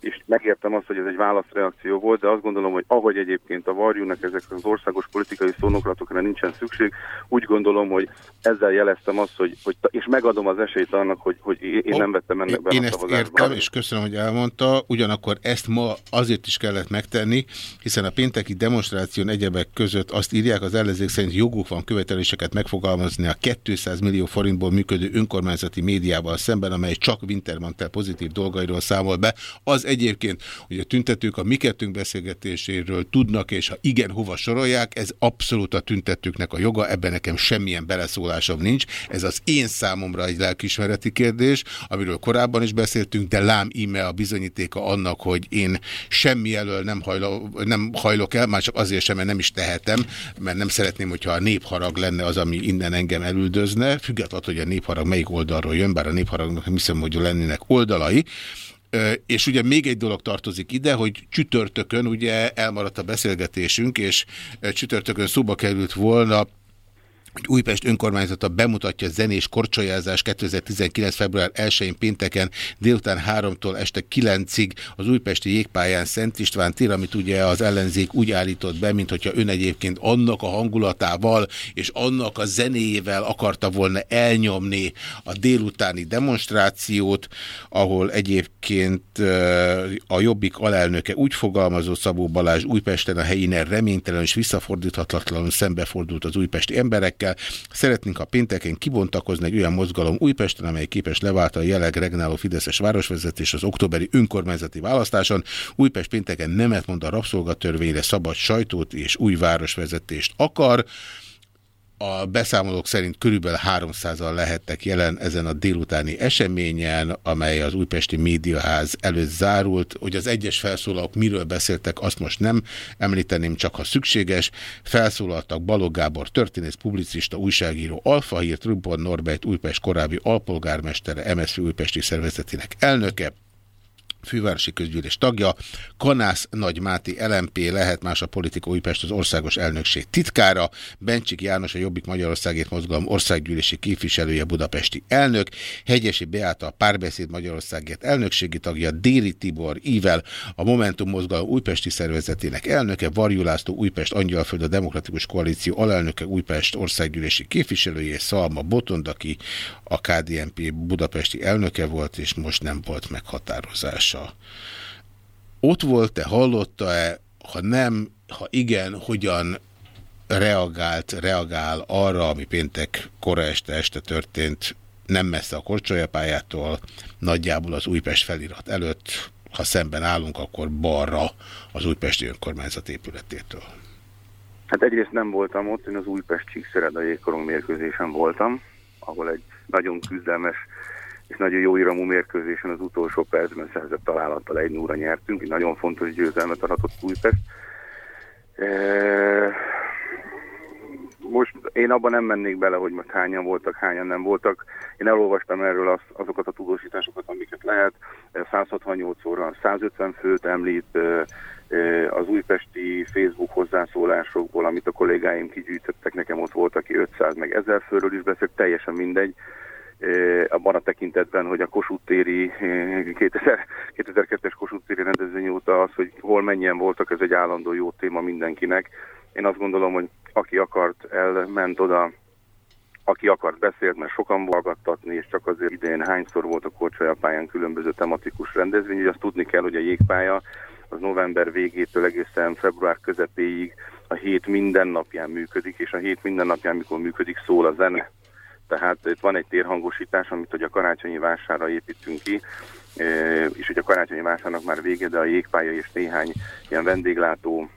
M: és megértem azt, hogy ez egy válaszreakció volt, de azt gondolom, hogy ahogy egyébként a varjúnak ezek az országos politikai szónoklatokra nincsen szükség, úgy gondolom, hogy ezzel jeleztem azt, hogy, hogy és megadom az esélyt annak, hogy, hogy én nem vettem ennek be
A: Én ezt értem, és köszönöm, hogy elmondta, ugyanakkor ezt ma azért is kellett megtenni, hiszen a pénteki demonstráción egyebek között azt írják, az ellenzék szerint joguk van követeléseket megfogalmazni a 200 millió forintból működő önkormányzati médiával szemben, amely csak Wintermantel pozitív dolgairól beszélgetéséről számol be. Az egyébként, hogy a tüntetők a mi kettőnk beszélgetéséről tudnak, és ha igen, hova sorolják, ez abszolút a tüntetőknek a joga, ebben nekem semmilyen beleszólásom nincs. Ez az én számomra egy lelkismereti kérdés, amiről korábban is beszéltünk, de lám íme a bizonyítéka annak, hogy én semmi elől nem, hajlo, nem hajlok el, már csak azért sem, mert nem is tehetem, mert nem szeretném, hogyha a népharag lenne az, ami innen engem elüldözne, függetlenül, hogy a népharag melyik oldalról jön, bár a népharagnak hiszem, hogy lennének oldalai, és ugye még egy dolog tartozik ide, hogy csütörtökön ugye elmaradt a beszélgetésünk, és csütörtökön szóba került volna hogy Újpest önkormányzata bemutatja zenés korcsolyázás 2019. február 1-én pénteken délután 3-tól este 9-ig az újpesti jégpályán Szent István tér, amit ugye az ellenzék úgy állított be, mint ön egyébként annak a hangulatával és annak a zenéjével akarta volna elnyomni a délutáni demonstrációt, ahol egyébként a Jobbik alelnöke úgy fogalmazott Szabó Balázs Újpesten a helyinen reménytelen és visszafordíthatatlanul szembefordult az újpesti emberekkel, péntekkel. Szeretnénk a pénteken kibontakozni egy olyan mozgalom Újpesten, amely képes leváltani a jelenleg regnáló Fideszes városvezetés az októberi önkormányzati választáson. Újpest pénteken nemet mond a rabszolgatörvényre, szabad sajtót és új városvezetést akar. A beszámolók szerint körülbelül 300-an lehettek jelen ezen a délutáni eseményen, amely az Újpesti Médiaház előtt zárult. Hogy az egyes felszólalók miről beszéltek, azt most nem említeném, csak ha szükséges. Felszólaltak Balog Gábor, történész, publicista, újságíró, Alfa Hírt, Rubon Norbert, Újpest korábbi alpolgármestere, MSZP Újpesti szervezetének elnöke, fővárosi közgyűlés tagja, Kanász Nagy Máté LMP lehet más a politika Újpest az országos elnökség titkára, Bencsik János a Jobbik Magyarországért mozgalom országgyűlési képviselője budapesti elnök, Hegyesi Beáta a Párbeszéd Magyarországért elnökségi tagja, Déri Tibor Ível a Momentum mozgalom újpesti szervezetének elnöke, Varjulászló Újpest Angyalföld a Demokratikus Koalíció alelnöke Újpest országgyűlési képviselője, Szalma Botond, aki a KDNP budapesti elnöke volt, és most nem volt meghatározása. Ott volt-e, hallotta-e, ha nem, ha igen, hogyan reagált, reagál arra, ami péntek kora este este történt, nem messze a korcsolyapályától, nagyjából az Újpest felirat előtt, ha szemben állunk, akkor balra az Újpesti Önkormányzat épületétől.
M: Hát egyrészt nem voltam ott, én az Újpest Csíkszereda jégkorong mérkőzésen voltam, ahol egy nagyon küzdelmes és nagyon jó iramú mérkőzésen az utolsó percben szerzett találattal egy núra nyertünk, egy nagyon fontos győzelmet aratott Újpest. E most én abban nem mennék bele, hogy most hányan voltak, hányan nem voltak. Én elolvastam erről az, azokat a tudósításokat, amiket lehet. 168 óra, 150 főt említ az újpesti Facebook hozzászólásokból, amit a kollégáim kigyűjtöttek, nekem ott volt, aki 500 meg 1000 főről is beszélt, teljesen mindegy abban a tekintetben, hogy a Kossuth téri 2002-es Kossuth téri rendezvény óta az, hogy hol mennyien voltak, ez egy állandó jó téma mindenkinek. Én azt gondolom, hogy aki akart, elment oda, aki akart beszélt, mert sokan hallgattatni, és csak azért idén hányszor volt a korcsolyapályán különböző tematikus rendezvény, hogy azt tudni kell, hogy a jégpálya az november végétől egészen február közepéig a hét minden napján működik, és a hét minden napján, mikor működik, szól a zene. Tehát itt van egy térhangosítás, amit hogy a karácsonyi vására építünk ki, és hogy a karácsonyi vásárnak már vége, de a jégpálya és néhány ilyen vendéglátó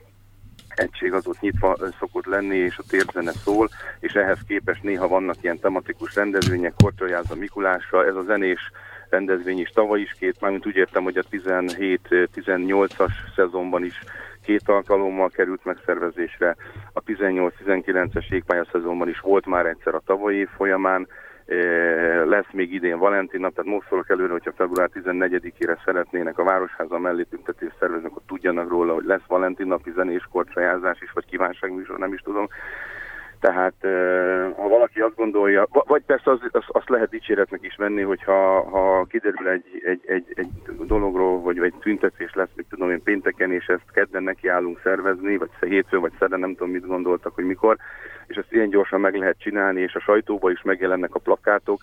M: egység az ott nyitva szokott lenni, és a térzene szól, és ehhez képest néha vannak ilyen tematikus rendezvények, Korcsolyáza Mikulásra, ez a zenés rendezvény is tavaly is két, mármint úgy értem, hogy a 17-18-as szezonban is két alkalommal került megszervezésre, a 18-19-es égpálya szezonban is volt már egyszer a tavalyi év folyamán, lesz még idén Valentin nap, tehát most szólok előre, hogyha február 14-ére szeretnének a Városháza mellé tüntetést szervezni, akkor tudjanak róla, hogy lesz Valentin napi zenés korcsolyázás is, vagy kívánságműsor, nem is tudom. Tehát ha valaki azt gondolja, vagy persze az, az, azt lehet dicséretnek is venni, hogyha ha kiderül egy, egy, egy, egy dologról, vagy egy tüntetés lesz, mit tudom én pénteken, és ezt kedden nekiállunk szervezni, vagy hétfőn, vagy szerdán, nem tudom mit gondoltak, hogy mikor, és ezt ilyen gyorsan meg lehet csinálni, és a sajtóban is megjelennek a plakátok,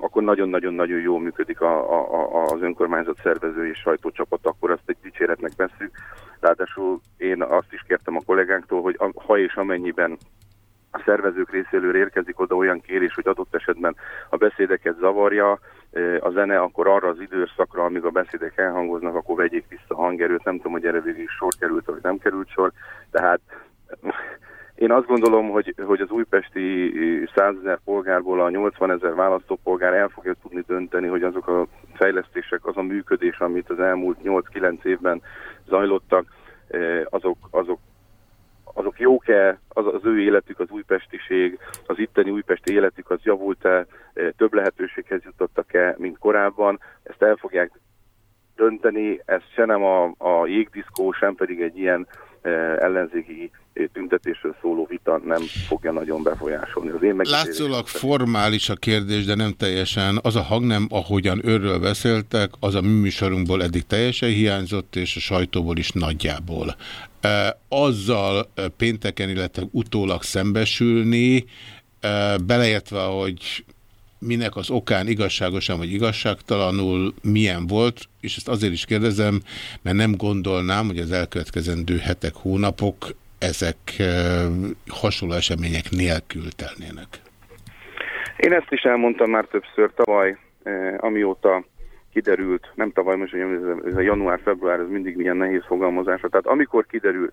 M: akkor nagyon-nagyon-nagyon jól működik a, a, az önkormányzat szervező és sajtócsapat, akkor azt egy dicséretnek veszük. Ráadásul én azt is kértem a kollégánktól, hogy ha és amennyiben a szervezők részéről érkezik oda olyan kérés, hogy adott esetben a beszédeket zavarja, a zene, akkor arra az időszakra, amíg a beszédek elhangoznak, akkor vegyék vissza a hangerőt. Nem tudom, hogy erre végig sor került, vagy nem került sor. Tehát én azt gondolom, hogy, hogy az újpesti 100 ezer polgárból a 80 ezer választópolgár el fogja tudni dönteni, hogy azok a fejlesztések, az a működés, amit az elmúlt 8-9 évben zajlottak, azok, azok azok jók-e, az, az ő életük, az újpestiség, az itteni újpesti életük, az javult-e, több lehetőséghez jutottak-e, mint korábban, ezt el fogják dönteni, ez se nem a, a jégdiszkó, sem pedig egy ilyen ellenzéki tüntetésről szóló vita nem fogja nagyon befolyásolni. Az én
A: Látszólag formális a kérdés, de nem teljesen. Az a hang nem, ahogyan őről beszéltek, az a műsorunkból eddig teljesen hiányzott, és a sajtóból is nagyjából. Azzal pénteken, illetve utólag szembesülni, beleértve, hogy minek az okán igazságosan vagy igazságtalanul milyen volt, és ezt azért is kérdezem, mert nem gondolnám, hogy az elkövetkezendő hetek, hónapok ezek hasonló események nélkül telnének.
M: Én ezt is elmondtam már többször tavaly, amióta kiderült, nem tavaly, most ez a január-február, ez mindig milyen nehéz fogalmazása. Tehát amikor kiderült,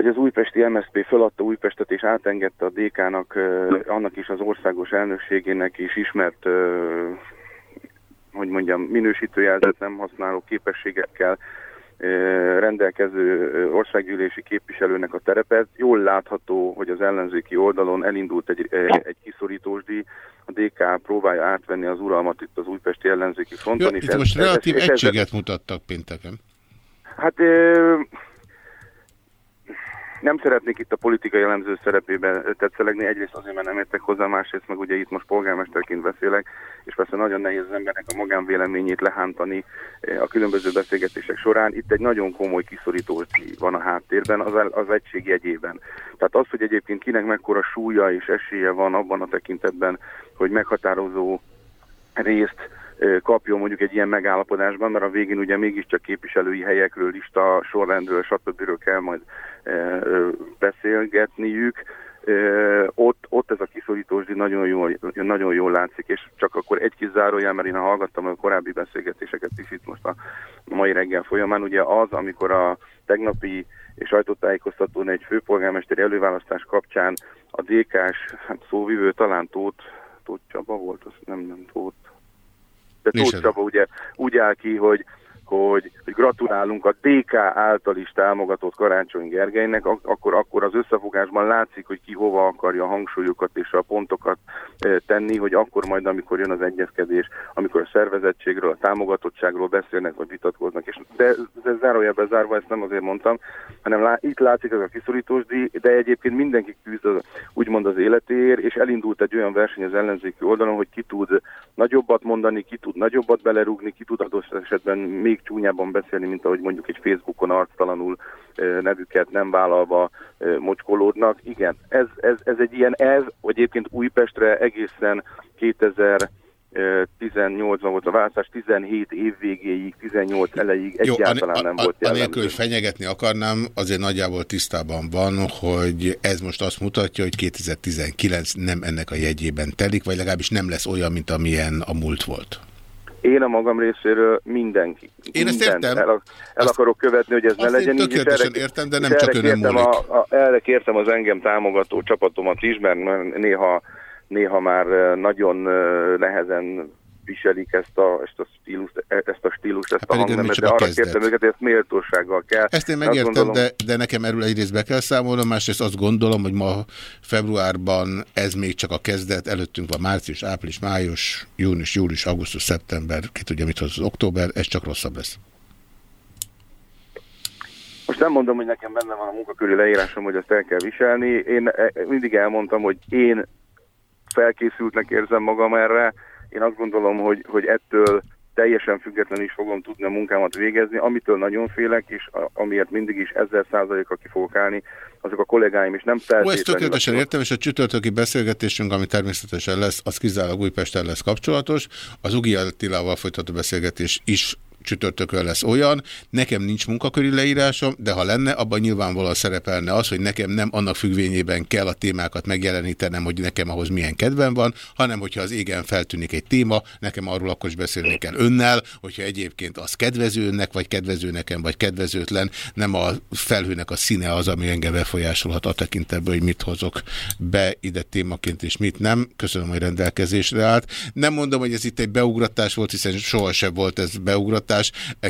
M: hogy az újpesti MSZP feladta Újpestet és átengedte a DK-nak, annak is az országos elnökségének is ismert, hogy mondjam, minősítőjelzet nem használó képességekkel rendelkező országgyűlési képviselőnek a terepet. Jól látható, hogy az ellenzéki oldalon elindult egy, egy kiszorítósdíj, a DK próbálja átvenni az uralmat itt az újpesti ellenzéki fronton.
A: Jó, és itt ez, most relatív ez, egységet ez, mutattak pénteken.
M: Hát nem szeretnék itt a politikai elemző szerepében tetszelegni, egyrészt azért, mert nem értek hozzá, másrészt meg ugye itt most polgármesterként beszélek, és persze nagyon nehéz az embernek a magánvéleményét lehántani eh, a különböző beszélgetések során. Itt egy nagyon komoly kiszorító van a háttérben, az, az egység jegyében. Tehát az, hogy egyébként kinek mekkora súlya és esélye van abban a tekintetben, hogy meghatározó részt kapjon mondjuk egy ilyen megállapodásban, mert a végén ugye mégiscsak képviselői helyekről, lista, sorrendről, stb. kell majd beszélgetniük. Ott, ott ez a kiszorítós nagyon jól, nagyon jól látszik, és csak akkor egy kis zárójel, mert én hallgattam a korábbi beszélgetéseket is itt most a mai reggel folyamán, ugye az, amikor a tegnapi sajtótájékoztatón egy főpolgármesteri előválasztás kapcsán a DK-s hát szóvivő talán Tóth, Tóth Csaba volt, az nem, nem Tóth, de Tóth Csaba ugye úgy áll ki, hogy hogy, hogy gratulálunk a DK által is támogatott Karácsony Gergelynek, ak akkor, akkor az összefogásban látszik, hogy ki hova akarja a hangsúlyokat és a pontokat e, tenni, hogy akkor majd, amikor jön az egyezkedés, amikor a szervezettségről, a támogatottságról beszélnek, vagy vitatkoznak. És de ez zárójelben zárva, ezt nem azért mondtam, hanem lá itt látszik ez a kiszorítós díj, de egyébként mindenki küzd az, úgymond az életéért, és elindult egy olyan verseny az ellenzéki oldalon, hogy ki tud nagyobbat mondani, ki tud nagyobbat belerúgni, ki tud adott esetben még még csúnyában beszélni, mint ahogy mondjuk egy Facebookon arctalanul nevüket nem vállalva mocskolódnak. Igen, ez, ez, ez egy ilyen ez, egyébként Újpestre egészen 2000 18-ban volt a választás, 17 év végéig, 18 elejéig Jó, egyáltalán a, a, nem volt jellemző.
A: Anélkül, hogy fenyegetni akarnám, azért nagyjából tisztában van, hogy ez most azt mutatja, hogy 2019 nem ennek a jegyében telik, vagy legalábbis nem lesz olyan, mint amilyen a múlt volt.
M: Én a magam részéről mindenki.
A: Én ezt értem.
M: El, el akarok követni, hogy ez ne legyen
A: így. Erre, értem, de nem csak önöm múlik. A,
M: a, erre kértem az engem támogató csapatomat is, mert néha, néha már nagyon nehezen viselik ezt a, ezt a stílust, ezt a stílust, ezt a hangnemet, de arra kezdet. kértem őket, hogy ezt méltósággal kell.
A: Ezt én megértem, gondolom... de, de nekem erről egyrészt be kell számolnom, másrészt azt gondolom, hogy ma februárban ez még csak a kezdet, előttünk van március, április, május, június, július, augusztus, szeptember, ki tudja mit hoz az október, ez csak rosszabb lesz.
M: Most nem mondom, hogy nekem benne van a munkaköri leírásom, hogy ezt el kell viselni. Én e, mindig elmondtam, hogy én felkészültnek érzem magam erre, én azt gondolom, hogy, hogy ettől teljesen függetlenül is fogom tudni a munkámat végezni. Amitől nagyon félek, és amiért mindig is ezzel százalékra ki fogok állni, azok a kollégáim is nem feltétlenül...
A: Ó, ezt tökéletesen értem, és a csütörtöki beszélgetésünk, ami természetesen lesz, az kizárólag Újpesten lesz kapcsolatos. Az Ugi Attilával folytató beszélgetés is csütörtökön lesz olyan, nekem nincs munkaköri leírásom, de ha lenne, abban nyilvánvalóan szerepelne az, hogy nekem nem annak függvényében kell a témákat megjelenítenem, hogy nekem ahhoz milyen kedvem van, hanem hogyha az égen feltűnik egy téma, nekem arról akkor is beszélni kell önnel, hogyha egyébként az kedvező önnek, vagy kedvező nekem, vagy kedvezőtlen, nem a felhőnek a színe az, ami engem befolyásolhat a tekintetben, hogy mit hozok be ide témaként, és mit nem. Köszönöm, hogy rendelkezésre állt. Nem mondom, hogy ez itt egy beugratás volt, hiszen sohasem volt ez beugratás.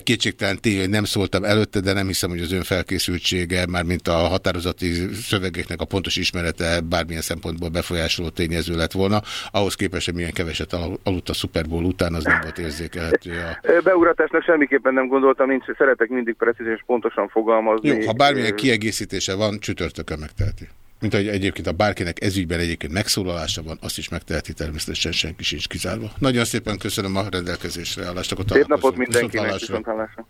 A: Kétségtelen tény, hogy nem szóltam előtte, de nem hiszem, hogy az ön felkészültsége, már mint a határozati szövegeknek a pontos ismerete bármilyen szempontból befolyásoló tényező lett volna. Ahhoz képest, hogy milyen keveset aludt a Super Bowl után, az nem volt érzékelhető. A...
M: Beugratásnak semmiképpen nem gondoltam, nincs, szeretek mindig precíz és pontosan fogalmazni.
A: Jó, ha bármilyen kiegészítése van, csütörtökön megteheti. Mint hogy egyébként a bárkinek ezügyben egyébként megszólalása van, azt is megteheti természetesen senki sincs kizárva. Nagyon szépen köszönöm a rendelkezésre állást.
M: Szép napot mindenkinek, viszontlátásra.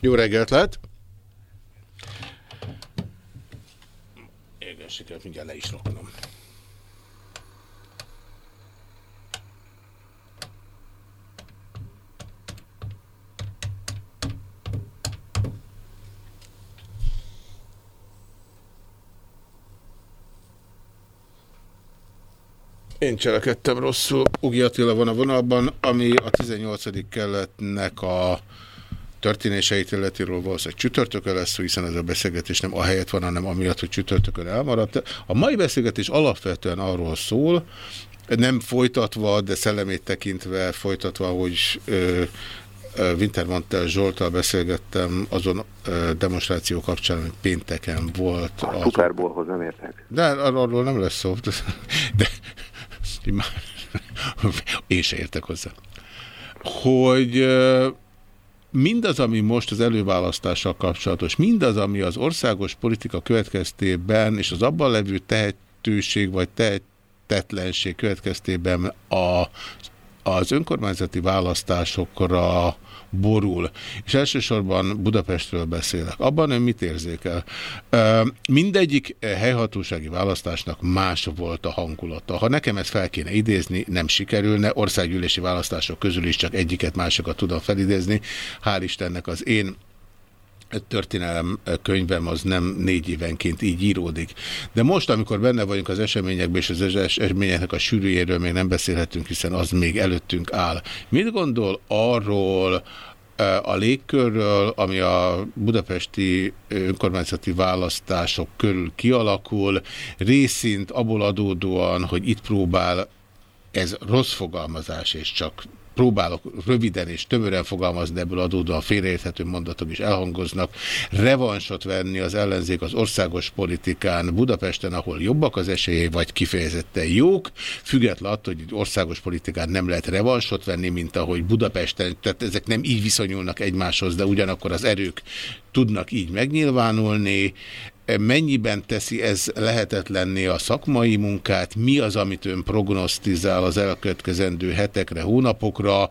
A: Jó reggelt lehet! Igen, sikerült mindjárt le is raknom. Én cselekedtem rosszul. Ugi Attila van a vonalban, ami a 18. keletnek a történéseit illetiről valószínűleg csütörtökön lesz, hiszen ez a beszélgetés nem a helyet van, hanem amiatt, hogy csütörtökön elmaradt. A mai beszélgetés alapvetően arról szól, nem folytatva, de szellemét tekintve folytatva, hogy ö, Wintermantel Zsoltal beszélgettem azon demonstráció kapcsán, hogy pénteken volt.
H: A Superbowlhoz nem értek.
A: De arról nem lesz szó. De, de én se értek hozzá. Hogy mindaz, ami most az előválasztással kapcsolatos, mindaz, ami az országos politika következtében és az abban levő tehetőség vagy tehetetlenség következtében a, az önkormányzati választásokra borul. És elsősorban Budapestről beszélek. Abban ön mit érzékel? Mindegyik helyhatósági választásnak más volt a hangulata. Ha nekem ezt fel kéne idézni, nem sikerülne. Országgyűlési választások közül is csak egyiket, másokat tudom felidézni. Hál' Istennek az én történelem könyvem az nem négy évenként így íródik. De most, amikor benne vagyunk az eseményekben, és az eseményeknek a sűrűjéről még nem beszélhetünk, hiszen az még előttünk áll. Mit gondol arról, a légkörről, ami a budapesti önkormányzati választások körül kialakul, részint abból adódóan, hogy itt próbál ez rossz fogalmazás, és csak próbálok röviden és tömören fogalmazni, ebből adódóan félreérthető mondatok is elhangoznak, revansot venni az ellenzék az országos politikán Budapesten, ahol jobbak az esélyei, vagy kifejezetten jók, független attól, hogy országos politikán nem lehet revansot venni, mint ahogy Budapesten, tehát ezek nem így viszonyulnak egymáshoz, de ugyanakkor az erők tudnak így megnyilvánulni, Mennyiben teszi ez lehetetlenné a szakmai munkát? Mi az, amit ön prognosztizál az elkövetkezendő hetekre, hónapokra?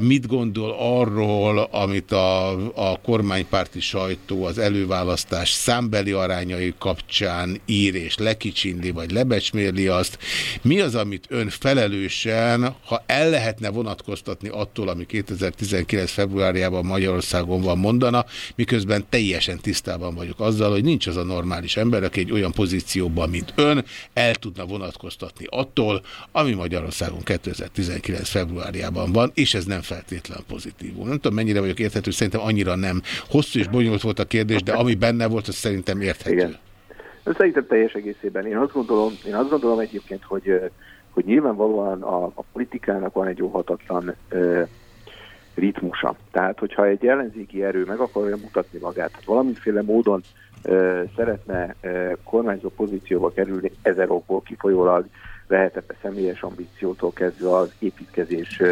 A: Mit gondol arról, amit a, a kormánypárti sajtó az előválasztás számbeli arányai kapcsán ír és lekicsindi, vagy lebecsmérli azt? Mi az, amit ön felelősen, ha el lehetne vonatkoztatni attól, ami 2019. februárjában Magyarországon van mondana, miközben teljesen tisztában vagyok azzal, hogy nincs az a normális ember, aki egy olyan pozícióban, mint ön, el tudna vonatkoztatni attól, ami Magyarországon 2019. februárjában van, és ez nem feltétlen pozitív. Nem tudom, mennyire vagyok érthető, szerintem annyira nem. Hosszú és bonyolult volt a kérdés, de ami benne volt, az szerintem érthető. Igen.
H: Szerintem teljes egészében. Én azt gondolom, én azt gondolom egyébként, hogy, hogy nyilvánvalóan a, a politikának van egy óhatatlan ö, ritmusa. Tehát, hogyha egy ellenzéki erő meg akarja mutatni magát, valamiféle módon ö, szeretne ö, kormányzó pozícióba kerülni ezer okból kifolyólag, lehetett a személyes ambíciótól kezdve az építkezés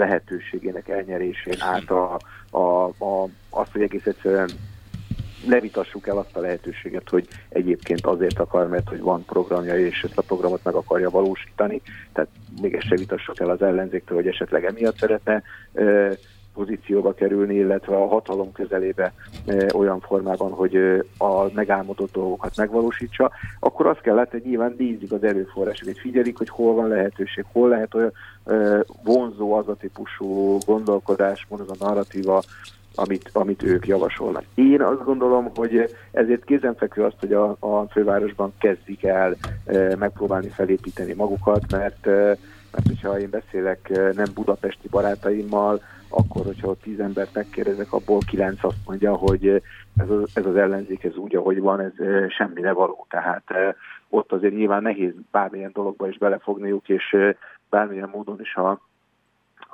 H: lehetőségének elnyerésén át a, a, a, azt, hogy egész egyszerűen
N: levitassuk el azt a lehetőséget, hogy egyébként azért akar, mert hogy van programja, és ezt a programot meg akarja valósítani. Tehát még ezt se vitassuk el az ellenzéktől, hogy esetleg emiatt szeretne pozícióba kerülni, illetve a hatalom közelébe e, olyan formában, hogy e, a megálmodott dolgokat megvalósítsa, akkor azt kell látni, hogy nyilván nézik az erőforrásokat, figyelik, hogy hol van lehetőség, hol lehet olyan e, vonzó az a típusú gondolkodás, az a narratíva, amit, amit ők javasolnak. Én azt gondolom, hogy ezért kézenfekvő azt, hogy a, a fővárosban kezdik el e, megpróbálni felépíteni magukat, mert, e, mert hogyha én beszélek nem budapesti barátaimmal, akkor, hogyha ott tíz embert megkérdezek, abból kilenc azt mondja, hogy ez az, ez az ellenzék, ez úgy, ahogy van, ez eh, semmire való. Tehát eh, ott azért nyilván nehéz bármilyen dologba is belefogniuk, és eh, bármilyen módon is a,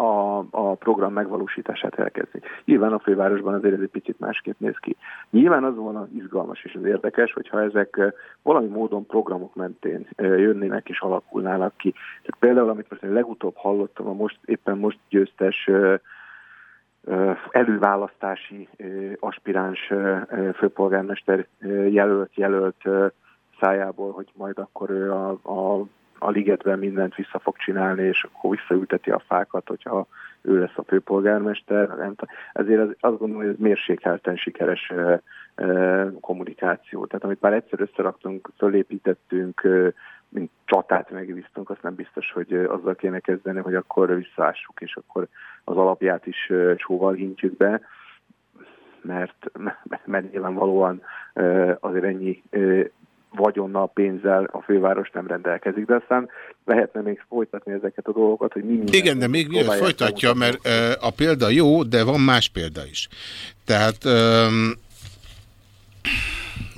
N: a, a program megvalósítását elkezdni. Nyilván a fővárosban azért ez egy picit másképp néz ki. Nyilván az volna izgalmas és az érdekes, hogyha ezek valami módon programok mentén jönnének és alakulnának ki. Tehát például, amit most legutóbb hallottam, a most, éppen most győztes előválasztási aspiráns főpolgármester jelölt jelölt szájából, hogy majd akkor ő a, a, a ligetben mindent vissza fog csinálni, és akkor visszaülteti a fákat, hogyha ő lesz a főpolgármester. Ezért az, azt gondolom, hogy ez mérsékelten sikeres kommunikáció. Tehát amit már egyszer összeraktunk, fölépítettünk, mint csatát megvisztunk, azt nem biztos, hogy azzal kéne kezdeni, hogy akkor visszaássuk, és akkor az alapját is csóval hintjük be, mert, mert nyilvánvalóan azért ennyi vagyonnal, pénzzel a főváros nem rendelkezik, de aztán lehetne még folytatni ezeket a dolgokat, hogy mi
A: Igen, de még folytatja, mert a példa jó, de van más példa is. Tehát um,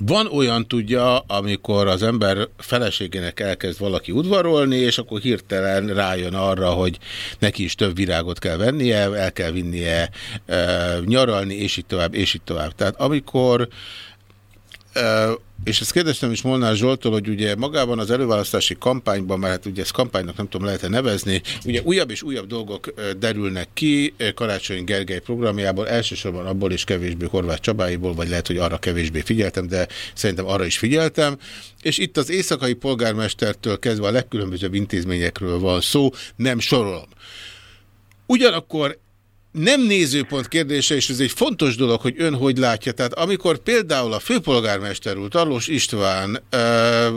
A: van olyan tudja, amikor az ember feleségének elkezd valaki udvarolni, és akkor hirtelen rájön arra, hogy neki is több virágot kell vennie, el kell vinnie e, nyaralni, és így tovább, és így tovább. Tehát amikor és ezt kérdeztem is Molnár Zsoltól, hogy ugye magában az előválasztási kampányban, mert hát ugye ezt kampánynak nem tudom lehet -e nevezni, ugye újabb és újabb dolgok derülnek ki Karácsony Gergely programjából, elsősorban abból is kevésbé Horváth Csabáiból, vagy lehet, hogy arra kevésbé figyeltem, de szerintem arra is figyeltem. És itt az éjszakai polgármestertől kezdve a legkülönbözőbb intézményekről van szó, nem sorolom. Ugyanakkor nem nézőpont kérdése, és ez egy fontos dolog, hogy ön hogy látja. Tehát amikor például a főpolgármester úr, Tarlós István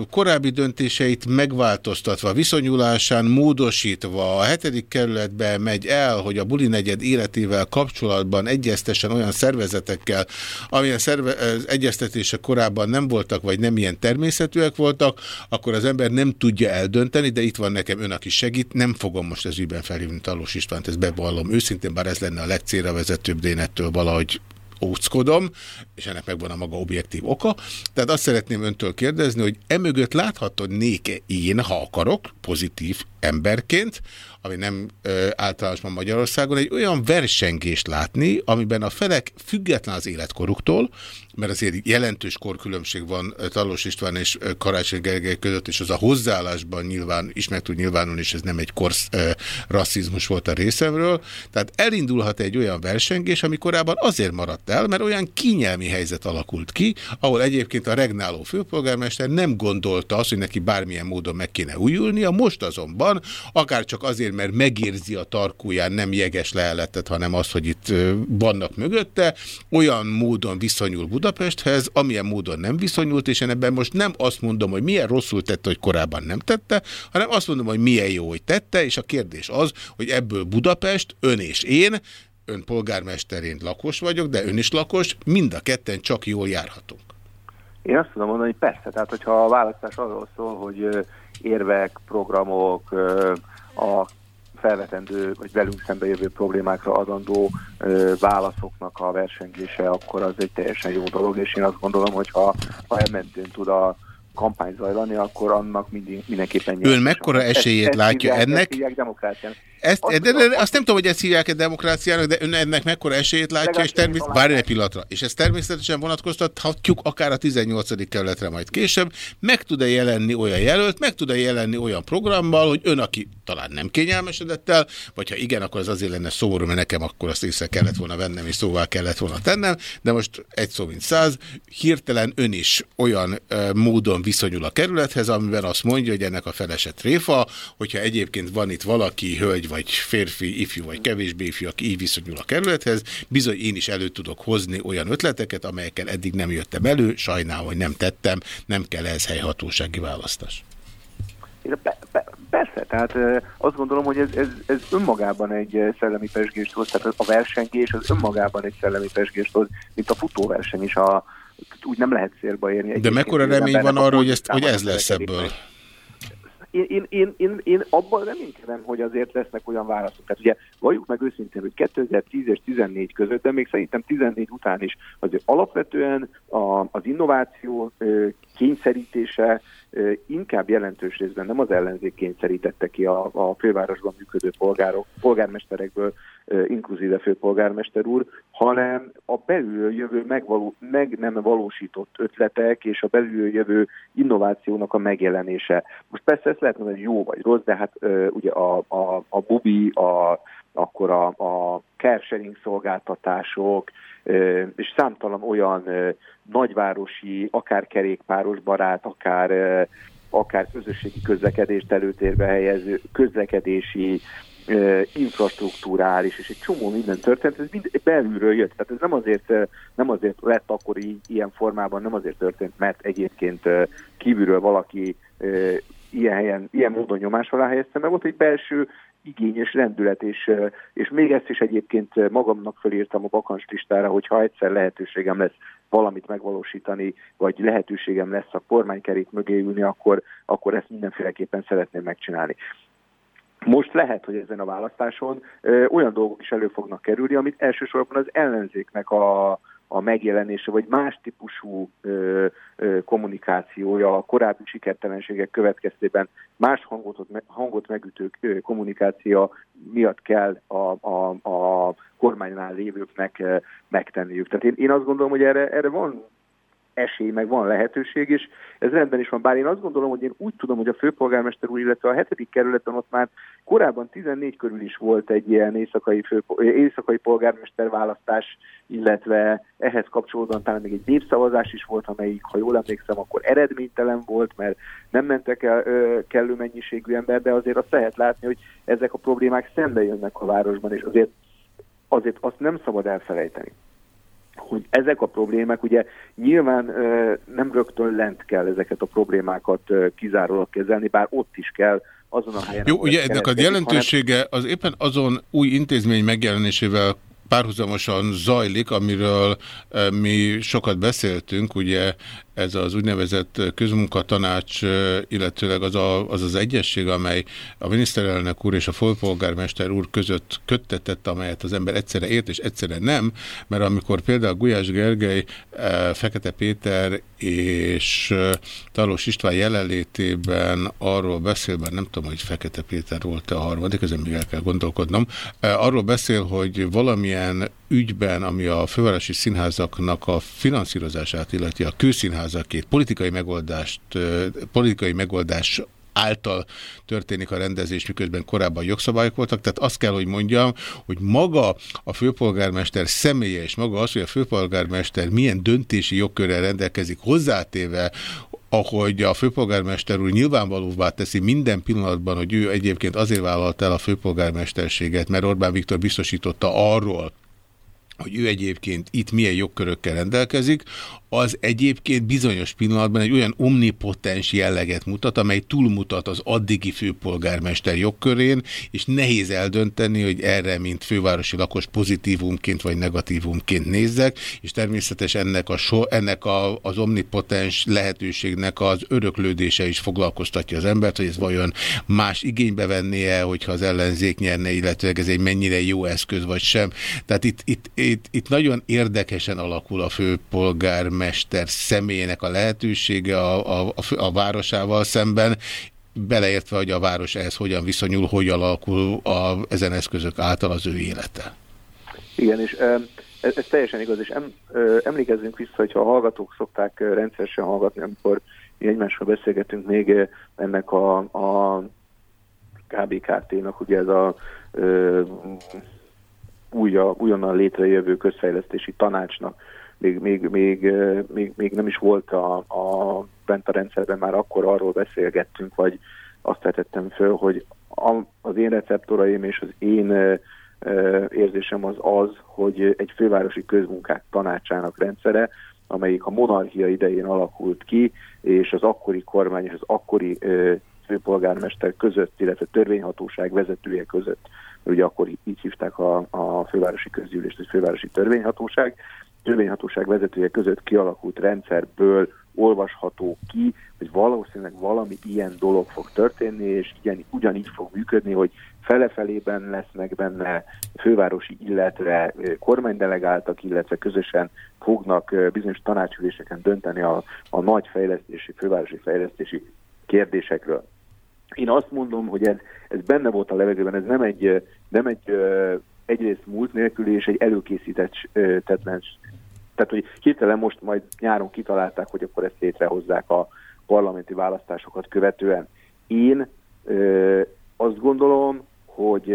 A: korábbi döntéseit megváltoztatva, viszonyulásán módosítva, a hetedik kerületbe megy el, hogy a buli negyed életével kapcsolatban egyeztessen olyan szervezetekkel, amilyen szerve, egyeztetése korábban nem voltak, vagy nem ilyen természetűek voltak, akkor az ember nem tudja eldönteni, de itt van nekem ön, aki segít, nem fogom most ez ügyben felhívni Tarlós Istvánt, ezt bevallom őszintén, bár ez lenne a legcélra vezetőbb, de én ettől valahogy óckodom, és ennek megvan a maga objektív oka. Tehát azt szeretném öntől kérdezni, hogy emögött láthatod néke én, ha akarok, pozitív emberként, ami nem ö, általánosan Magyarországon, egy olyan versengést látni, amiben a felek független az életkoruktól, mert azért jelentős korkülönbség van Talós István és Karácsony Gergely között, és az a hozzáállásban nyilván is meg tud nyilvánulni, és ez nem egy korsz ö, rasszizmus volt a részemről. Tehát elindulhat egy olyan versengés, ami korábban azért maradt el, mert olyan kinyelmi helyzet alakult ki, ahol egyébként a regnáló főpolgármester nem gondolta azt, hogy neki bármilyen módon meg kéne újulnia, most azonban, akár csak azért, mert megérzi a tarkóján nem jeges leheletet, hanem az, hogy itt vannak mögötte, olyan módon viszonyul Budapesthez, amilyen módon nem viszonyult, és én ebben most nem azt mondom, hogy milyen rosszul tette, hogy korábban nem tette, hanem azt mondom, hogy milyen jó, hogy tette, és a kérdés az, hogy ebből Budapest, ön és én, ön polgármesterén lakos vagyok, de ön is lakos, mind a ketten csak jól járhatunk.
N: Én azt tudom mondani, hogy persze, tehát hogyha a választás arról szól, hogy érvek, programok, a felvetendő, vagy velünk szembe jövő problémákra adandó ö, válaszoknak a versengése, akkor az egy teljesen jó dolog, és én azt gondolom, hogy ha, ha elmentően tud a kampány zajlani, akkor annak mindig, mindenképpen
A: Ön mekkora esélyét ezt, látja ennek?
N: Ezt
A: ezt, de, de, de, azt nem tudom, hogy ezt hívják-e demokráciának, de ön ennek mekkora esélyt látja, és természetesen, várj egy pillanatra, és ezt természetesen vonatkoztathatjuk akár a 18. kerületre majd később, meg tud-e jelenni olyan jelölt, meg tud-e jelenni olyan programmal, hogy ön, aki talán nem kényelmesedett el, vagy ha igen, akkor az azért lenne szomorú, mert nekem akkor azt észre kellett volna vennem, és szóval kellett volna tennem, de most egy szó mint száz, hirtelen ön is olyan e, módon viszonyul a kerülethez, amiben azt mondja, hogy ennek a feleset tréfa, hogyha egyébként van itt valaki, hölgy vagy férfi, ifjú vagy kevésbé ifjú, aki így viszonyul a kerülethez, bizony én is elő tudok hozni olyan ötleteket, amelyekkel eddig nem jöttem elő, sajnálom, hogy nem tettem, nem kell ez helyhatósági választás.
N: Persze, tehát azt gondolom, hogy ez, ez, ez önmagában egy szellemi pesgést hoz, tehát a versengés az önmagában egy szellemi pesgést hoz, mint a futóverseny is, a, úgy nem lehet célba érni.
A: De mekkora remény van arra, hogy, ezt, hogy ez lesz ebből?
N: Én, én, én, én, én abban reménykedem, hogy azért lesznek olyan válaszok. Tehát ugye valljuk meg őszintén, hogy 2010 és 14 között, de még szerintem 14 után is azért alapvetően a, az innováció kényszerítése inkább jelentős részben nem az ellenzék kényszerítette ki a, a fővárosban működő polgárok, polgármesterekből, inkluzíve főpolgármester úr, hanem a belülről jövő megvaló, meg nem valósított ötletek és a belülről jövő innovációnak a megjelenése. Most persze ezt lehet mondani, hogy jó vagy rossz, de hát ugye a, a, a bubi, a, akkor a, a carsharing szolgáltatások, és számtalan olyan nagyvárosi, akár kerékpáros barát, akár, akár közösségi közlekedést előtérbe helyező közlekedési infrastruktúrális, és egy csomó minden történt, ez mind belülről jött. Tehát ez nem azért, nem azért lett akkor ilyen formában, nem azért történt, mert egyébként kívülről valaki ilyen helyen, ilyen módon nyomás alá helyezte, mert volt egy belső igényes rendület, és, és még ezt is egyébként magamnak felírtam a bakancs listára, hogy ha egyszer lehetőségem lesz valamit megvalósítani, vagy lehetőségem lesz a kormánykerék mögé ülni, akkor, akkor ezt mindenféleképpen szeretném megcsinálni. Most lehet, hogy ezen a választáson ö, olyan dolgok is elő fognak kerülni, amit elsősorban az ellenzéknek a, a megjelenése, vagy más típusú ö, ö, kommunikációja a korábbi sikertelenségek következtében más hangot, hangot megütő kommunikáció miatt kell a, a, a kormánynál lévőknek megtenniük. Tehát én, én azt gondolom, hogy erre, erre van esély, meg van lehetőség, és ez rendben is van. Bár én azt gondolom, hogy én úgy tudom, hogy a főpolgármester úr, illetve a hetedik kerületen ott már korábban 14 körül is volt egy ilyen éjszakai, fő, éjszakai polgármester választás, illetve ehhez kapcsolódóan talán még egy népszavazás is volt, amelyik, ha jól emlékszem, akkor eredménytelen volt, mert nem mentek el ö, kellő mennyiségű ember, de azért azt lehet látni, hogy ezek a problémák szembe jönnek a városban, és azért, azért azt nem szabad elfelejteni hogy ezek a problémák, ugye nyilván nem rögtön lent kell ezeket a problémákat kizárólag kezelni, bár ott is kell azon a helyen.
A: Jó, ugye ennek a jelentősége az éppen azon új intézmény megjelenésével párhuzamosan zajlik, amiről mi sokat beszéltünk, ugye ez az úgynevezett közmunkatanács, illetőleg az, a, az az egyesség, amely a miniszterelnök úr és a főpolgármester úr között köttetett, amelyet az ember egyszerre ért és egyszerre nem, mert amikor például Gulyás Gergely, Fekete Péter és Talos István jelenlétében arról beszél, mert nem tudom, hogy Fekete Péter volt-e a harmadik, ezen még el kell gondolkodnom, arról beszél, hogy valamilyen ügyben, ami a fővárosi színházaknak a finanszírozását illeti, a kőszínházakét, politikai megoldást, politikai megoldás által történik a rendezés, miközben korábban jogszabályok voltak. Tehát azt kell, hogy mondjam, hogy maga a főpolgármester személye, és maga az, hogy a főpolgármester milyen döntési jogkörrel rendelkezik hozzátéve, ahogy a főpolgármester úr nyilvánvalóvá teszi minden pillanatban, hogy ő egyébként azért vállalt el a főpolgármesterséget, mert Orbán Viktor biztosította arról, hogy ő egyébként itt milyen jogkörökkel rendelkezik, az egyébként bizonyos pillanatban egy olyan omnipotens jelleget mutat, amely túlmutat az addigi főpolgármester jogkörén, és nehéz eldönteni, hogy erre, mint fővárosi lakos pozitívumként vagy negatívumként nézzek, és természetesen ennek, a so, ennek a, az omnipotens lehetőségnek az öröklődése is foglalkoztatja az embert, hogy ez vajon más igénybe vennie, hogyha az ellenzék nyerne, illetve ez egy mennyire jó eszköz vagy sem. Tehát itt, itt, itt, itt nagyon érdekesen alakul a főpolgár mester személyének a lehetősége a, a, a, a városával szemben, beleértve, hogy a város ehhez hogyan viszonyul, hogy alakul a, ezen eszközök által az ő élete.
N: Igen, és ez, ez teljesen igaz, és em, emlékezzünk vissza, hogyha a hallgatók szokták rendszeresen hallgatni, amikor mi egymással beszélgetünk még ennek a, a KBKT-nak, ugye ez a ö, újja, újonnan létrejövő közfejlesztési tanácsnak. Még, még, még, még, még nem is volt a, a, bent a rendszerben, már akkor arról beszélgettünk, vagy azt vetettem föl, hogy a, az én receptoraim és az én érzésem az az, hogy egy fővárosi közmunkák tanácsának rendszere, amelyik a monarchia idején alakult ki, és az akkori kormány és az akkori főpolgármester között, illetve törvényhatóság vezetője között, ugye akkor így hívták a, a fővárosi közgyűlést, hogy fővárosi törvényhatóság, törvényhatóság vezetője között kialakult rendszerből olvasható ki, hogy valószínűleg valami ilyen dolog fog történni, és ugyan, ugyanígy fog működni, hogy fele-felében lesznek benne fővárosi, illetve kormánydelegáltak, illetve közösen fognak bizonyos tanácsüléseken dönteni a, a nagy fejlesztési, fővárosi fejlesztési kérdésekről. Én azt mondom, hogy ez, ez benne volt a levegőben, ez nem egy, nem egy egyrészt múlt nélküli és egy előkészített tetlen. Tehát, hogy hirtelen most majd nyáron kitalálták, hogy akkor ezt létrehozzák a parlamenti választásokat követően. Én ö, azt gondolom, hogy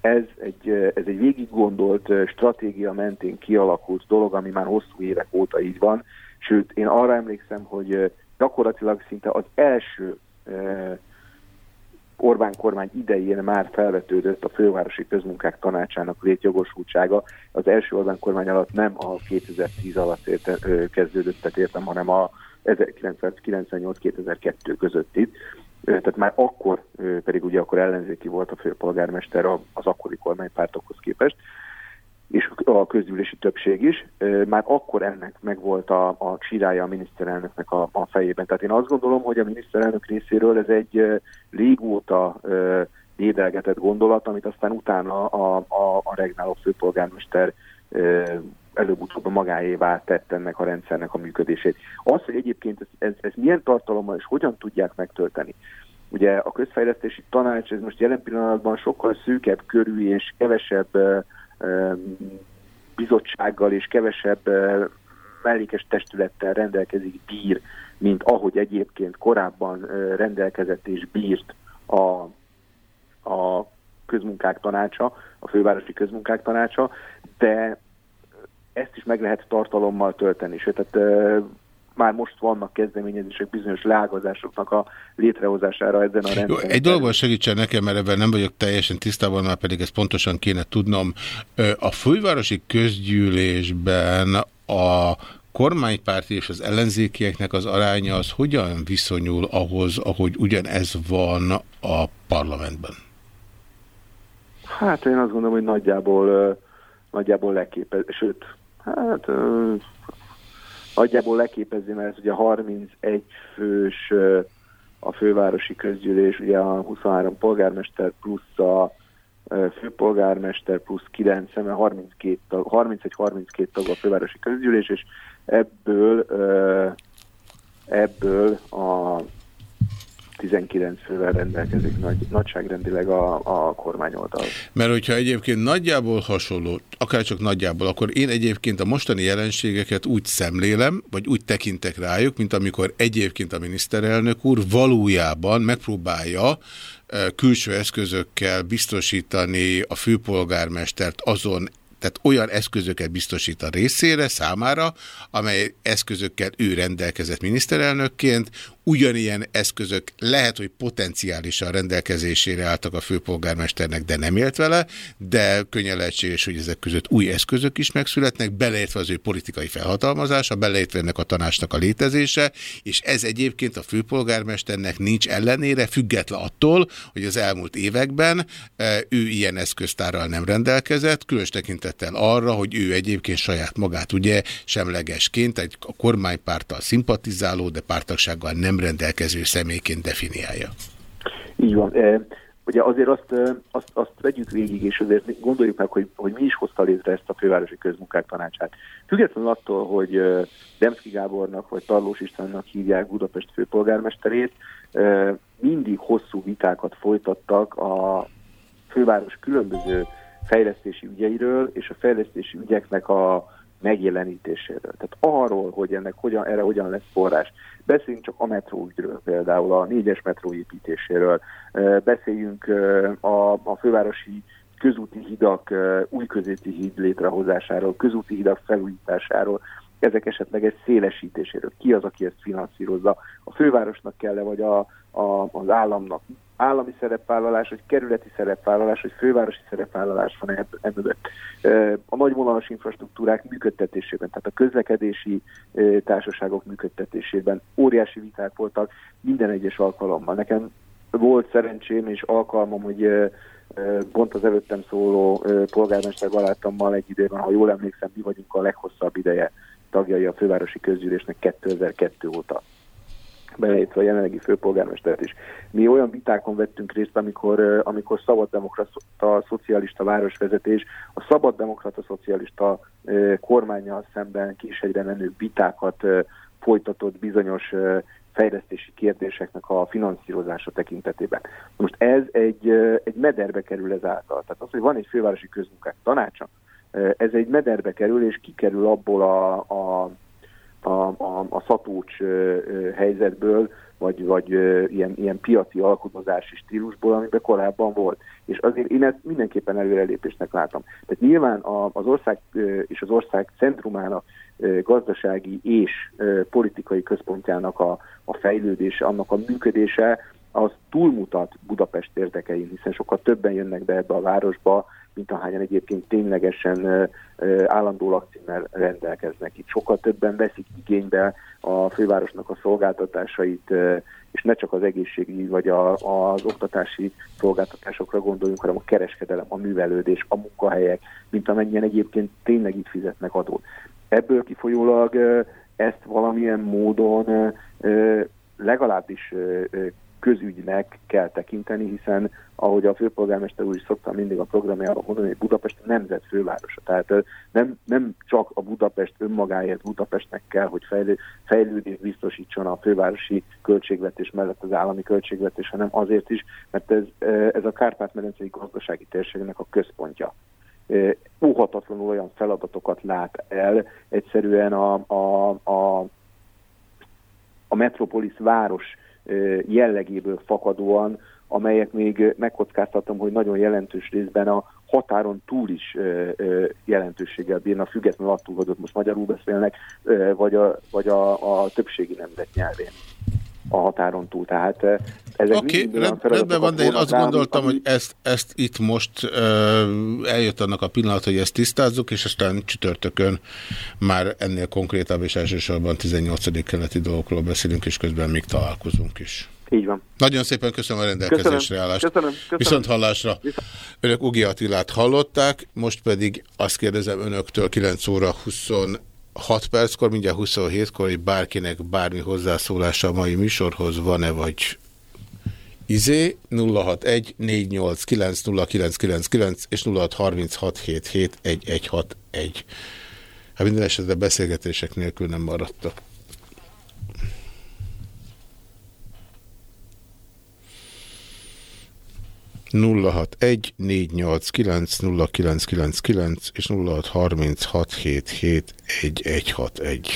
N: ez egy, ez egy végig gondolt stratégia mentén kialakult dolog, ami már hosszú évek óta így van. Sőt, én arra emlékszem, hogy gyakorlatilag szinte az első Orbán kormány idején már felvetődött a fővárosi közmunkák tanácsának létjogosultsága. Az első Orbán kormány alatt nem a 2010 alatt érte, kezdődött, tehát értem, hanem a 1998-2002 között itt. Tehát már akkor, pedig ugye akkor ellenzéki volt a főpolgármester az akkori kormánypártokhoz képest, és a közgyűlési többség is, már akkor ennek megvolt a, a csirája a miniszterelnöknek a, a fejében. Tehát én azt gondolom, hogy a miniszterelnök részéről ez egy régóta dédelgetett gondolat, amit aztán utána a, a, a regnáló főpolgármester előbb-utóbb magáévá tett ennek a rendszernek a működését. Az, hogy egyébként ez, ez, ez milyen tartalommal és hogyan tudják megtölteni. Ugye a közfejlesztési tanács, ez most jelen pillanatban sokkal szűkebb körű és kevesebb bizottsággal és kevesebb mellékes testülettel rendelkezik, bír, mint ahogy egyébként korábban rendelkezett és bírt a, a közmunkák tanácsa, a fővárosi közmunkák tanácsa, de ezt is meg lehet tartalommal tölteni. Sőt, tehát már most vannak kezdeményezések bizonyos leágazásoknak a létrehozására ezen a rendszeren.
A: Egy dologban segítsen nekem, mert ebben nem vagyok teljesen tisztában, már pedig ezt pontosan kéne tudnom. A fővárosi közgyűlésben a kormánypárti és az ellenzékieknek az aránya az hogyan viszonyul ahhoz, ahogy ugyanez van a parlamentben?
N: Hát én azt gondolom, hogy nagyjából, nagyjából leképez, sőt, hát nagyjából leképezi, mert ez ugye 31 fős a fővárosi közgyűlés, ugye a 23 polgármester plusz a főpolgármester plusz 9, 31-32 tag a fővárosi közgyűlés, és ebből ebből a 19 fővel rendelkezik nagy, nagyságrendileg a, a kormány oldal.
A: Mert hogyha egyébként nagyjából hasonló, akár csak nagyjából, akkor én egyébként a mostani jelenségeket úgy szemlélem, vagy úgy tekintek rájuk, mint amikor egyébként a miniszterelnök úr valójában megpróbálja eh, külső eszközökkel biztosítani a főpolgármestert azon tehát olyan eszközöket biztosít a részére, számára, amely eszközökkel ő rendelkezett miniszterelnökként, ugyanilyen eszközök lehet, hogy potenciálisan rendelkezésére álltak a főpolgármesternek, de nem élt vele, de könnyen lehetséges, hogy ezek között új eszközök is megszületnek, beleértve az ő politikai felhatalmazása, beleértve ennek a tanácsnak a létezése, és ez egyébként a főpolgármesternek nincs ellenére, független attól, hogy az elmúlt években e, ő ilyen eszköztárral nem rendelkezett, különös tekintettel arra, hogy ő egyébként saját magát ugye semlegesként egy a kormánypárttal szimpatizáló, de pártagsággal nem nem rendelkező személyként definiálja.
N: Így van. ugye azért azt, ö, azt, azt vegyük végig, és azért gondoljuk meg, hogy, hogy mi is hozta létre ezt a fővárosi közmunkák tanácsát. Függetlenül attól, hogy ö, Demszki Gábornak vagy Tarlós Istvánnak hívják Budapest főpolgármesterét, mindig hosszú vitákat folytattak a főváros különböző fejlesztési ügyeiről és a fejlesztési ügyeknek a megjelenítéséről. Tehát arról, hogy ennek hogyan, erre hogyan lesz forrás. Beszéljünk csak a metróügyről, például a négyes metró építéséről. Beszéljünk a, a fővárosi közúti hidak, új közúti híd létrehozásáról, közúti hidak felújításáról, ezek esetleg egy szélesítéséről. Ki az, aki ezt finanszírozza? A fővárosnak kell-e, vagy a, a, az államnak? Állami szerepvállalás, vagy kerületi szerepvállalás, vagy fővárosi szerepvállalás van emögött. Ö, A nagyvonalas infrastruktúrák működtetésében, tehát a közlekedési társaságok működtetésében óriási viták voltak minden egyes alkalommal. Nekem volt szerencsém és alkalmam, hogy pont az előttem szóló polgármester barátommal egy időben, ha jól emlékszem, mi vagyunk a leghosszabb ideje tagjai a fővárosi közgyűlésnek 2002 óta beleértve a jelenlegi főpolgármestert is. Mi olyan vitákon vettünk részt, amikor, amikor szabaddemokrata szocialista városvezetés a szabaddemokrata szocialista kormányjal szemben kisegyre menő vitákat folytatott bizonyos fejlesztési kérdéseknek a finanszírozása tekintetében. Most ez egy, egy mederbe kerül ezáltal. Tehát az, hogy van egy fővárosi közmunkák tanácsa, ez egy mederbe kerül, és kikerül abból a, a a, a, a szatúcs helyzetből, vagy, vagy ilyen, ilyen piaci alkudozási stílusból, amiben korábban volt. És azért én ezt mindenképpen előrelépésnek látom. Tehát nyilván a, az ország és az ország centrumának gazdasági és politikai központjának a, a fejlődése, annak a működése, az túlmutat Budapest érdekein, hiszen sokkal többen jönnek be ebbe a városba, mint ahányan egyébként ténylegesen állandó lakcímmel rendelkeznek. Itt sokkal többen veszik igénybe a fővárosnak a szolgáltatásait, és ne csak az egészségügyi vagy a, az oktatási szolgáltatásokra gondoljunk, hanem a kereskedelem, a művelődés, a munkahelyek, mint amennyien egyébként tényleg itt fizetnek adót. Ebből kifolyólag ezt valamilyen módon legalábbis közügynek kell tekinteni, hiszen ahogy a főpolgármester úr is szokta mindig a programjában mondani, hogy Budapest nemzet fővárosa. Tehát nem, nem csak a Budapest önmagáért Budapestnek kell, hogy fejlő, fejlődést biztosítson a fővárosi költségvetés mellett az állami költségvetés, hanem azért is, mert ez, ez a Kárpát-medencei gazdasági térségnek a központja óhatatlanul olyan feladatokat lát el, egyszerűen a, a, a, a metropolis város jellegéből fakadóan, amelyek még megkockáztatom, hogy nagyon jelentős részben a határon túl is jelentőséggel bírna, függetlenül attól, hogy ott most magyarul beszélnek, vagy, a, vagy a, a többségi nemzet nyelvén a határon túl. Tehát ezek
A: Oké, okay, rendben van, de én azt gondoltam,
N: ami-
A: hogy ezt, ezt itt most ö, eljött annak a pillanat, hogy ezt tisztázzuk, és aztán csütörtökön már ennél konkrétabb és elsősorban 18. keleti dolgokról beszélünk, és közben még találkozunk is.
N: Így van.
A: Nagyon szépen köszönöm a rendelkezésre
N: Köszönöm.
A: állást.
N: Köszönöm. Köszönöm.
A: Viszont hallásra. Önök Ugi Attilát hallották, most pedig azt kérdezem önöktől 9 óra 26 perckor, mindjárt 27-kor, hogy bárkinek bármi hozzászólása a mai műsorhoz van-e, vagy izé 061 489 0999 és 0636771161. Hát minden esetben beszélgetések nélkül nem maradtak. 061 489 0999 és 0636771161.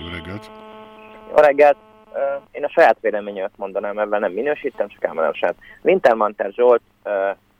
A: Jó reggelt!
O: Jó reggelt! Én a saját véleményemet mondanám, ebben nem minősítem, csak elmondom saját. Wintermantel Zsolt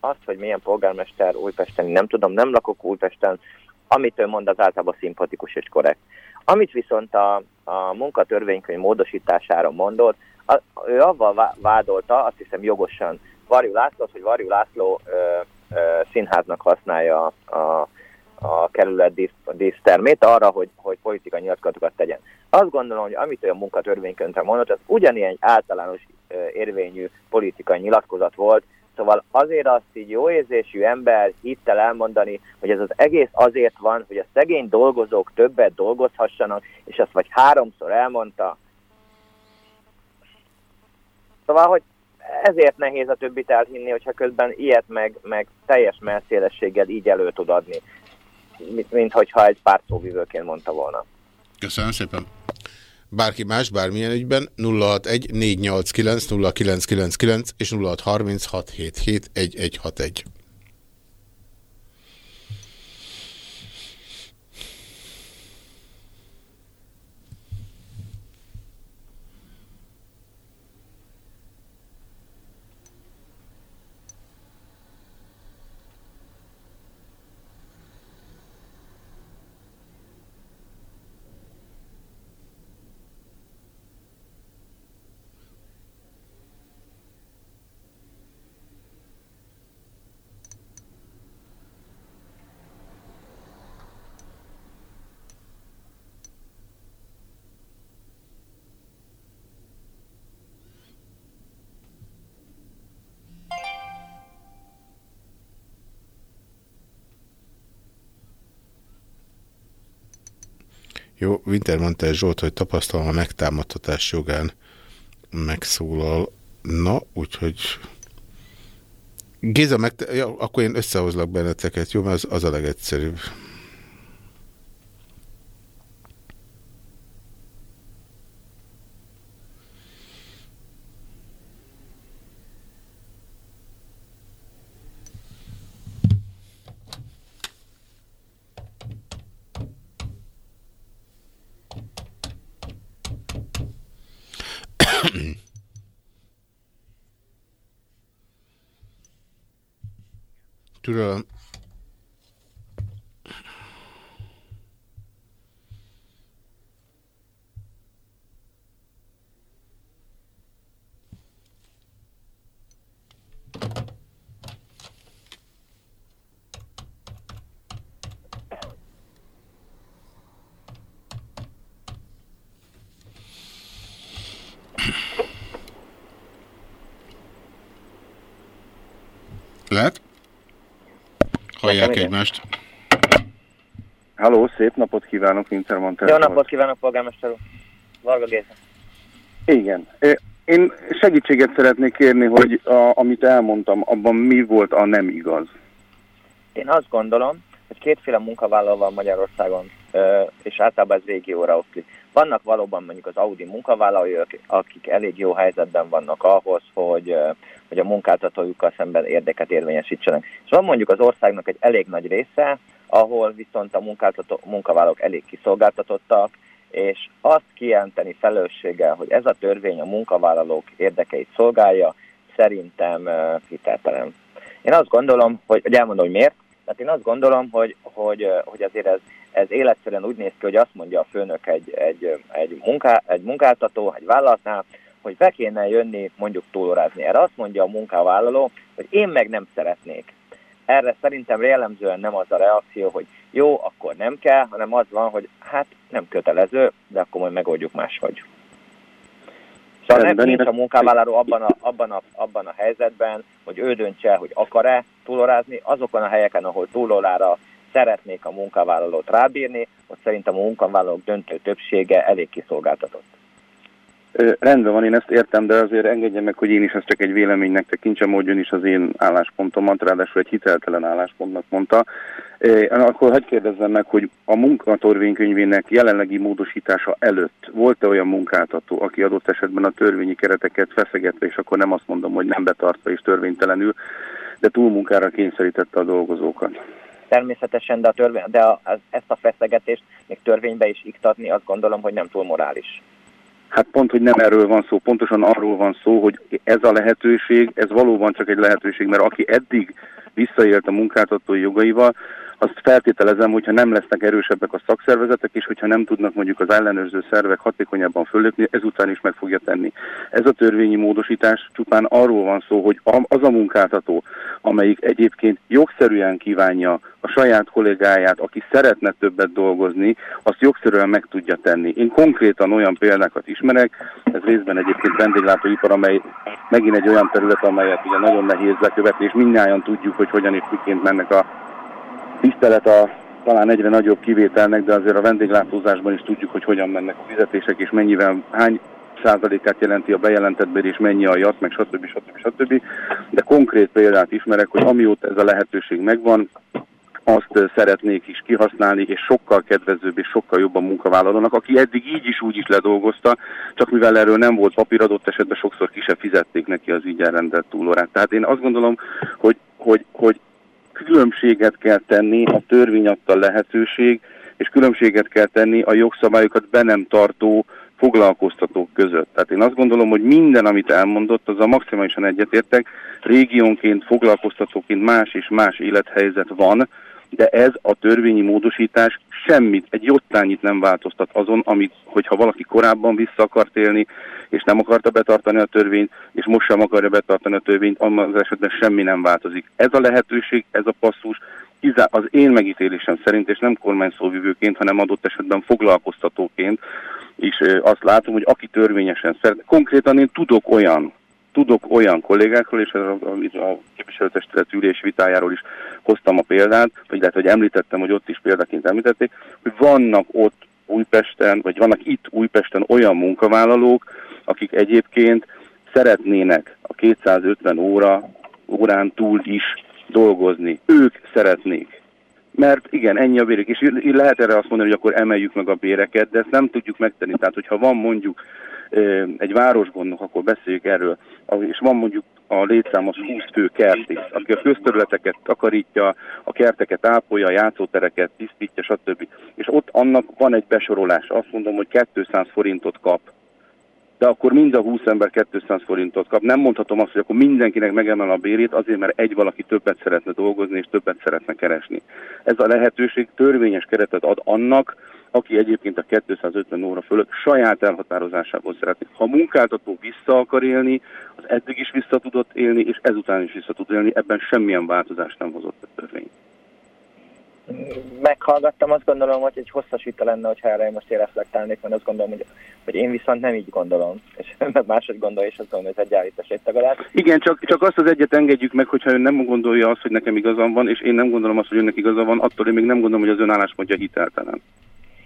O: azt, hogy milyen polgármester Újpesten, nem tudom, nem lakok Újpesten, amit ő mond, az általában szimpatikus és korrekt. Amit viszont a, a munkatörvénykönyv módosítására mondott, a, ő avval vá- vádolta, azt hiszem jogosan, Varjú Lászlót, hogy Varjú László ö, ö, színháznak használja a, a kerület dísz, dísztermét arra, hogy, hogy politikai nyilatkozatokat tegyen. Azt gondolom, hogy amit ő a munkatörvénykönyvre mondott, az ugyanilyen általános érvényű politikai nyilatkozat volt, Szóval azért azt így jó érzésű ember hittel elmondani, hogy ez az egész azért van, hogy a szegény dolgozók többet dolgozhassanak, és ezt vagy háromszor elmondta. Szóval, hogy ezért nehéz a többit elhinni, hogyha közben ilyet meg, meg teljes melszélességgel így elő tud adni, mint, mint hogyha egy pár szóvivőként mondta volna.
A: Köszönöm szépen. Bárki más, bármilyen ügyben 061 489 0999 és 0636771161. Jó, Wintermantel Zsolt, hogy tapasztalom a megtámadtatás jogán megszólal. Na, úgyhogy... Géza, meg... ja, akkor én összehozlak benneteket, jó? Mert az, az a legegyszerűbb. Türelem. Lehet? Hallják
O: igen.
A: egymást.
M: Halló, szép napot kívánok, Wintermantel.
O: Jó napot kívánok, polgármester úr. Varga Géza.
M: Igen. Én segítséget szeretnék kérni, hogy a, amit elmondtam, abban mi volt a nem igaz.
O: Én azt gondolom, hogy kétféle munkavállaló van Magyarországon, és általában ez régióra oszlik. Vannak valóban mondjuk az Audi munkavállalói, akik- elég jó helyzetben vannak ahhoz, hogy, hogy a munkáltatójukkal szemben érdeket érvényesítsenek. És van mondjuk az országnak egy elég nagy része, ahol viszont a munkavállalók elég kiszolgáltatottak, és azt kijelenteni felelősséggel, hogy ez a törvény a munkavállalók érdekeit szolgálja, szerintem hiteltelen. Én azt gondolom, hogy, hogy elmondom, hogy miért. Tehát én azt gondolom, hogy, hogy, hogy azért ez, ez életszerűen úgy néz ki, hogy azt mondja a főnök egy, egy, egy, munká, egy munkáltató, egy vállalatnál, hogy be kéne jönni mondjuk túlórázni. Erre azt mondja a munkavállaló, hogy én meg nem szeretnék. Erre szerintem jellemzően nem az a reakció, hogy jó, akkor nem kell, hanem az van, hogy hát nem kötelező, de akkor majd megoldjuk máshogy. Szóval nem nincs a munkavállaló abban a, abban, a, abban a helyzetben, hogy ő döntse, hogy akar-e túlórázni. Azokon a helyeken, ahol túlórára szeretnék a munkavállalót rábírni, ott szerintem a munkavállalók döntő többsége elég kiszolgáltatott.
M: Rendben van, én ezt értem, de azért engedje meg, hogy én is ezt csak egy véleménynek tekintsem, hogy ön is az én álláspontomat, ráadásul egy hiteltelen álláspontnak mondta. Akkor hagyd kérdezzem meg, hogy a munkatorvénykönyvének jelenlegi módosítása előtt volt-e olyan munkáltató, aki adott esetben a törvényi kereteket feszegetve, és akkor nem azt mondom, hogy nem betartva és törvénytelenül, de túlmunkára kényszerítette a dolgozókat?
O: Természetesen, de, a törvény, de a, ezt a feszegetést még törvénybe is iktatni, azt gondolom, hogy nem túl morális.
M: Hát pont, hogy nem erről van szó, pontosan arról van szó, hogy ez a lehetőség, ez valóban csak egy lehetőség, mert aki eddig visszaélt a munkáltatói jogaival, azt feltételezem, hogyha nem lesznek erősebbek a szakszervezetek, és hogyha nem tudnak mondjuk az ellenőrző szervek hatékonyabban fölépni, ezután is meg fogja tenni. Ez a törvényi módosítás csupán arról van szó, hogy az a munkáltató, amelyik egyébként jogszerűen kívánja a saját kollégáját, aki szeretne többet dolgozni, azt jogszerűen meg tudja tenni. Én konkrétan olyan példákat ismerek, ez részben egyébként vendéglátóipar, amely megint egy olyan terület, amelyet ugye nagyon nehéz lekövetni, és mindnyáján tudjuk, hogy hogyan és miként mennek a tisztelet a talán egyre nagyobb kivételnek, de azért a vendéglátózásban is tudjuk, hogy hogyan mennek a fizetések, és mennyivel, hány százalékát jelenti a bejelentett bér, és mennyi a JAT, meg stb. stb. stb. De konkrét példát ismerek, hogy amióta ez a lehetőség megvan, azt szeretnék is kihasználni, és sokkal kedvezőbb és sokkal jobb a munkavállalónak, aki eddig így is úgy is ledolgozta, csak mivel erről nem volt papír, adott esetben sokszor ki se fizették neki az így elrendelt túlórát. Tehát én azt gondolom, hogy, hogy, hogy különbséget kell tenni a törvény adta lehetőség, és különbséget kell tenni a jogszabályokat be nem tartó foglalkoztatók között. Tehát én azt gondolom, hogy minden, amit elmondott, az a maximálisan egyetértek, régiónként, foglalkoztatóként más és más élethelyzet van, de ez a törvényi módosítás semmit, egy jottányit nem változtat azon, amit, hogyha valaki korábban vissza akart élni, és nem akarta betartani a törvényt, és most sem akarja betartani a törvényt, abban az esetben semmi nem változik. Ez a lehetőség, ez a passzus, az én megítélésem szerint, és nem kormányszóvivőként, hanem adott esetben foglalkoztatóként, és azt látom, hogy aki törvényesen szeret, konkrétan én tudok olyan, tudok olyan kollégákról, és a, a, képviselőtestület ülés vitájáról is hoztam a példát, vagy lehet, hogy említettem, hogy ott is példaként említették, hogy vannak ott Újpesten, vagy vannak itt Újpesten olyan munkavállalók, akik egyébként szeretnének a 250 óra, órán túl is dolgozni. Ők szeretnék. Mert igen, ennyi a bérek, és lehet erre azt mondani, hogy akkor emeljük meg a béreket, de ezt nem tudjuk megtenni. Tehát, hogyha van mondjuk egy városgondnok, akkor beszéljük erről, és van mondjuk a létszám az 20 fő kertész, aki a közterületeket takarítja, a kerteket ápolja, a játszótereket tisztítja, stb. És ott annak van egy besorolás, azt mondom, hogy 200 forintot kap de akkor mind a 20 ember 200 forintot kap. Nem mondhatom azt, hogy akkor mindenkinek megemel a bérét, azért, mert egy valaki többet szeretne dolgozni, és többet szeretne keresni. Ez a lehetőség törvényes keretet ad annak, aki egyébként a 250 óra fölött saját elhatározásából szeretné. Ha a munkáltató vissza akar élni, az eddig is vissza tudott élni, és ezután is vissza tud élni, ebben semmilyen változást nem hozott a törvény
O: meghallgattam, azt gondolom, hogy egy hosszas vita lenne, hogyha erre most én reflektálnék, mert azt gondolom, hogy, hogy én viszont nem így gondolom, és meg máshogy gondolja, és azt gondolom, hogy ez egy állítás egy tagadás.
M: Igen, csak, csak azt az egyet engedjük meg, hogyha ön nem gondolja azt, hogy nekem igazam van, és én nem gondolom azt, hogy önnek igaza van, attól én még nem gondolom, hogy az ön álláspontja hiteltelen.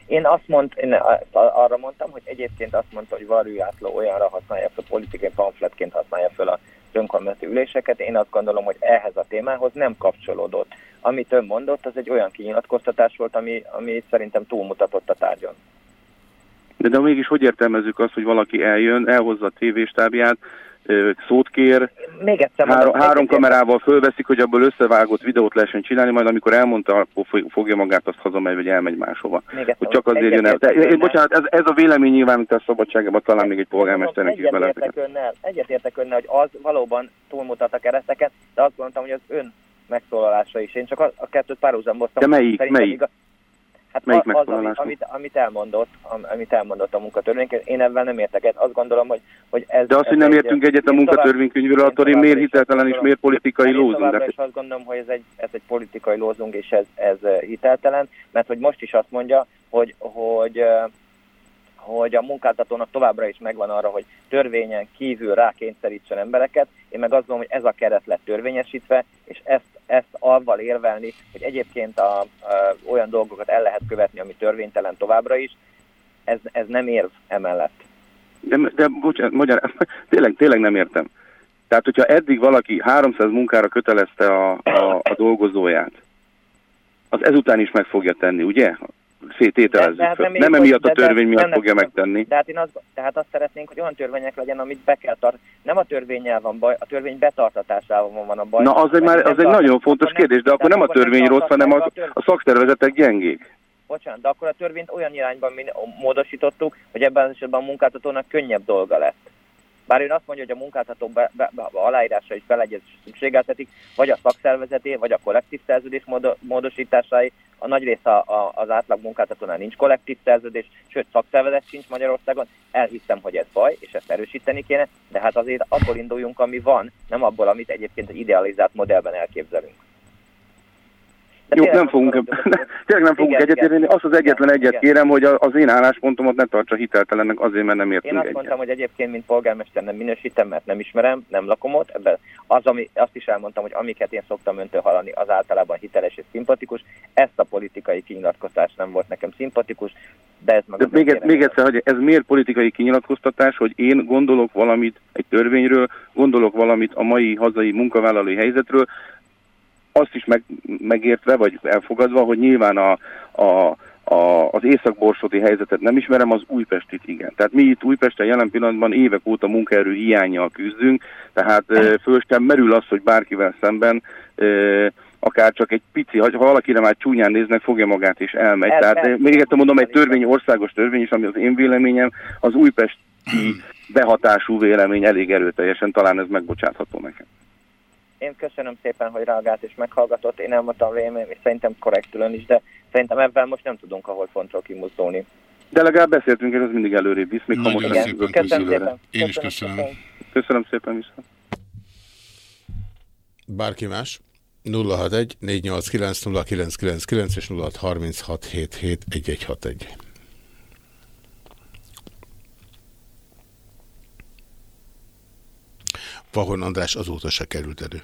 O: Én azt mond, én arra mondtam, hogy egyébként azt mondta, hogy Varjú olyanra használja fel, politikai pamfletként használja fel a önkormányzati üléseket. Én azt gondolom, hogy ehhez a témához nem kapcsolódott. Amit ön mondott, az egy olyan kinyilatkoztatás volt, ami, ami szerintem túlmutatott a tárgyon.
M: De, de mégis hogy értelmezzük azt, hogy valaki eljön, elhozza a tévéstábját, szót kér,
O: Még egyszer
M: három, három kamerával fölveszik, hogy abból összevágott videót lehessen csinálni, majd amikor elmondta, akkor fogja magát, azt hazamegy, vagy elmegy máshova. Hogy csak azért jön el. De, én, bocsánat, ez, ez a vélemény nyilvánítás szabadságában talán még egy polgármesternek is bele.
O: Egyetértek önnel, hogy az valóban túlmutat a kereszteket, de azt gondoltam, hogy az ön megszólalása is. Én csak a, a kettőt párhuzamboztam.
M: De melyik? Melyik? Igaz,
O: Hát Melyik az, amit, amit, amit, elmondott, amit elmondott a munkatörvény, én ebben nem értek egyet. Azt gondolom, hogy, hogy ez...
M: De azt, hogy nem értünk egy, egyet a munkatörvénykönyvről, attól én miért hiteltelen és miért politikai lózunk?
O: Én azt gondolom, hogy ez egy, ez egy politikai lózunk, és ez, ez hiteltelen, mert hogy most is azt mondja, hogy, hogy hogy a munkáltatónak továbbra is megvan arra, hogy törvényen kívül rákényszerítsen embereket. Én meg azt gondolom, hogy ez a keret lett törvényesítve, és ezt, ezt avval érvelni, hogy egyébként a, a, olyan dolgokat el lehet követni, ami törvénytelen továbbra is, ez, ez nem érv emellett.
M: De, de bocsánat, magyar, tényleg, tényleg nem értem. Tehát, hogyha eddig valaki 300 munkára kötelezte a, a, a dolgozóját, az ezután is meg fogja tenni, ugye? Szétételezzük hát Nem, nem emiatt a törvény miatt fogja nem, megtenni.
O: Tehát, én azt, tehát azt szeretnénk, hogy olyan törvények legyen, amit be kell tartani. Nem a törvényel van baj, a törvény betartatásával van a baj.
M: Na, az egy, már, az egy nagyon fontos kérdés, de akkor nem a törvény rossz, hanem a, a szakszervezetek gyengék.
O: Bocsánat, de akkor a törvényt olyan irányban módosítottuk, hogy ebben az esetben a munkáltatónak könnyebb dolga lett. Bár ön azt mondja, hogy a munkáltató be, be, be, aláírása is beleegyez szükségeltetik, vagy a szakszervezeté, vagy a kollektív szerződés módo, módosításai. A nagy része a, a, az átlag munkáltatónál nincs kollektív szerződés, sőt szakszervezet sincs Magyarországon. Elhiszem, hogy ez baj, és ezt erősíteni kéne, de hát azért abból induljunk, ami van, nem abból, amit egyébként egy idealizált modellben elképzelünk.
M: Jó, nem fogunk, tényleg nem fogunk egyetérteni. Azt az egyetlen egyet
O: igen.
M: kérem, hogy az én álláspontomat ne tartsa hiteltelennek azért, mert nem
O: Én
M: értünk
O: azt
M: egyet.
O: mondtam, hogy egyébként, mint polgármester nem minősítem, mert nem ismerem, nem lakom ott. Ebben az, ami, azt is elmondtam, hogy amiket én szoktam öntől hallani, az általában hiteles és szimpatikus. Ezt a politikai kinyilatkoztás nem volt nekem szimpatikus, de ez meg
M: De még, egy- még egyszer, hogy ez miért politikai kinyilatkoztatás, hogy én gondolok valamit egy törvényről, gondolok valamit a mai hazai munkavállalói helyzetről, azt is meg, megértve, vagy elfogadva, hogy nyilván a, a, a, az északborsodi helyzetet nem ismerem, az Újpestit igen. Tehát mi itt Újpesten jelen pillanatban évek óta munkaerő hiányjal küzdünk, tehát föl sem merül az, hogy bárkivel szemben ö, akár csak egy pici, ha valakire már csúnyán néznek, fogja magát és elmegy.
O: El-
M: Tehát
O: el-
M: még egyszer mondom, egy törvény, országos törvény is, ami az én véleményem, az újpesti behatású vélemény elég erőteljesen, talán ez megbocsátható nekem.
O: Én köszönöm szépen, hogy reagált és meghallgatott. Én elmondtam véleményem, és szerintem korrektül ön is, de szerintem ebben most nem tudunk a holfontról kimuzdulni.
M: De legalább beszéltünk, és ez mindig előrébb visz, még ha most
A: Nagyon
M: nem
A: szépen
O: Köszönöm szépen.
A: Én is
O: Köszönöm
A: köszönöm.
M: Köszönöm szépen vissza.
A: Bárki más? 061 489 0999 és 0636 Vahon András azóta se került elő.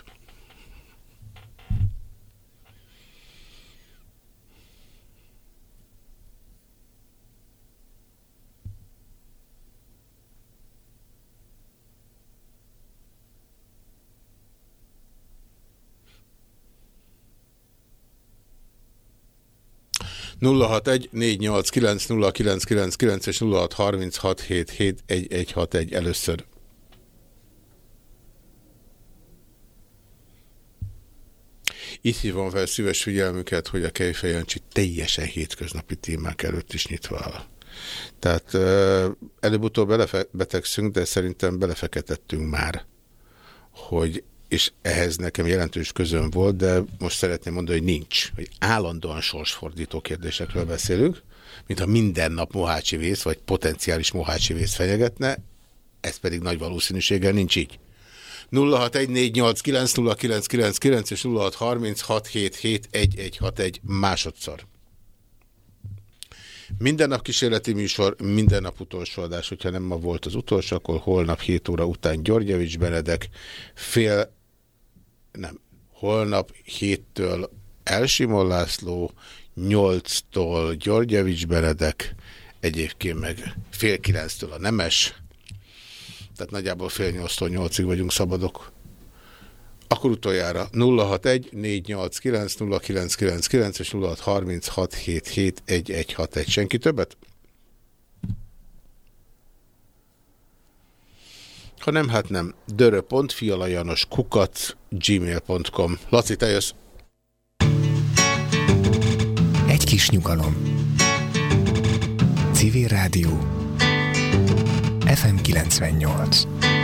A: nulla hat egy és nulla hat harminc hat hét hét egy egy hat egy először. Itt hívom fel szíves figyelmüket, hogy a Kejfejancsi teljesen hétköznapi témák előtt is nyitva áll. Tehát előbb-utóbb betegszünk, de szerintem belefeketettünk már, hogy és ehhez nekem jelentős közön volt, de most szeretném mondani, hogy nincs. Hogy állandóan sorsfordító kérdésekről beszélünk, mintha minden nap Mohácsi vész, vagy potenciális Mohácsi vész fenyegetne, ez pedig nagy valószínűséggel nincs így. 0614890999 és 0636771161 másodszor. Minden nap kísérleti műsor, minden nap utolsó adás, hogyha nem ma volt az utolsó, akkor holnap 7 óra után Györgyevics Benedek, fél, nem, holnap 7-től Elsimon László, 8-tól Györgyevics Benedek, egyébként meg fél 9-től a Nemes, tehát nagyjából fél 8-tól 8-ig vagyunk szabadok. Akkor utoljára 061 489 0999 és 0636 77 1161. Senki többet? Ha nem, hát nem. dörö.fialajanos kukac gmail.com. Laci, te jössz.
P: Egy kis nyugalom. Civil Rádió. FM 98.